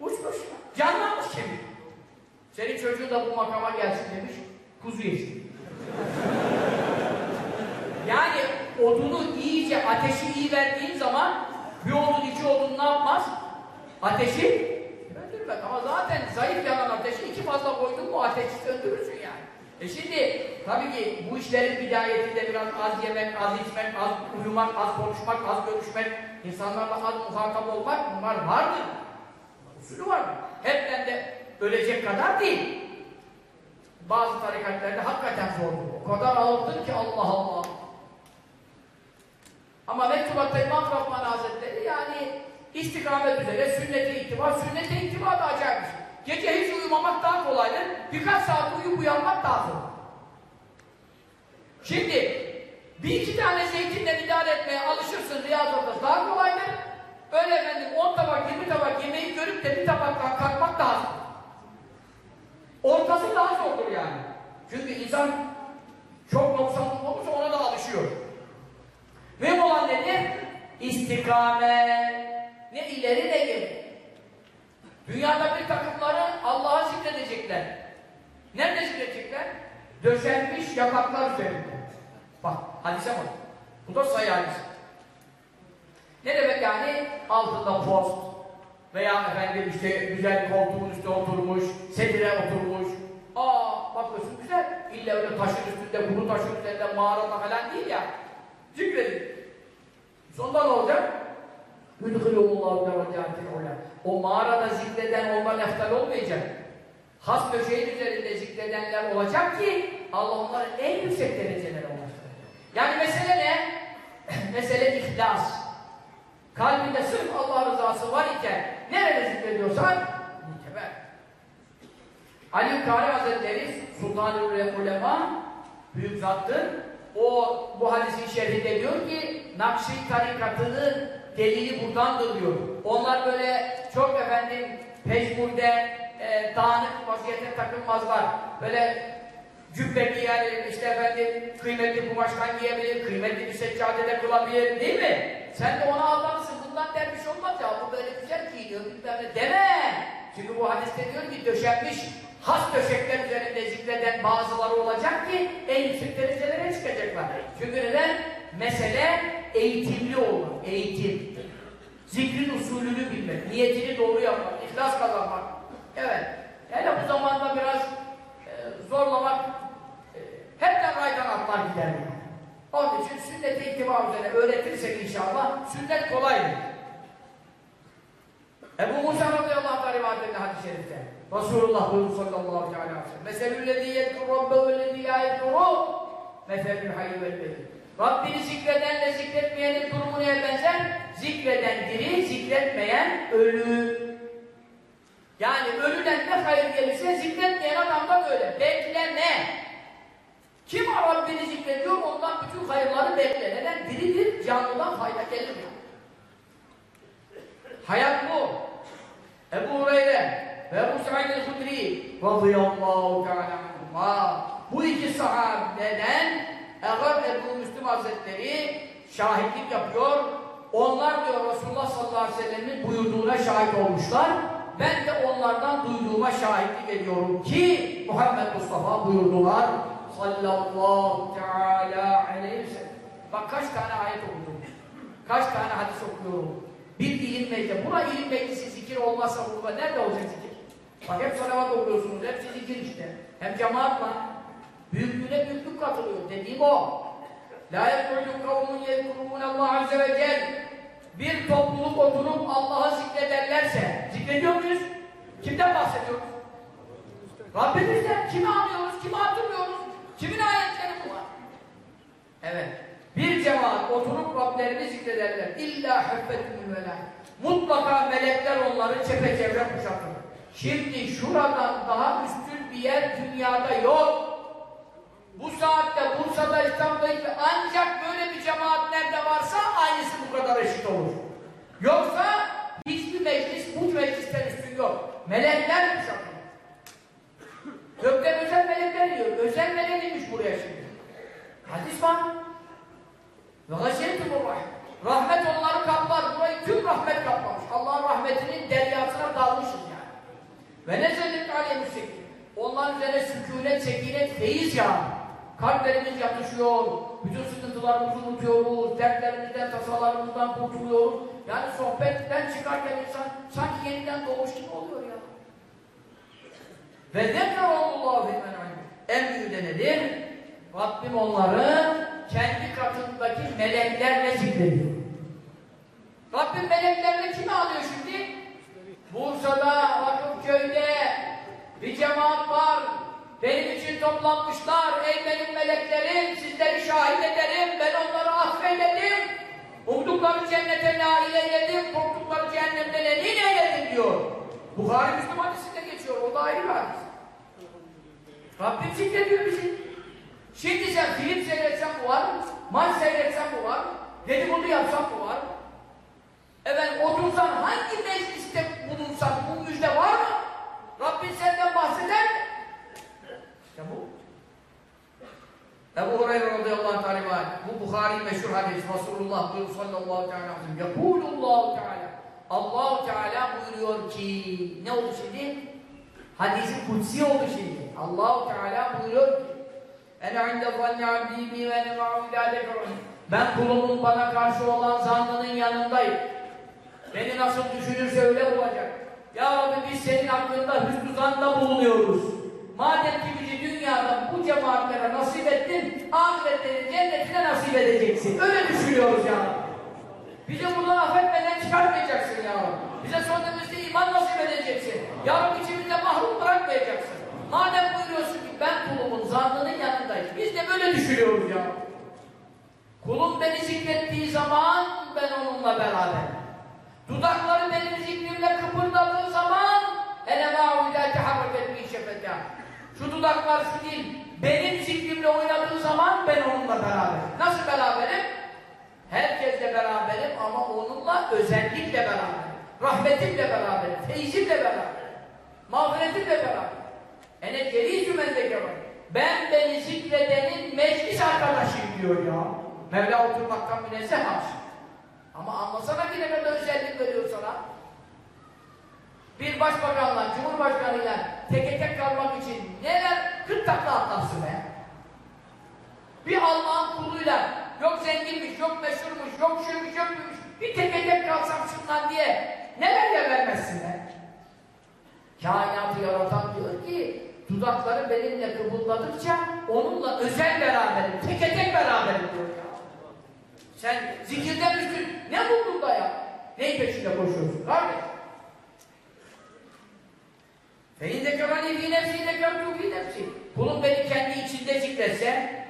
Uçmuş. Canlanmış kemik. Senin çocuğun da bu makama gelsin demiş. Kuzu yesin. yani odunu iyice, ateşi iyi verdiğin zaman bir odun iki odun ne yapmaz? Ateşi söndürmez. Ama zaten zayıf yanan ateşi iki fazla koydun mu ateşi söndürürsün yani. E şimdi tabii ki bu işlerin bidayetinde biraz az yemek, az içmek, az uyumak, az konuşmak, az görüşmek, insanlarla az muhatap olmak bunlar vardır. Usulü var. Hepten de ölecek kadar değil. Bazı tarikatlarda hakikaten zordur. O kadar ağırdır ki Allah Allah. Ama Mektubat'ta İmam Rahman Hazretleri yani istikamet üzere sünnete ittiba, sünnete ittiba da acayip şey. Gece hiç uyumamak daha kolaydır. Birkaç saat uyuyup uyanmak daha zor. Şimdi bir iki tane zeytinle idare etmeye alışırsın riyazatı daha kolaydır. Öyle efendim 10 tabak, 20 tabak yemeği görüp de bir tabaktan kalkmak daha zor. Ortası daha zordur yani. Çünkü insan çok noksanlık olursa ona da alışıyor. Mühim olan nedir? İstikamet. Ne ileri ne geri. Dünyada bir takımları Allah'a zikredecekler. Nerede zikredecekler? Döşenmiş yataklar üzerinde. Bak hadise bak. Bu da sayı hadis. Ne demek yani? Altında post veya efendim işte güzel koltuğun üstüne oturmuş, sedire oturmuş. Aa bakıyorsun güzel. İlla öyle taşın üstünde, kuru taşın üzerinde mağarada falan değil ya. Zikredin. Sonunda ne olacak? Yudhılûmullâhu derecâtin ulâ. O mağarada zikreden olma leftal olmayacak. Has köşeğin üzerinde zikredenler olacak ki Allah onları en yüksek ulaştıracak. Yani mesele ne? *clears throat* mesele ihlas. Kalbinde sırf Allah rızası var iken nerede zikrediyorsan muteber. Ali Kari Hazretleri Sultan-ı Ulema büyük zattır. O bu hadisin şerhinde diyor ki Nakşi tarikatının delili buradandır diyor. Onlar böyle çok efendim pecmurde e, dağınık vaziyete takılmazlar. Böyle cübbe giyer, işte efendim kıymetli kumaştan giyebilir, kıymetli bir seccadede kılabilir değil mi? Sen de ona aldansın, bundan dermiş olmaz ya, bu böyle güzel giyiniyor, bilmem ne deme! Çünkü bu hadiste diyor ki döşenmiş, has döşekler üzerinde zikreden bazıları olacak ki en yüksek derecelere çıkacaklar. Çünkü neden? Mesele eğitimli olmak, eğitim. Zikrin usulünü bilmek, niyetini doğru yapmak, ihlas kazanmak. Evet. Hele bu zamanda biraz zorlamak e, hepten raydan atlar gider. Onun için sünnete ittiba üzere öğretirsek inşallah sünnet kolaydır. Ebu Musa radıyallahu anh rivayet edilen hadis-i şerifte Resulullah buyurdu sallallahu aleyhi ve sellem Meselüllezî yedkur rabbehu lezî lâ yedkuru Meselül hayy vel Rabbini zikredenle zikretmeyenin durumu neye benzer? Zikreden diri, zikretmeyen ölü. Yani ölüden ne hayır gelirse zikretmeyen adamdan öyle. Bekleme. Kim Rabbini zikrediyor ondan bütün hayırları bekle. Neden? Diridir, canlıdan fayda gelir. Hayat bu. Ebu Hureyre ve Ebu Sa'id el-Hudri radıyallahu teala bu iki sahabeden Eğer Ebu Müslüm Hazretleri şahitlik yapıyor. Onlar diyor Resulullah sallallahu aleyhi ve sellemin buyurduğuna şahit olmuşlar. Ben de onlardan duyduğuma şahitlik ediyorum ki Muhammed Mustafa buyurdular sallallahu teala aleyhi ve sellem. Bak kaç tane ayet okudum. Kaç tane hadis okuyorum. Bir ilim meclisi. Buna ilim meclisi zikir olmazsa burada nerede olacak zikir? Bak hep salavat okuyorsunuz. Hepsi zikir işte. Hem cemaat var. Büyüklüğüne büyüklük katılıyor. Dediğim o. La yekûlü kavmun yezkurûn Allah Azze ve Celle. Bir topluluk oturup Allah'ı zikrederlerse, zikrediyor muyuz? Kimden bahsediyoruz? Rabbimizden. Kimi anlıyoruz, kimi hatırlıyoruz? Kimin ayetleri var? Evet. Bir cemaat oturup Rablerini zikrederler. İlla hübbetümül velâh. Mutlaka melekler onları çepeçevre kuşatır. Şimdi şuradan daha üstün bir yer dünyada yok. Bu saatte Bursa'da, İstanbul'da ancak böyle bir cemaat nerede varsa aynısı bu kadar eşit olur. Yoksa hiçbir meclis bu meclisten üstün yok. Melekler kuşatır. Gökten özel melekler diyor. Özel melek demiş buraya şimdi. Hadis var. Ve gâşeyetumur rahmet. Rahmet onları kaplar. Burayı tüm rahmet kaplamış. Allah'ın rahmetinin deryasına dalmışız yani. Ve ne zellik aleyhü sekin. Onların üzerine sükunet, sekinet, feyiz yağar. Kalplerimiz yatışıyor. Bütün sıkıntılarımızı unutuyoruz. Dertlerimizden, tasalarımızdan kurtuluyoruz. Yani sohbetten çıkarken insan sanki yeniden doğmuş gibi oluyor ya. Ve zekrallahu En büyüğü de nedir? Rabbim onları kendi katındaki meleklerle zikrediyor. Rabbim meleklerle kimi alıyor şimdi? Bursa'da, Vakıfköy'de bir cemaat var. Benim için toplanmışlar. Ey benim meleklerim, sizleri şahit ederim. Ben onları affeyledim. Umdukları cennete nail eyledim. Korktukları cehennemden emin eyledim diyor. Bukhari Müslüm hadisinde geçiyor. O da ayrı bir hadis. Rabbim zikrediyor bizi. Şimdi sen film seyretsen bu var, maç seyretsen bu var, dedikodu yapsan bu var. Efendim otursan hangi mecliste bulunsan bu müjde var mı? Rabbin senden bahseder mi? İşte bu. Ebu Hureyre radıyallahu teala bu Bukhari meşhur hadis Resulullah buyuruyor sallallahu sellem Yekulullahu teala allah Teala buyuruyor ki ne oldu şimdi? Hadisi kutsi oldu şimdi. allah Teala buyuruyor ki Ene inde zanni abdi bi ve ene ma'u Ben kulumun bana karşı olan zannının yanındayım. Beni nasıl düşünürse öyle olacak. Ya Rabbi biz senin hakkında hüsnü zanda bulunuyoruz. Madem ki bizi dünyada bu cemaatlere nasip ettin, ahirette cennetine nasip edeceksin. Öyle düşünüyoruz ya Bizi buradan affetmeden çıkartmayacaksın ya Rabbi. Bize son nefeste iman nasip edeceksin. Ya Rabbi içimizde mahrum bırakmayacaksın. Madem buyuruyorsun ki ben kulumun zannının yanındayım. Biz de böyle düşünüyoruz ya. Kulum beni zikrettiği zaman ben onunla beraber. Dudakları benim zikrimle kıpırdadığı zaman ele ma'udâ teharraket min şefetâ. Şu dudaklar şu değil. Benim zikrimle oynadığı zaman ben onunla beraber. Nasıl beraberim? Herkesle beraberim ama onunla özellikle beraber. Rahmetimle beraber, feyzimle beraber, mağfiretimle beraber. Ene celîzü mendeke var. Ben beni zikredenin meclis arkadaşıyım diyor ya. Mevla oturmaktan münezzeh haşa. Ama anlasana ki ne kadar özellik veriyor sana. Bir başbakanla, cumhurbaşkanıyla teke tek kalmak için neler 40 takla atlarsın be. Bir Allah'ın kuluyla yok zenginmiş, yok meşhurmuş, yok şuymuş, yok buymuş. Bir tek tek kalsam şundan diye neler ya vermezsin be? Kainatı yaratan diyor ki dudakları benimle kıvıldadıkça onunla özel beraberim, teke tek beraberim diyor ya. Sen zikirden üstün ne buldun da ya? Neyin peşinde koşuyorsun kardeş? Fein zekerani fi nefsi zekertu fi nefsi. Kulum beni kendi içinde zikretse,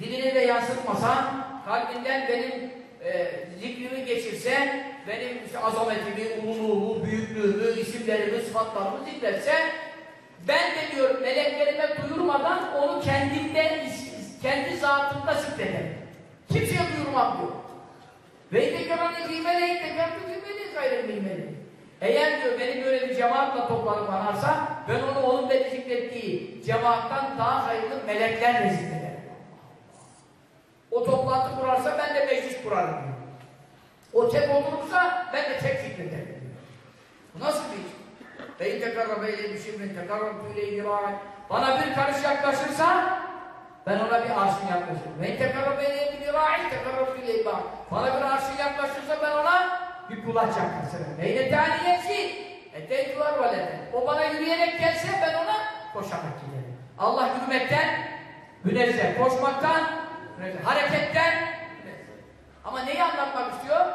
dilini de yansıtmasa, kalbinden benim e, zikrimi geçirse, benim işte azametimi, ululuğumu, büyüklüğümü, isimlerimi, sıfatlarımı zikretse, ben de diyor meleklerime duyurmadan onu kendimden, kendi zatımda zikrederim. Kimseye duyurmam diyor. Ve zekerani fi meleğin zekertu fi meleğin gayrı bilmeli. Eğer diyor beni böyle bir cemaatle toplanıp anarsa ben onu onun beni zikrettiği cemaattan daha hayırlı meleklerle zikrederim. O toplantı kurarsa ben de meclis kurarım diyor. O tek oturursa ben de tek zikrederim diyor. Bu nasıl bir iş? Beyin tekarrabe ile bir şirmin tekarrabe ile ilgibâren Bana bir karış yaklaşırsa ben ona bir arşın yaklaşırım. Beyin tekarrabe ile bir râ'i tekarrabe ile ilgibâren Bana bir arşın yaklaşırsa ben ona bir kulaç yaklaşırım. Beyne taniyesi eteytü var valede. O bana yürüyerek gelse ben ona koşarak giderim. Allah yürümekten münezzeh, koşmaktan münezzeh, hareketten münezzeh. Ama neyi anlatmak istiyor?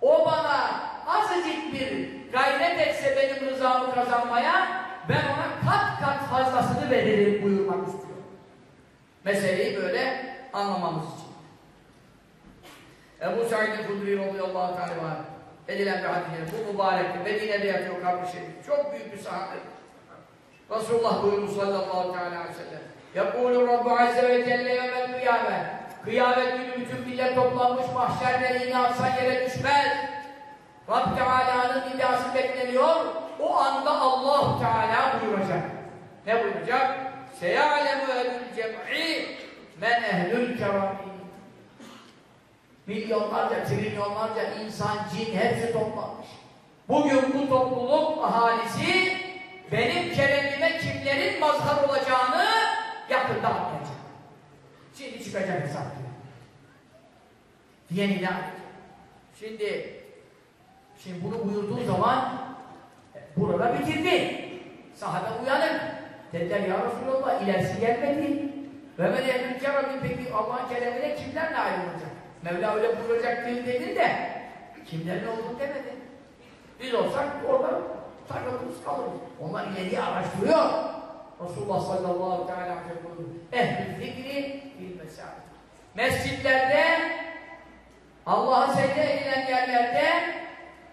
O bana azıcık bir gayret etse benim rızamı kazanmaya ben ona kat kat fazlasını veririm buyurmak istiyor. Meseleyi böyle anlamamız için. Ebu Said el-Hudri radıyallahu teala. Edilen bir hadis. Bu mübarekti. Medine'de yatıyor kabri şerif. Çok büyük bir sahabe. Resulullah buyurmuş sallallahu teala aleyhi ve sellem. Yakulu Rabbu azze ve celle yevmel kıyamet. Kıyamet günü bütün millet toplanmış mahşerde iğne atsan yere düşmez. Rabb Teala'nın iddiası bekleniyor. O anda allah Teala buyuracak. Ne buyuracak? Seyalemu ehlül cem'i men ehlül kerami. Milyonlarca, trilyonlarca insan, cin hepsi toplanmış. Bugün bu topluluk ahalisi benim keremime kimlerin mazhar olacağını yakında anlayacak. Şimdi çıkacak hesap diyor. Diyen Şimdi şimdi bunu buyurduğu zaman burada bitirdi. Sahabe uyanık. Dediler ya Resulallah ilerisi gelmedi. Ve men ehlül peki Allah'ın keremine kimler nail olacak? Mevla öyle buyuracak değil dedi de kimlerin olduğunu demedi. Biz olsak orada takılırız kalırız. Onlar ileriyi araştırıyor. Resulullah sallallahu aleyhi ve sellem. Ehl-i zikri bil mesâid. Mescitlerde Allah'a secde edilen yerlerde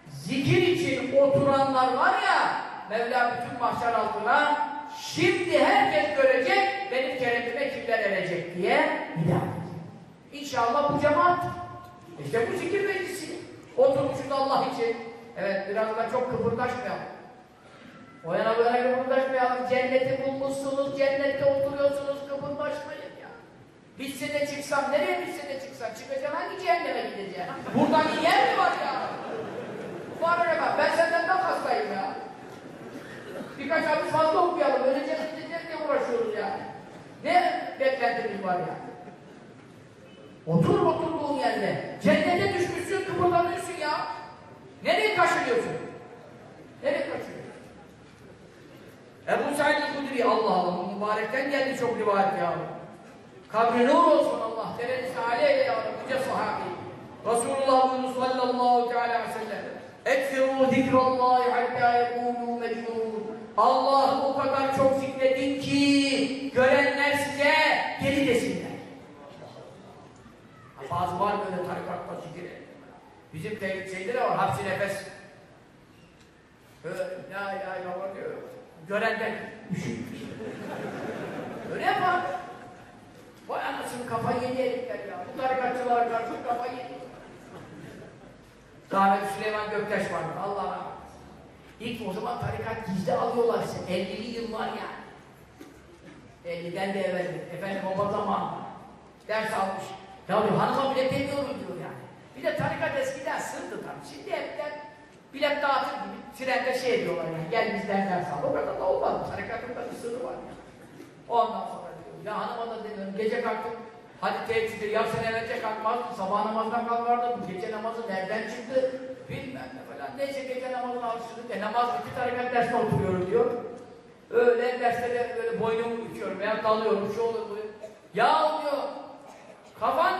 zikir için oturanlar var ya Mevla bütün mahşer altına şimdi herkes görecek benim keremime kimler erecek diye hidayet İnşallah bu cemaat. İşte bu zikir meclisi. Oturmuşuz Allah için. Evet biraz da çok kıpırdaşmayalım. O yana bu yana kıpırdaşmayalım. Cenneti bulmuşsunuz, cennette oturuyorsunuz, kıpırdaşmayın ya. Bitse de çıksam, nereye bitse de çıksam? Çıkacaksın hangi cehenneme gideceksin? Buradan yer mi var ya? Var öyle bak, ben senden daha hastayım ya. Birkaç ay fazla okuyalım, öleceğiz gideceğiz diye uğraşıyoruz yani. Ne beklentimiz var ya? Otur oturduğun yerde. Cennete düşmüşsün, kıpırdanıyorsun ya. Nereye kaçırıyorsun? Nereye kaçırıyorsun? Ebu Said el-Hudri Allah Allah mübarekten geldi çok rivayet ya. Kabri nur olsun Allah. Terennisi aleyhe ya Yüce sahabi. Resulullah buyurdu sallallahu teala aleyhi ve sellem. Ekfiru zikrullahi hatta yekûnû mecnûn. Allah o kadar çok zikredin ki görenler size geri desinler. Bazı var böyle tarikatta zikir Bizim şeyde de var, hapsi nefes. Böyle la ilahe illallah diyor. Görenden. Öyle yapar. Vay anasını kafayı yedi herifler ya. Bu tarikatçılara karşı kafayı yedi. Rahmetli Süleyman Göktaş vardı. Allah. İlk o zaman tarikat gizli alıyorlar size. 50'li yıllar yani. 50'den de evvel. Efendim o zaman ders almış. Ya diyor hanıma bile demiyorum diyor yani. Bir de tarikat eskiden sırdı tabii. Şimdi hepten bilet dağıtır gibi trende şey diyorlar yani. Gel bizden ders al. O kadar da olmaz. Tarikatın da bir sırrı var yani. Ondan sonra diyor. Ya hanıma da demiyorum. Gece kalktım. Hadi teheccüdü ya senelerce kalkmazdın, sabah namazdan kalkardın, gece namazı nereden çıktı? Bilmem ne falan. Neyse gece namazına alıştırdık. E namaz bitti, tarikat dersine oturuyorum diyor. Öyle derste de böyle boynumu büküyorum veya dalıyorum, şu olur bu. Ya diyor, kafan,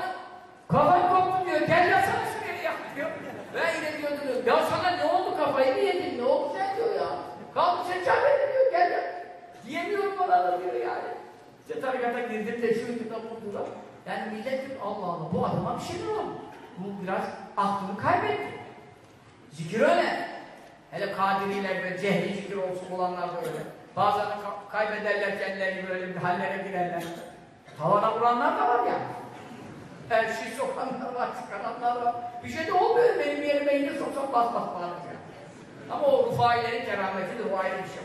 kafan koptu diyor, gel yatsana şuraya yak diyor. Ben yine diyor, diyor, ya sana ne oldu kafayı mı yedin, ne oldu sen diyor ya. Kalk seccade diyor, gel ya. Diyemiyorum bana da diyor yani. İşte tarikata girdim de şuydu da buydu da. Yani millet diyor, Allah Allah bu adama bir şey mi oldu? Bu biraz aklını kaybetti. Zikir öyle. Hele kadiriler böyle cehli zikir olsun olanlar da öyle. Bazen ka- kaybederler kendilerini böyle bir hallere girerler. Tavana vuranlar da var ya. Her şey sokanlar var, çıkaranlar var. Bir şey de olmuyor. Benim yerime yine soksam bas bas bağıracak. Ama o rufailerin kerametidir, o ayrı bir şey.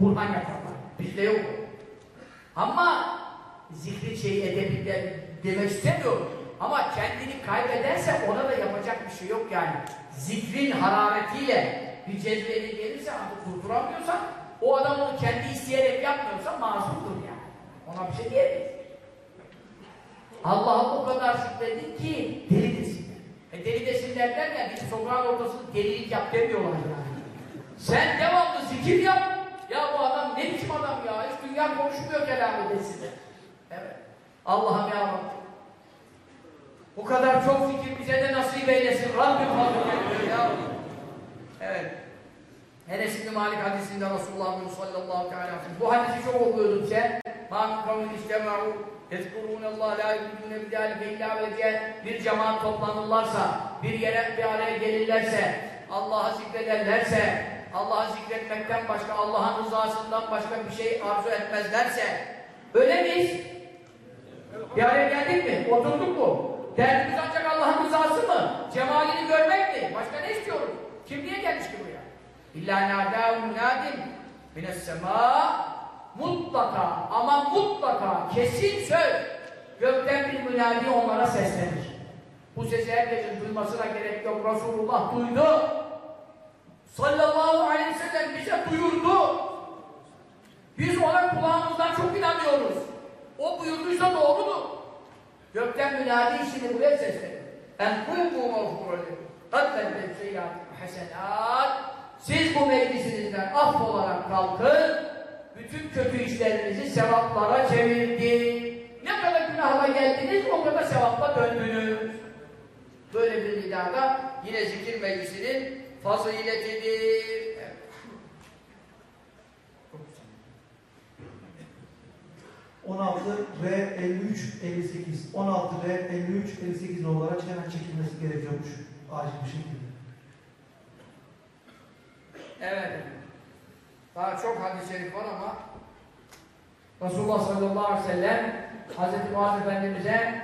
Burhan yaparlar. Bizde yok. Ama zikri şey edebilir demek istemiyorum. Ama kendini kaybederse ona da yapacak bir şey yok yani. Zikrin hararetiyle bir cezbeli gelirse artık kurturamıyorsan o adam onu kendi isteyerek yapmıyorsa mazurdur yani. Ona bir şey diyemeyiz. Allah'a bu kadar şükredin ki deli desinler. E deli desinler derler biz sokağın ortasında delilik yap demiyorlar yani. Sen devamlı zikir yap. Ya bu adam ne biçim adam ya? Hiç dünya konuşmuyor kelamı desinler. Evet. Allah'ım ya Rabbi. Bu kadar çok zikir bize de nasip eylesin. Rabbim Rabbim ya Rabbi. Evet. Enes bin Malik hadisinde Resulullah'ın sallallahu aleyhi ve sellem bu hadisi çok okuyordum sen. Ma min kavmin Tezkurûnallâh lâ yudûne bidâlike illâ vece bir cemaat toplanırlarsa, bir yere bir araya gelirlerse, Allah'a zikrederlerse, Allah'a zikretmekten başka, Allah'ın rızasından başka bir şey arzu etmezlerse, öyle miyiz? Bir araya geldik mi? Oturduk mu? Derdimiz ancak Allah'ın rızası mı? Cemalini görmek mi? Başka ne istiyoruz? Kim niye gelmiş ki buraya? İlla İllâ nâdâhum nâdim minessemâ mutlaka ama mutlaka kesin söz gökten bir münadi onlara seslenir. Bu sesi herkesin duymasına gerek yok. Resulullah duydu. Sallallahu aleyhi ve sellem bize duyurdu. Biz ona kulağımızdan çok inanıyoruz. O buyurduysa doğrudur. Gökten münadi işini buraya seslenir. En kuyumu mağfurulü. Kaddellet seyyât hasenat. Siz bu meclisinizden af olarak kalkın. Bütün kötü işlerinizi sevaplara çevirdi. Ne kadar günahla geldiniz o kadar sevapla döndünüz. Böyle bir nidada yine zikir meclisinin faziletidir. Evet. 16 ve 53 58 16 ve 53 58 olarak hemen çekilmesi gerekiyormuş acil bir şekilde. Evet. Daha çok hadis-i şerif var ama Resulullah sallallahu aleyhi ve sellem Hz. Muaz Efendimiz'e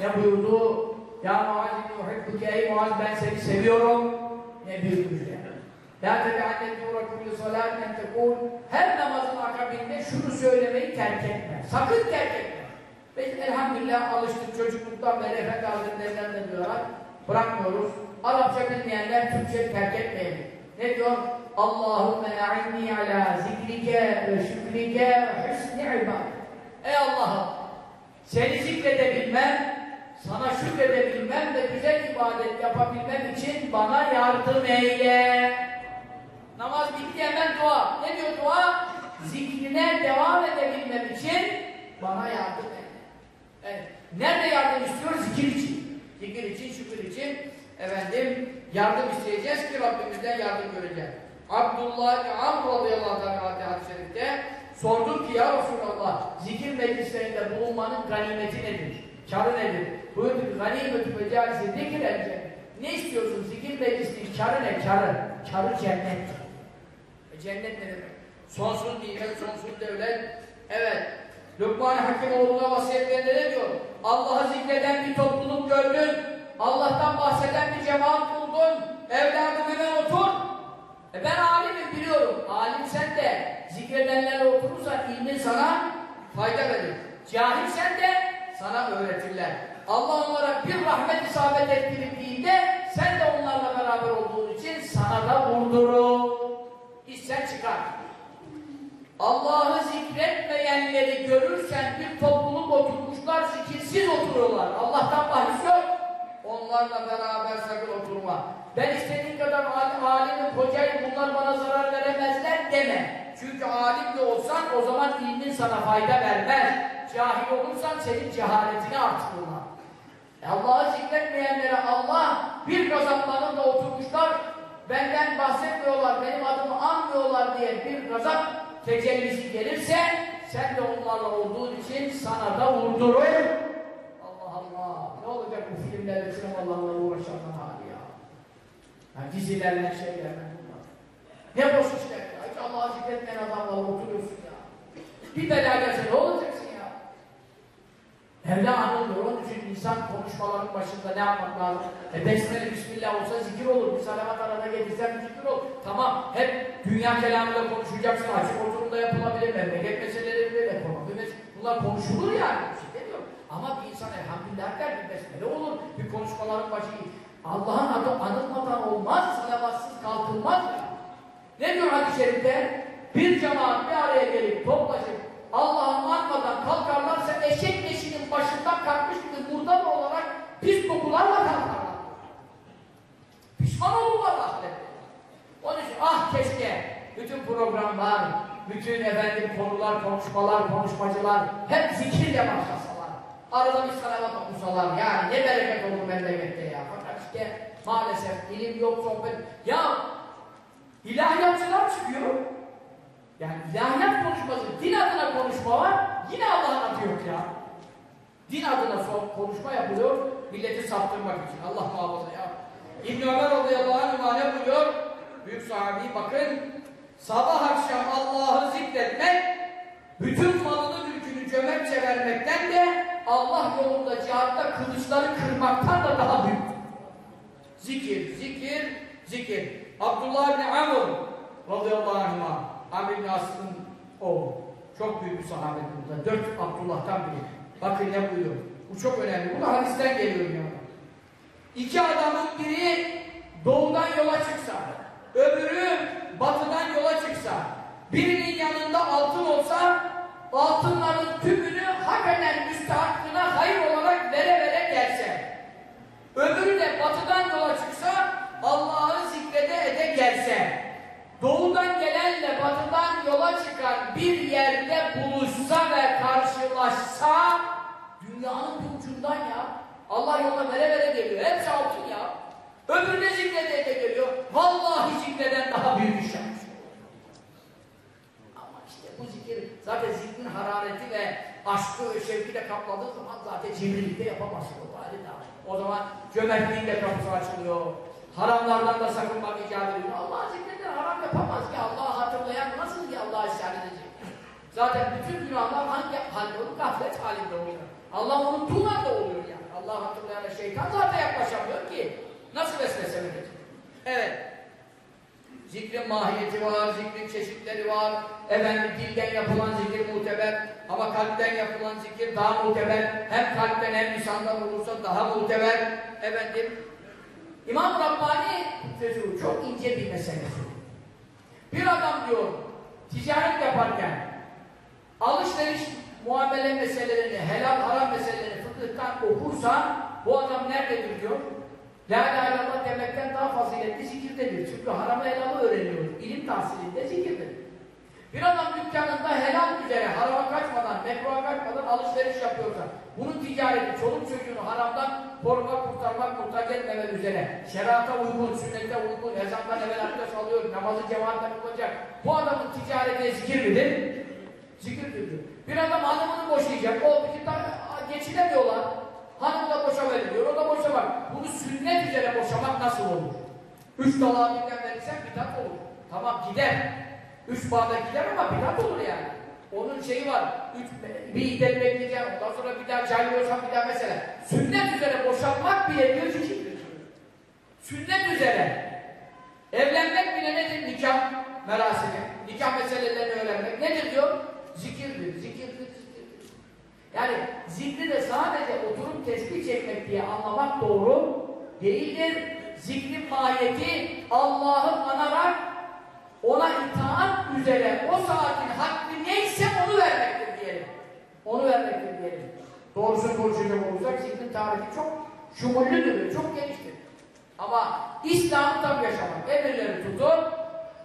ne buyurdu? Ya Muaz yuhibbuke ey Muaz ben seni seviyorum. Ne büyük müjde. La tebe'anne dura kulli salaten tekul her namazın akabinde şunu söylemeyi terk etme. Sakın terk etme. Biz elhamdülillah alıştık çocukluktan beri Efendi Hazretlerinden de duyarak bırakmıyoruz. Arapça bilmeyenler Türkçe terk etmeyelim. Ne diyor? Allahümme e'inni ala zikrike ve şükrike ve husni ibad. Ey Allah'ım seni zikredebilmem, sana şükredebilmem ve güzel ibadet yapabilmem için bana yardım eyle. Namaz bitti hemen dua. Ne diyor dua? Zikrine devam edebilmem için bana yardım eyle. Evet. Nerede yardım istiyoruz? Zikir için. Zikir için, şükür için efendim yardım isteyeceğiz ki Rabbimizden yardım göreceğiz. Abdullah bin Amr radıyallahu anh hadis-i şerifte sordum ki ya Resulallah zikir meclislerinde bulunmanın ganimeti nedir? Karı nedir? Buyurdu ki ganimetü mecalisi zikir ence. Ne istiyorsun? Zikir meclisinin karı ne? Karı. Karı cennet. E cennet ne demek? Sonsuz nimet, sonsuz devlet. Evet. Lokman-ı Hakimoğlu'na vasiyetlerinde ne diyor? Allah'ı zikreden bir topluluk gördün. Allah'tan bahseden bir cemaat buldun. Evladım hemen otur. E ben alimim biliyorum. Alim sen de zikredenlerle oturursan ilmin sana fayda verir. Cahil sen de sana öğretirler. Allah onlara bir rahmet isabet ettirildiğinde sen de onlarla beraber olduğun için sana da vurdurur. İş sen çıkar. Allah'ı zikretmeyenleri görürsen bir topluluk oturmuşlar, zikirsiz oturuyorlar. Allah'tan bahis yok. Onlarla beraber sakın oturma. Ben istediğim kadar alim, alimim, hocayım, bunlar bana zarar veremezler deme. Çünkü alim de olsan o zaman ilmin sana fayda vermez. Cahil olursan senin cehaletini artırırlar. E Allah'ı zikretmeyenlere Allah bir gazaplarında da oturmuşlar, benden bahsetmiyorlar, benim adımı anmıyorlar diye bir gazap tecellisi gelirse, sen de onlarla olduğun için sana da vurdurur. Allah Allah! Ne olacak bu filmlerle, sinemalarla uğraşanlar hali ya? ya dizilerle, şeylerle bunlar. Ne boş işler ya? Hiç Allah'ı zikretmeyen adamlarla oturuyorsun ya. Bir bela ne olacaksın ya? Mevla anılmıyor. Onun için insan konuşmaların başında ne yapmak lazım? E besmele bismillah olsa zikir olur. Bir salavat arada getirsen bir zikir olur. Tamam. Hep dünya kelamıyla konuşacaksın. Açık oturumda yapılabilir. Memleket meseleleri böyle. Ekonomi mes Bunlar konuşulur yani. Bir şey demiyorum. Ama bir insan elhamdülillah der bir besmele olur. Bir konuşmaların başı Allah'ın adı anılmadan olmaz. Salavatsız kalkılmaz. Ne diyor hadis-i şerifte? Bir cemaat bir araya gelip toplaşıp Allah'ı anmadan kalkarlarsa eşek leşinin başından kalkmış gibi murdar olarak pis kokularla kalkarlar. Pişman olurlar ahirette. Onun için ah keşke bütün programlar, bütün efendim konular, konuşmalar, konuşmacılar hep zikirle başlasalar. Arada bir salavat okusalar yani ne bereket olur memlekette ya. İşte maalesef ilim yok, sohbet. Ya ilahiyatçılar çıkıyor. Yani ilahiyat konuşması, din adına konuşma var, yine Allah'ın adı yok ya. Din adına konuşma yapılıyor, milleti saptırmak için. Allah muhafaza ya. İbn Ömer radıyallahu anh ne buyuruyor? Büyük sahabi bakın, sabah akşam Allah'ı zikretmek, bütün malını mülkünü cömertçe vermekten de Allah yolunda cihatta kılıçları kırmaktan da daha büyük. Zikir, zikir, zikir. Abdullah bin Amr radıyallahu anh'a Amr bin Aslı'nın oğlu. Çok büyük bir sahabe burada. Dört Abdullah'tan biri. Bakın ne buyuruyor. Bu çok önemli. Bu da hadisten geliyor ya. İki adamın biri doğudan yola çıksa, öbürü batıdan yola çıksa, birinin yanında altın olsa, altınların tümünü hak eden müstahakkına hayır olarak öbürü de batıdan yola çıksa, Allah'ı zikrede ede gelse, doğudan gelenle batıdan yola çıkan bir yerde buluşsa ve karşılaşsa, dünyanın bir ucundan ya, Allah yoluna vere vere geliyor. Hepsi altın ya. Öbürü de zikrede de geliyor. Vallahi zikreden daha büyük iş yapmış. Ama işte bu zikir, zaten zikrin harareti ve aşkı şevkiyle kapladığı zaman zaten cimrilikte yapamazsın o zaman cömertliğin de kapısı açılıyor. Haramlardan da sakınmak icap ediyor. Allah zikreden haram yapamaz ki. Allah'ı hatırlayan nasıl ki Allah'a isyan edecek? Zaten bütün günahlar hangi halde olur? Gaflet halinde oluyor. Allah unuttuğu halde oluyor yani. Allah hatırlayana şeytan zaten yaklaşamıyor ki. Nasıl vesvese verecek? Evet. Zikrin mahiyeti var, zikrin çeşitleri var. Efendim dilden yapılan zikir muteber ama kalpten yapılan zikir daha muteber. Hem kalpten hem lisandan olursa daha muteber. Efendim İmam Rabbani sözü çok ince bir meselesi. Bir adam diyor ticaret yaparken alışveriş muamele meselelerini, helal haram meselelerini fıkıhtan okursa bu adam nerededir diyor? La ilahe illallah demekten daha faziletli zikirdedir. Çünkü haramı helalı öğreniyor. İlim tahsilinde zikirdir. Bir adam dükkanında helal üzere harama kaçmadan, mekruha kaçmadan alışveriş yapıyorsa, bunun ticareti, çoluk çocuğunu haramdan korumak, kurtarmak, kurtar etmemek üzere, şerata uygun, sünnete uygun, ezandan evvel abdest alıyor, namazı cemaatten olacak. Bu adamın ticareti zikir midir? Zikirdir. Bir adam hanımını boşayacak, o iki tane geçinemiyorlar. Hanım da boşa veriliyor, o da boşa. Bunu sünnet üzere boşamak nasıl olur? Üç dalağı birden verirsen bidat olur. Tamam gider. Üç bağda gider ama bidat olur yani. Onun şeyi var. Üç, bir iddet bekleyeceğim. Ondan sonra bir daha caylıyorsam bir daha mesela. Sünnet üzere boşanmak bile diyor zikirdir. Sünnet üzere. Evlenmek bile nedir? Nikah merasimi. Nikah meselelerini öğrenmek nedir diyor? Zikirdir, zikirdir. Yani zikri de sadece oturup tesbih çekmek diye anlamak doğru değildir. Zikrin mahiyeti Allah'ı anarak ona itaat üzere o saatin hakkı neyse onu vermektir diyelim. Onu vermektir diyelim. Doğrusunu konuşacak olursak zikrin tarihi çok şumullüdür, çok geniştir. Ama İslam'ı tam yaşamak, emirleri tutup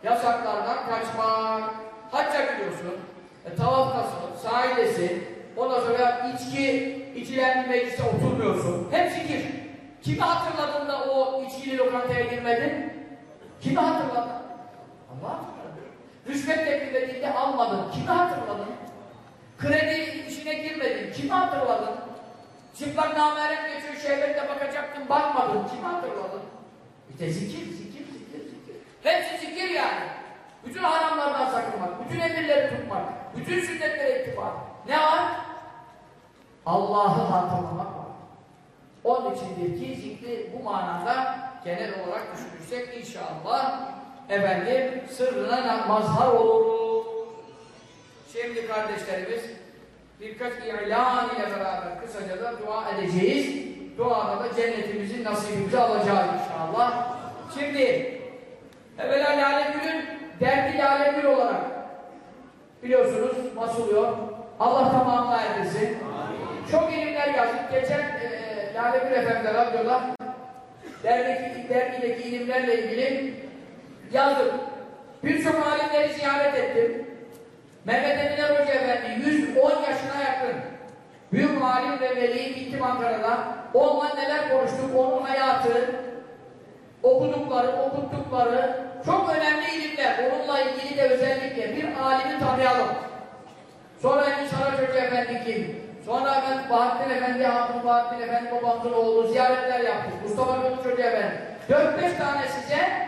yasaklardan kaçmak. Hacca gidiyorsun, e, tavaftasın, sahilesin, ondan sonra içki içilen bir meclise oturmuyorsun. Hep zikir. Kimi hatırladın da o içkili lokantaya girmedin? Kimi hatırladın? Allah hatırladı. Rüşvet teklif edildi almadın. Kimi hatırladın? Kredi işine girmedin. Kimi hatırladın? Çıplak namerem geçiyor şehvette bakacaktın bakmadın. Kimi hatırladın? İşte zikir, zikir, zikir, zikir. Hepsi zikir yani. Bütün haramlardan sakınmak, bütün emirleri tutmak, bütün sünnetlere ittifak. Ne var? Allah'ı hatırlamak var. Onun içindir ki zikri bu manada genel olarak düşünürsek inşallah efendim sırrına mazhar olur. Şimdi kardeşlerimiz birkaç ilan ile beraber kısaca da dua edeceğiz. Duada da cennetimizin nasibimizi alacağız inşallah. Şimdi evvela Lale Gül'ün derdi Lale Gül olarak biliyorsunuz basılıyor. Allah tamamına erdirsin. Çok ilimler yazdık. Geçen e, Lale Gül Efendi radyoda dergideki, dergideki ilimlerle ilgili yazdım. Birçok alimleri ziyaret ettim. Mehmet Emine Hoca Efendi 110 yaşına yakın. Büyük alim ve veli gittim Ankara'da. Onunla neler konuştuk, onun hayatı, okudukları, okuttukları çok önemli ilimler. Onunla ilgili de özellikle bir alimi tanıyalım. Sonra Emin Saraç Hoca Efendi kim? Sonra ben Bahattin Efendi, Hatun Bahattin Efendi babamızın oğlu ziyaretler yaptık. Mustafa Gökçe Hoca Efendi. 4-5 tane size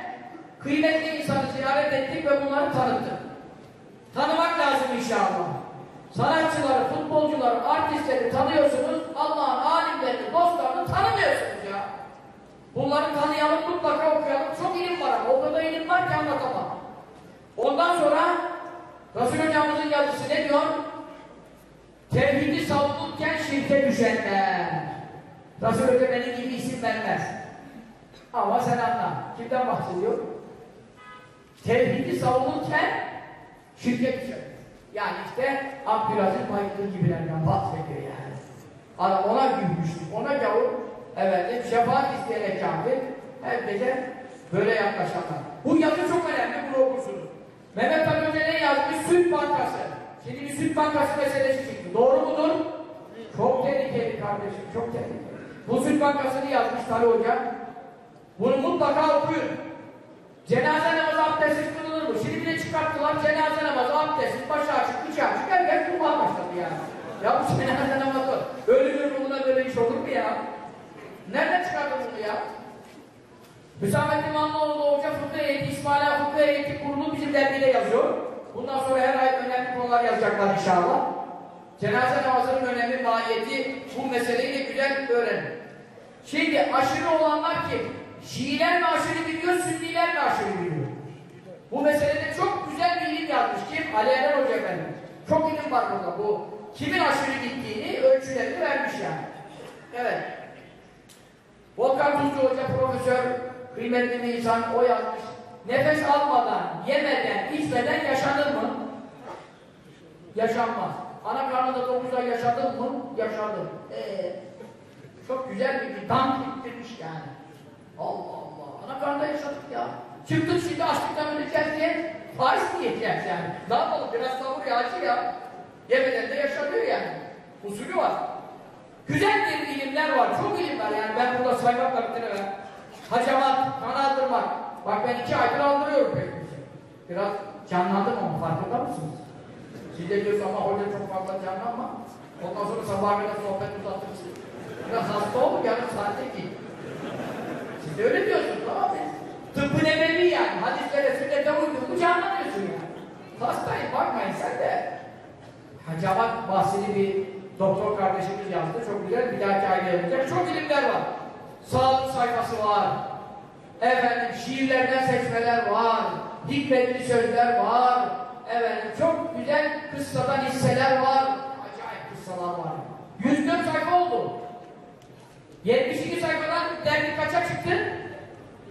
kıymetli insanı ziyaret ettik ve bunları tanıttık. Tanımak lazım inşallah. Sanatçıları, futbolcuları, artistleri tanıyorsunuz. Allah'ın alimlerini, dostlarını tanımıyorsunuz ya. Bunları tanıyalım, mutlaka okuyalım. Çok ilim var ama o kadar ilim var ki anlatamam. Ondan sonra Resul Hocamızın yazısı ne diyor? Tevhidi savunurken şirke düşenler. Resul benim gibi isim vermez. Ama sen anla. Kimden bahsediyor? Tevhidi savunurken şirke düşen. Yani işte Abdülaziz Bayındır gibilerden bahsediyor yani. Adam ona gülmüştü, ona gavur, efendim, şefaat isteyerek kafir, her gece böyle yaklaşanlar. Bu yazı çok önemli, bunu okursunuz. Mehmet Ali ne yazmış? Süt Bankası. Şimdi bir süt bankası meselesi çıktı. Doğru mudur? Çok tehlikeli kardeşim, çok tehlikeli. Bu süt bankasını yazmış Ali Hoca. Bunu mutlaka okuyun. Cenaze namazı abdestsiz kılınır mı? Şimdi bir de çıkarttılar cenaze namazı abdestsiz, başı açık, içi açık, herkes kurban başladı yani. Ya bu *laughs* cenaze namazı, ölümün ruhuna böyle iş olur mu ya? Nereden çıkardın bunu ya? Hüsamettin Mahmudoğlu Hoca Fıkıh Heyeti, İsmail Ağa Fıkıh Heyeti kurulu bizim dergide yazıyor. Bundan sonra her ay önemli konular yazacaklar inşallah. Cenaze namazının önemi, mahiyeti, bu meseleyi de güzel öğrenin. Şimdi aşırı olanlar kim? Şiiler mi aşırı biliyor, Sünniler mi aşırı biliyor? Bu meselede çok güzel bir ilim yazmış. Kim? Ali Eren Hoca Efendi. Çok ilim var burada bu. Kimin aşırı gittiğini, ölçülerini vermiş yani. Evet. Volkan Tuzcu Hoca profesör, kıymetli bir insan, o yazmış. Nefes almadan, yemeden, içmeden yaşanır mı? Yaşanmaz. Ana karnında 9 ay yaşadın mı? Yaşadım. Ee, çok güzel bir dank bittirmiş yani. Allah Allah. Ana karnında yaşadık ya. Çıktık şimdi açlıktan öleceğiz diye faiz mi yiyeceğiz yani? Ne yapalım? Biraz sabır ya acı ya. Yemeden de yaşanıyor yani. Usulü var. Güzel bir ilimler var. Çok ilim var yani. Ben burada saymakla bitiremem. Hacamat, kan aldırmak. Bak ben iki aydır aldırıyorum pek bir şey. Biraz canlandım ama farkında mısınız? Siz de diyorsun ama hoca çok fazla canlanma. Ondan sonra sabaha kadar sohbet uzatırsın. Biraz hasta olduk yarım saatte git. Siz de öyle diyorsunuz ama biz tıbbı nebevi yani. Hadislere, sünnete uyduğunu canlanıyorsun yani. Hastayım bakmayın sen de. Hacamat bahsini bir doktor kardeşimiz yazdı. Çok güzel. Bir dahaki ayda yapacak. Çok ilimler var. Sağlık sayfası var. Efendim şiirlerden seçmeler var. Hikmetli sözler var. Efendim çok güzel kıssadan hisseler var. Acayip kıssalar var. 104 sayfa oldu. 72 sayfadan dergi kaça çıktı?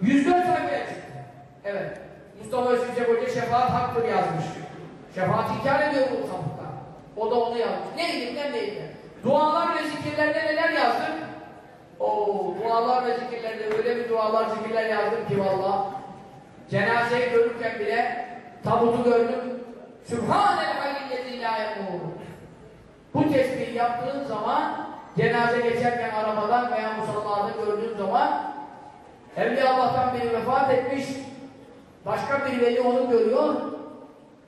104 sayfaya çıktı. Evet. Mustafa Özgürcek Hoca şefaat haktır yazmış. Şefaat inkar ediyor bu sapıklar. O da onu yazmış. Ne ilimler ne ilimler. Dualar ve zikirlerde neler yazdım? Oo, dualar ve zikirlerde öyle bir dualar, zikirler yazdım ki valla. Cenazeyi görürken bile tabutu gördüm. Sübhanel haliyyezi la. Bu tesbihi yaptığın zaman cenaze geçerken arabadan veya musallada gördüğün zaman Evliya Allah'tan biri vefat etmiş başka bir veli onu görüyor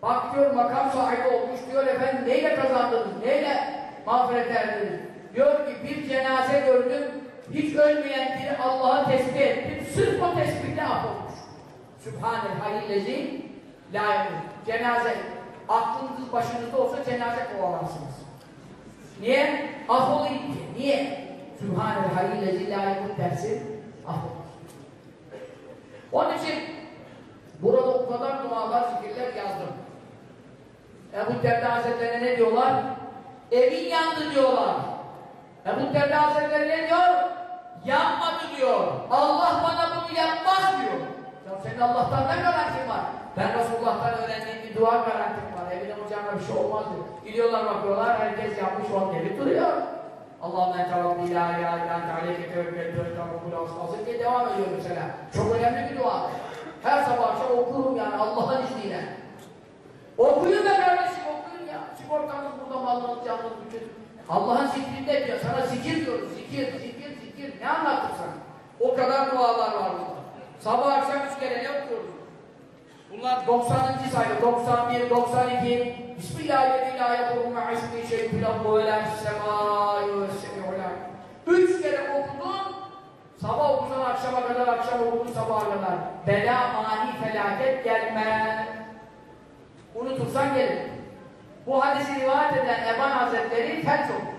bak diyor makam sahibi olmuş diyor efendim neyle kazandınız neyle mağfiret erdiniz diyor ki bir cenaze gördüm hiç ölmeyen biri Allah'a tesbih ettim sırf o tesbihle affolmuş Sübhanel halillezi la yemur. cenaze aklınız başınızda olsa cenaze kovalarsınız Niye? Affolayım diye. Niye? Sübhanel hayyillezi la yemut dersin. Affolur. Onun için burada o kadar dualar, zikirler yazdım. Ebu Derda Hazretleri ne diyorlar? Evin yandı diyorlar. Ebu Derda Hazretleri ne diyor? Yanmadı diyor. Allah bana bunu yapmaz diyor. Ya senin Allah'tan ne garantin var? Ben Resulullah'tan öğrendiğim bir dua garantim var. Evine ocağına bir şey olmaz diyor. Gidiyorlar bakıyorlar, herkes yapmış on gibi duruyor. Allah'ım en tavaklı ilahe ilahe ilahe aleyke tevekkel tevekkel rabbul asfası diye devam ediyor mesela. Çok önemli bir dua. Her sabah akşam okurum yani Allah'ın izniyle. Okuyun be kardeşim okuyun ya. Sigortanız burada malınız canınız bütün. Allah'ın zikrinde diyor. Sana zikir diyoruz. Zikir, zikir. Ne anlattın sen? O kadar dualar var burada. Sabah akşam üç kere ne okuyoruz? Bunlar 90. sayfa, 91, 92. Bismillahirrahmanirrahim. İsmi şeyhül abbu ve la semâi ve semi'ul Üç kere okudun, sabah okudun akşama kadar, akşam okudun sabaha kadar. Bela, mani, felaket gelmez. Unutursan gelir. Bu hadisi rivayet eden Eban Hazretleri felç olur.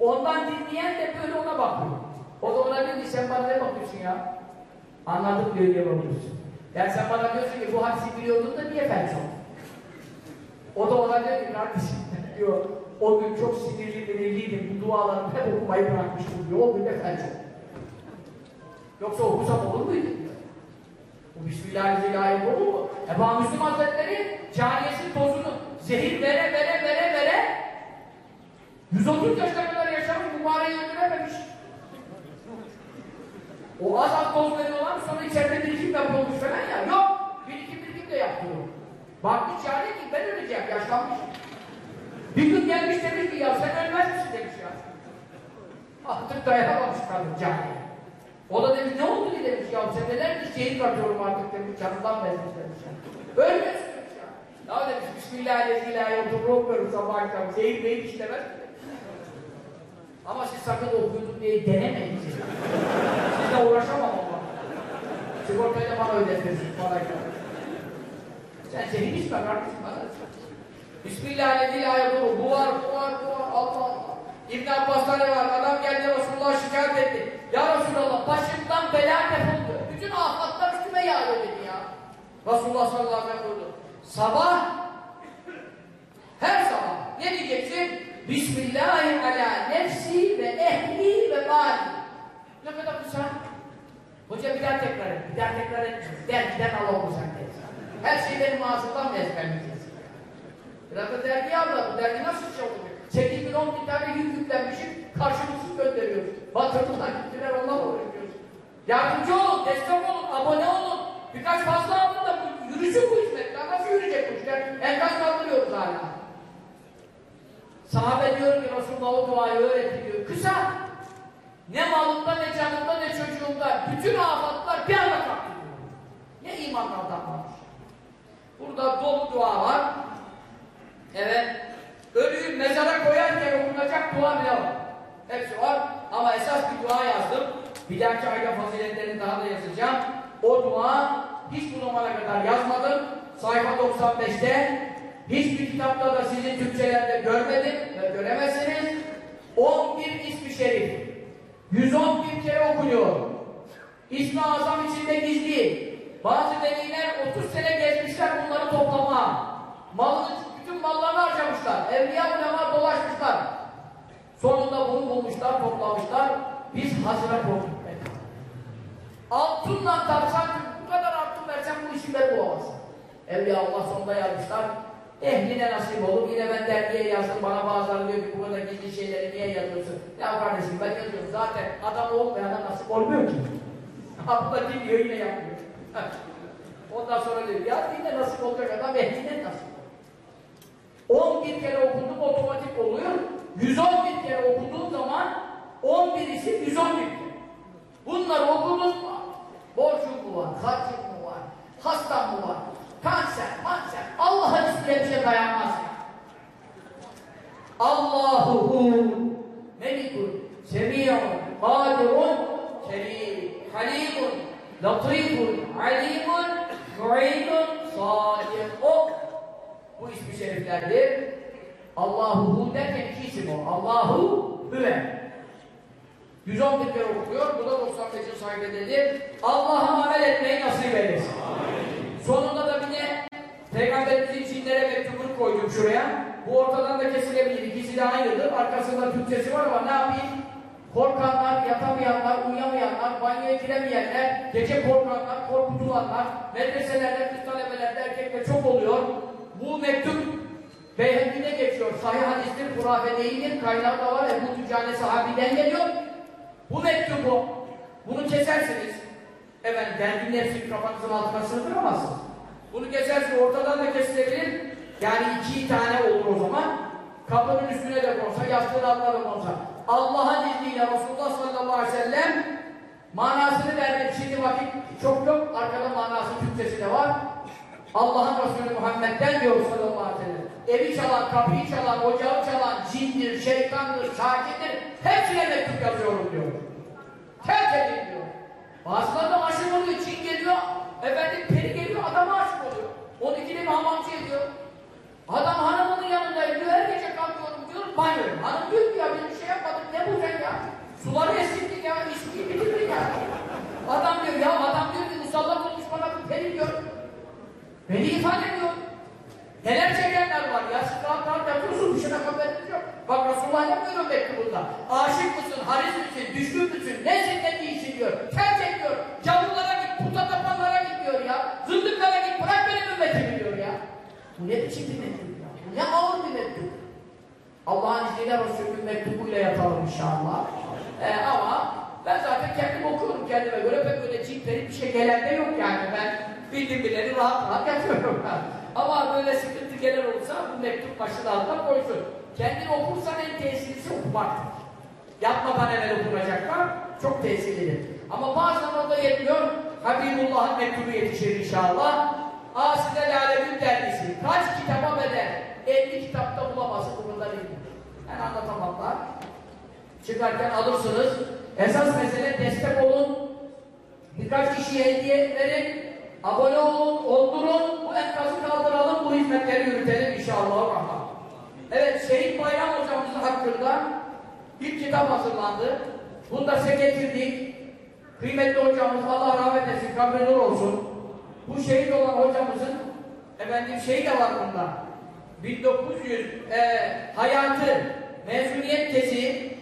Ondan dinleyen de böyle ona bakıyor. O da ona diyor ki sen bana ne bakıyorsun ya? Anladık diyor diye bakıyorsun. Yani sen bana diyorsun ki bu hadisi biliyordun da niye felç oldun? O da ona diyor ki kardeşim *laughs* diyor o gün çok sinirli sinirliydim bu dualarımı hep okumayı bırakmıştım diyor. O gün de felç oldum. Yoksa okusam olur muydu. Bu Bismillahirrahmanirrahim olur mu? Ebu Müslüm Hazretleri caniyesinin tozunu zehir vere vere vere vere 130 yaşına mübareği öldürememiş. O az toz veriyorlar sonra içeride birikim yapıyormuş falan ya. Yok. Birikim birikim de yaptırıyor. Bakmış yani ki ben öleceğim yaşlanmış. Bir gün gelmiş demiş ki ya sen ölmez misin demiş ya. Artık dayanamamış kadın caniye. O da demiş ne oldu ki demiş ya sen neden bir şehit atıyorum artık demiş canından bezmiş demiş ya. Ölmüyorsun demiş ya. Ya demiş Bismillahirrahmanirrahim okuyorum sabah akşam şehit beyit işlemez mi. Ama siz sakın okuyorduk diye denemeyin siz. Sizle uğraşamam ama. Sigortayı da bana ödetiyorsun parayla. Sen şehit içme kardeşim bana. Bismillahirrahmanirrahim. Bu var, bu var, bu var. Allah Allah. İbn Abbas'ta ne var? Adam geldi Resulullah şikayet etti. Ya Resulallah başımdan bela defoldu. Bütün afatlar üstüme yağıyor dedi ya. Resulullah sallallahu aleyhi ve sellem buyurdu. Sabah her sabah ne diyeceksin? Bismillahi ala nefsi ve ehli ve mali. Ne kadar kısa. Hoca bir daha tekrar et. Bir daha tekrar et. Dergiden al oku sen de. Her şey benim ağzımdan mı ezberleyeceksin? Biraz da dergi al da bu dergi nasıl şey olacak? 8 bin 10 bin tane yük yüklenmişim, karşılıksız gönderiyoruz. Batırdılar gittiler onunla uğraşıyoruz. Yardımcı olun, destek olun, abone olun. Birkaç fazla alın da bu, yürüsün bu hizmet. Nasıl yürüyecek bu işler? Enkaz kaldırıyoruz hala. Sahabe diyor ki Resulullah o duayı öğretti diyor. Kısa. Ne malında, ne canında, ne çocuğunda. Bütün afatlar bir anda kalktı diyor. Ne iman adamlarmış. Burada dolu dua var. Evet. Ölüyü mezara koyarken okunacak dua bile var. Hepsi var. Ama esas bir dua yazdım. Bir dahaki ayda faziletlerini daha da yazacağım. O dua hiç bu zamana kadar yazmadım. Sayfa 95'te hiçbir kitapta da sizin Türkçelerde görmedim ve göremezsiniz. 11 ismi şerif. 111 kere okunuyor. İsmi azam içinde gizli. Bazı veliler 30 sene gezmişler bunları toplama. Malını, bütün mallarını harcamışlar. Evliya ulema dolaşmışlar. Sonunda bunu bulmuşlar, toplamışlar. Biz hazıra koyduk. Altınla tartsan, bu kadar altın versen bu işi ben bulamazsın. Evliya Allah sonunda yazmışlar. Ehline nasip olur. Yine ben dergiye yazdım. Bana bazıları diyor ki bu kadar gizli şeyleri niye yazıyorsun? Ya kardeşim ben yazıyorum. Zaten adam olmayana nasip olmuyor ki. *laughs* Abla dinliyor yine yapmıyor. *laughs* Ondan sonra diyor ya yine nasip olacak adam ehline nasip. 11 kere okudum otomatik oluyor. 111 kere okuduğun zaman 11 isim 111 kere. Bunları okudun mu? Borcun mu var? Harcın mı var? Hastan mı var? Kanser, manser. Allah'ın ismiyle bir şey dayanmaz ya. Allahu melikun, semiyun, kadirun, kerim, halimun, latifun, alimun, mu'inun, sadir. O bu ismi şeriflerdir. Allahu hu derken iki isim o. Allahu hüve. 111 kere okuyor. Bu da 95. sayfededir. Allah'a amel etmeyi nasip eylesin. Sonunda Peygamberimizin Çinlere mektubunu koydum şuraya. Bu ortadan da kesilebilir. İkisi de aynıdır. Arkasında Türkçesi var ama ne yapayım? Korkanlar, yatamayanlar, uyuyamayanlar, banyoya giremeyenler, gece korkanlar, korkutulanlar, medreselerde, kız talebelerde, erkekler çok oluyor. Bu mektup Beyhekli'de geçiyor. Sahih hadistir, hurafe değildir. Kaynağı da var. Ebu Tücane sahabiden geliyor. Bu mektubu, bunu kesersiniz. Efendim, derginin hepsini kafanızın altına sığdıramazsınız. Bunu kesersiniz, ortadan da kesilebilir. Yani iki tane olur o zaman. Kapının üstüne de konsa, yastığın altına da konsa. Allah'ın izniyle Resulullah sallallahu aleyhi ve sellem manasını verdim. Şimdi vakit çok yok. Arkada manası Türkçesi de var. Allah'ın Resulü Muhammed'den diyor sallallahu aleyhi ve sellem. Evi çalan, kapıyı çalan, ocağı çalan, cindir, şeytandır, şakirdir. Hepsine mektup yazıyorum diyor. Terk edin diyor. Bazıları da aşık oluyor, cin geliyor. Efendim peri geliyor, adama aşık oluyor. Onu ikili bir hamamcı ediyor. Adam hanımının yanındayım diyor, her gece kalkıyorum diyor, banyoyum. Hanım diyor ki ya biz bir şey yapmadık, ne bu sen ya? Suları eskittik ya, içkiyi bitirdik ya. Adam diyor ya, adam diyor ki musallat olmuş bana bir peri diyor. Beni ifade ediyor. Neler çekenler var ya, siz rahat rahat yapıyorsunuz, bir şeyden haberiniz yok. Bak Resulullah ne buyuruyor mektubunda? Aşık mısın, haris misin, düşkün müsün, nesin, ne değilsin diyor. Terk et diyor. Gavurlara git, puta diyor ya. Zındıklara git, bırak benim ümmetimi diyor ya. Bu ne biçim bir mektup ya? Bu ne ağır bir mektup. Allah'ın izniyle Resulü'nün mektubuyla yatalım inşallah. Ee, ama ben zaten kendim okuyorum kendime göre pek öyle ciltleri bir şey gelen de yok yani ben bildim bileni rahat rahat yatıyorum ama böyle sıkıntı gelen olursa bu mektup başının altına koysun. Kendin okursan en tesirlisi okumaktır. Yatmadan evvel okunacaklar çok tesirlidir. Ama bazen orada yetmiyor. Habibullah'ın mektubu yetişir inşallah. Asile Lale dergisi. Kaç kitaba bedel? 50 kitapta bulamazsın bundan değil. Ben anlatamam da. Çıkarken alırsınız. Esas mesele destek olun. Birkaç kişiye hediye verin. Abone olun, oldurun. Bu enkazı kaldıralım, bu hizmetleri yürütelim inşallah. Evet, Şehit Bayram hocamızın hakkında bir kitap hazırlandı. Bunu da size getirdik. Kıymetli hocamız Allah rahmet etsin, kabri nur olsun. Bu şehit olan hocamızın efendim şey de var bunda. 1900 e, hayatı, mezuniyet tezi,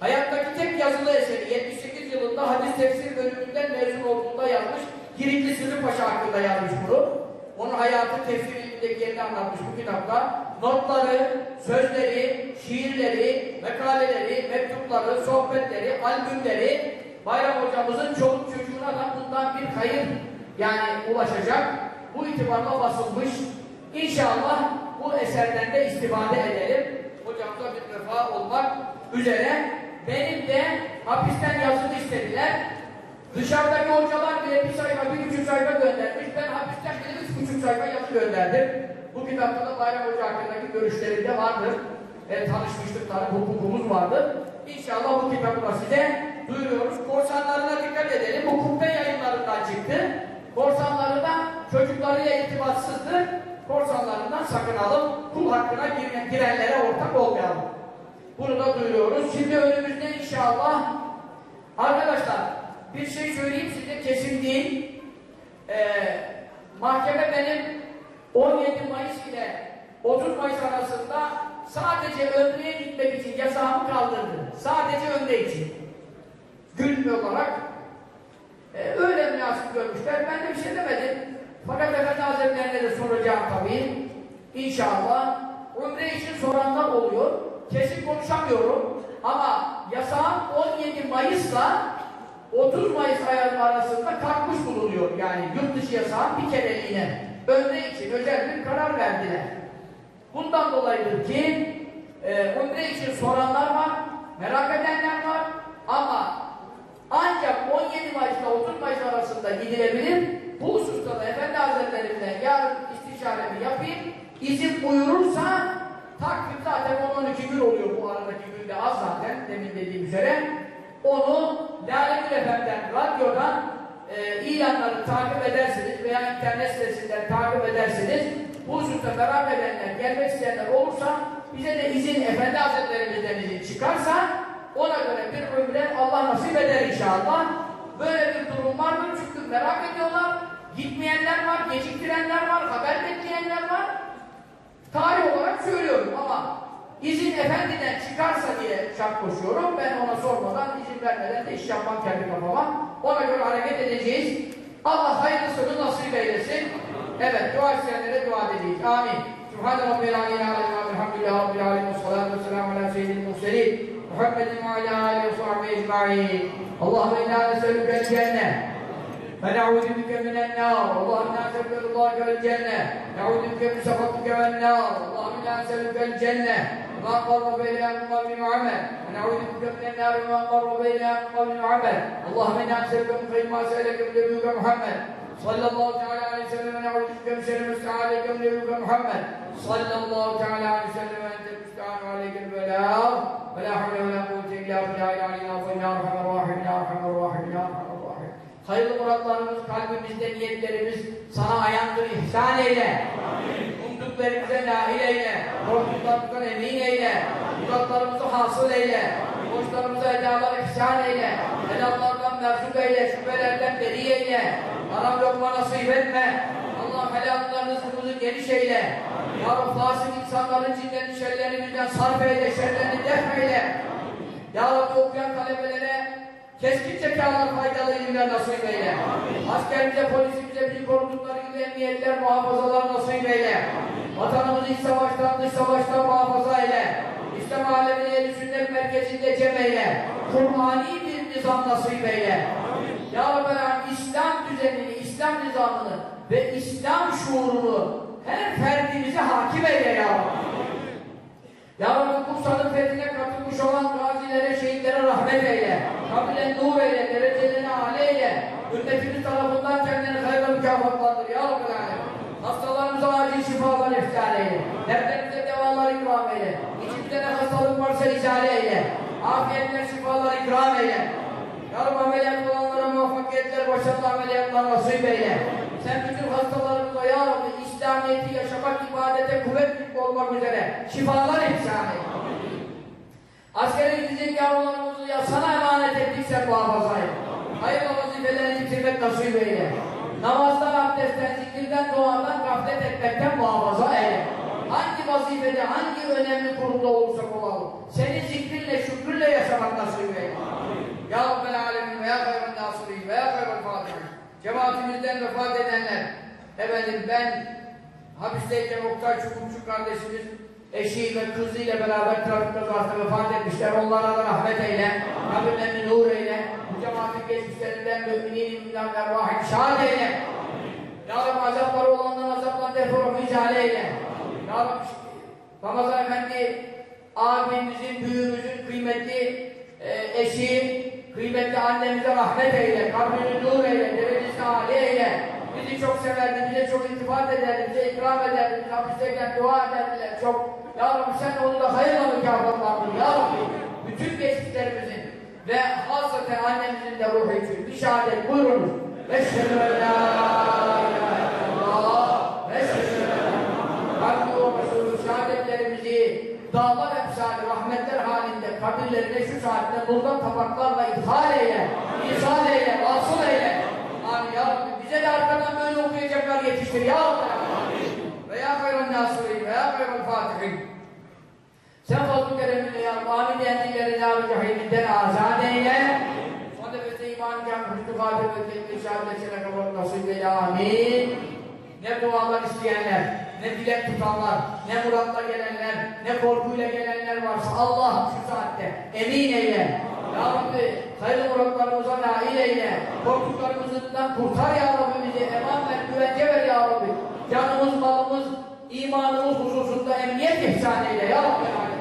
hayattaki tek yazılı eseri 78 yılında hadis tefsir bölümünden mezun olduğunda yazmış. Giritli Sırrı Paşa hakkında yazmış bunu. Onun hayatı tefsir ilmindeki yerini anlatmış bu kitapta. Notları, sözleri, şiirleri, makaleleri, mektupları, sohbetleri, albümleri Bayram hocamızın çoluk çocuğuna da bundan bir hayır yani ulaşacak. Bu itibarla basılmış. İnşallah bu eserden de istifade edelim. Hocamıza bir vefa olmak üzere. Benim de hapisten yazılı istediler. Dışarıdaki hocalar bile bir sayfa, bir buçuk sayfa göndermiş. Ben hapisten bile üç buçuk sayfa yazı gönderdim. Bu kitapta da Bayram Hoca hakkındaki görüşleri de vardır. E, tanışmıştık tabi, hukukumuz vardır. İnşallah bu kitabı da size duyuruyoruz. Korsanlarına dikkat edelim. Bu kubbe yayınlarından çıktı. Korsanları da çocuklarıyla irtibatsızdır. Korsanlarından sakınalım. Kul hakkına gire- girenlere ortak olmayalım. Bunu da duyuruyoruz. Şimdi önümüzde inşallah arkadaşlar bir şey söyleyeyim size kesin değil. Ee, mahkeme benim 17 Mayıs ile 30 Mayıs arasında sadece ömreye gitmek için yasağımı kaldırdı. Sadece ömre için. Gün olarak e, öyle münasip görmüşler. Ben de bir şey demedim. Fakat Efendi Hazretlerine de soracağım tabii. İnşallah umre için soranlar oluyor. Kesin konuşamıyorum. Ama yasağın 17 Mayıs'la 30 Mayıs ayarı arasında kalkmış bulunuyor. Yani yurt dışı yasağın bir kereliğine. Ömre için özel bir karar verdiler. Bundan dolayıdır ki e, umre için soranlar var, merak edenler var ama ancak 17 Mayıs ile 30 Mayıs arasında gidilebilir. Bu hususta da Efendi Hazretlerinden yarın istişaremi yapayım. İzin buyurursa takvim zaten 12 gün oluyor bu aradaki günde az zaten demin dediğim üzere. Onu Lale Gül Efendi'den, radyodan e, ilanları takip edersiniz veya internet sitesinden takip edersiniz. Bu hususta merak edenler, gelmek isteyenler olursa bize de izin Efendi Hazretlerimizden izin çıkarsa ona göre bir ömre Allah nasip eder inşallah. Böyle bir durum var mı? Çünkü merak ediyorlar. Gitmeyenler var, geciktirenler var, haber bekleyenler var. Tarih olarak söylüyorum ama izin efendiden çıkarsa diye şart koşuyorum. Ben ona sormadan, izin vermeden de iş yapmam kendi kafama. Ona göre hareket edeceğiz. Allah hayırlısını nasip eylesin. Evet, dua isteyenlere dua edeceğiz. Amin. Subhane Rabbil Aleyhi Aleyhi Elhamdülillahi Rabbil Alemin. Salatu vesselamu ala seyyidil murselin. Muhammedin ala aleyhi ve sahbihi ecma'in. Allahümme inna neselükel cennet. فنعوذ بك من النار اللهم إنا نسالك رضاك والجنه نعوذ بك من سخطك والنار اللهم أنا نسالك الجنه وما قرب اليها من قول وعمل ونعوذ بك من النار وما قرب اليها من قول وعمل اللهم أنا نسالك من خير ما سالك من نبيك محمد sallallahu teala aleyhi ve sellem ve ne'udüzüke min şerri mesta'aleyke nebiyyüke Muhammed. Sallallahu teala aleyhi ve sellem ve ente müsta'anu aleyke ve la ve la havle ve la kuvvete illa billahi aleyna ve illa rahmer rahim ya rahmer rahim ya rahmer rahim hayırlı muratlarımız kalbimizde niyetlerimiz sana ayandır ihsan eyle. Umduklarımıza nail eyle. Korktuklarımızdan emin eyle. Muratlarımızı hasıl eyle. Borçlarımıza edalar ihsan eyle. Helallardan merzuk eyle. Şüphelerden beri eyle. Haram lokma nasip etme. Allah helallarını rızkımızı geniş eyle. Ya Rabbi fasık insanların cinlerini, şerlerini bizden sarf eyle, şerlerini def eyle. Ya Rabbi okuyan talebelere Keskin zekalar faydalı ilimler nasip eyle. Askerimize, polisimize, bizi korudukları gibi emniyetler, muhafazalar nasip eyle. Vatanımızı iç savaştan, dış savaştan muhafaza eyle. İslam alemini el sünnet merkezinde cem eyle. Kur'ani bir nizam nasip eyle. Ya Rabbi İslam düzenini, İslam nizamını ve İslam şuurunu her ferdimize hakim eyle ya Rabbi. Ya Rabbi Bursa'nın fethine katılmış olan gazilere, şehitlere rahmet eyle. Kabile nur eyle, derecelerini âle eyle. Ümmetimiz tarafından kendini hayırla mükafatlandır. Ya Rabbi. Hastalarımıza acil şifalar iftar eyle. Dertlerimize devalar ikram eyle. Ne hastalık varsa izale eyle. Afiyetler, şifalar ikram eyle. Ya Rabbi ameliyat olanlara muvaffakiyetler, başarılı ameliyatlar nasip eyle. Sen bütün hastalarımıza Ya Rabbi İslamiyet'i yaşamak, ibadete kuvvet olmak üzere şifalar ihsan eyle. Askere gidecek yavrularımızı ya sana emanet ettik sen muhafaza et. Hayırlı vazifelerini bitirmek nasip eyle. Namazdan, abdestten, zikirden, duadan, gaflet etmekten muhafaza eyle. Hangi vazifede, hangi önemli kurumda olursak olalım, senin zikrinle, şükrünle yaşamak nasip eyle. Ya Rabbel Alemin ve Ya Hayrın Nasirin ve Ya Fatihin. Cemaatimizden vefat edenler, efendim ben hapisteyken Oktay Çukurçuk kardeşimiz eşi ve kızıyla beraber trafik kazasında vefat etmişler. Onlara da rahmet eyle. Kabirlerini nur eyle. Bu cemaatin geçmişlerinden müminin imdan ve rahim şahit eyle. Ya Rabbi azapları olanların azaplarını deforu icale eyle. Ramazan Efendi abimizin, büyüğümüzün kıymetli e, eşi, kıymetli annemize rahmet eyle. Kabrini nur eyle. Derecesini âli eyle. Bizi çok severdi, bize çok iltifat ederdi, bize ikram ederdi, biz hapisteyken dua ederdiler çok. Ya Rabbi sen onu da hayırla mükafatlandır Ya Rabbi. Bütün geçtiklerimizin ve hasaten annemizin de ruhu için bir şehadet buyurunuz. Eşhedü en la ilahe illallah ve eşhedü en Rabbi o Resulü şehadetlerimizi dağlar emsali rahmetler halinde kabirlerine şu saatte nurdan tabaklarla ithal eyle, ihsal eyle, vasıl eyle. Amin ya Rabbi. Bize de arkadan böyle okuyacaklar yetiştir ya Rabbi. Ve ya hayrın nasirin ve ya hayrın fatihin. Sen fazl-ı kereminle ya Rabbi. Amin diyenlikleri nar-ı cehiminden azad eyle. İman-ı kam, hüsnü kadir ve kelime-i şehadetine kabul nasip eyle. Amin. Ne dualar isteyenler, ne dilek tutanlar, ne muratla gelenler, ne korkuyla gelenler varsa Allah şu saatte emin eyle. Ya Rabbi hayırlı muratlarımıza nail eyle. Korktuklarımızdan kurtar ya Rabbi bizi. Eman ver, güvence ver ya Rabbi. Canımız, malımız, imanımız hususunda emniyet ihsan eyle ya Rabbi.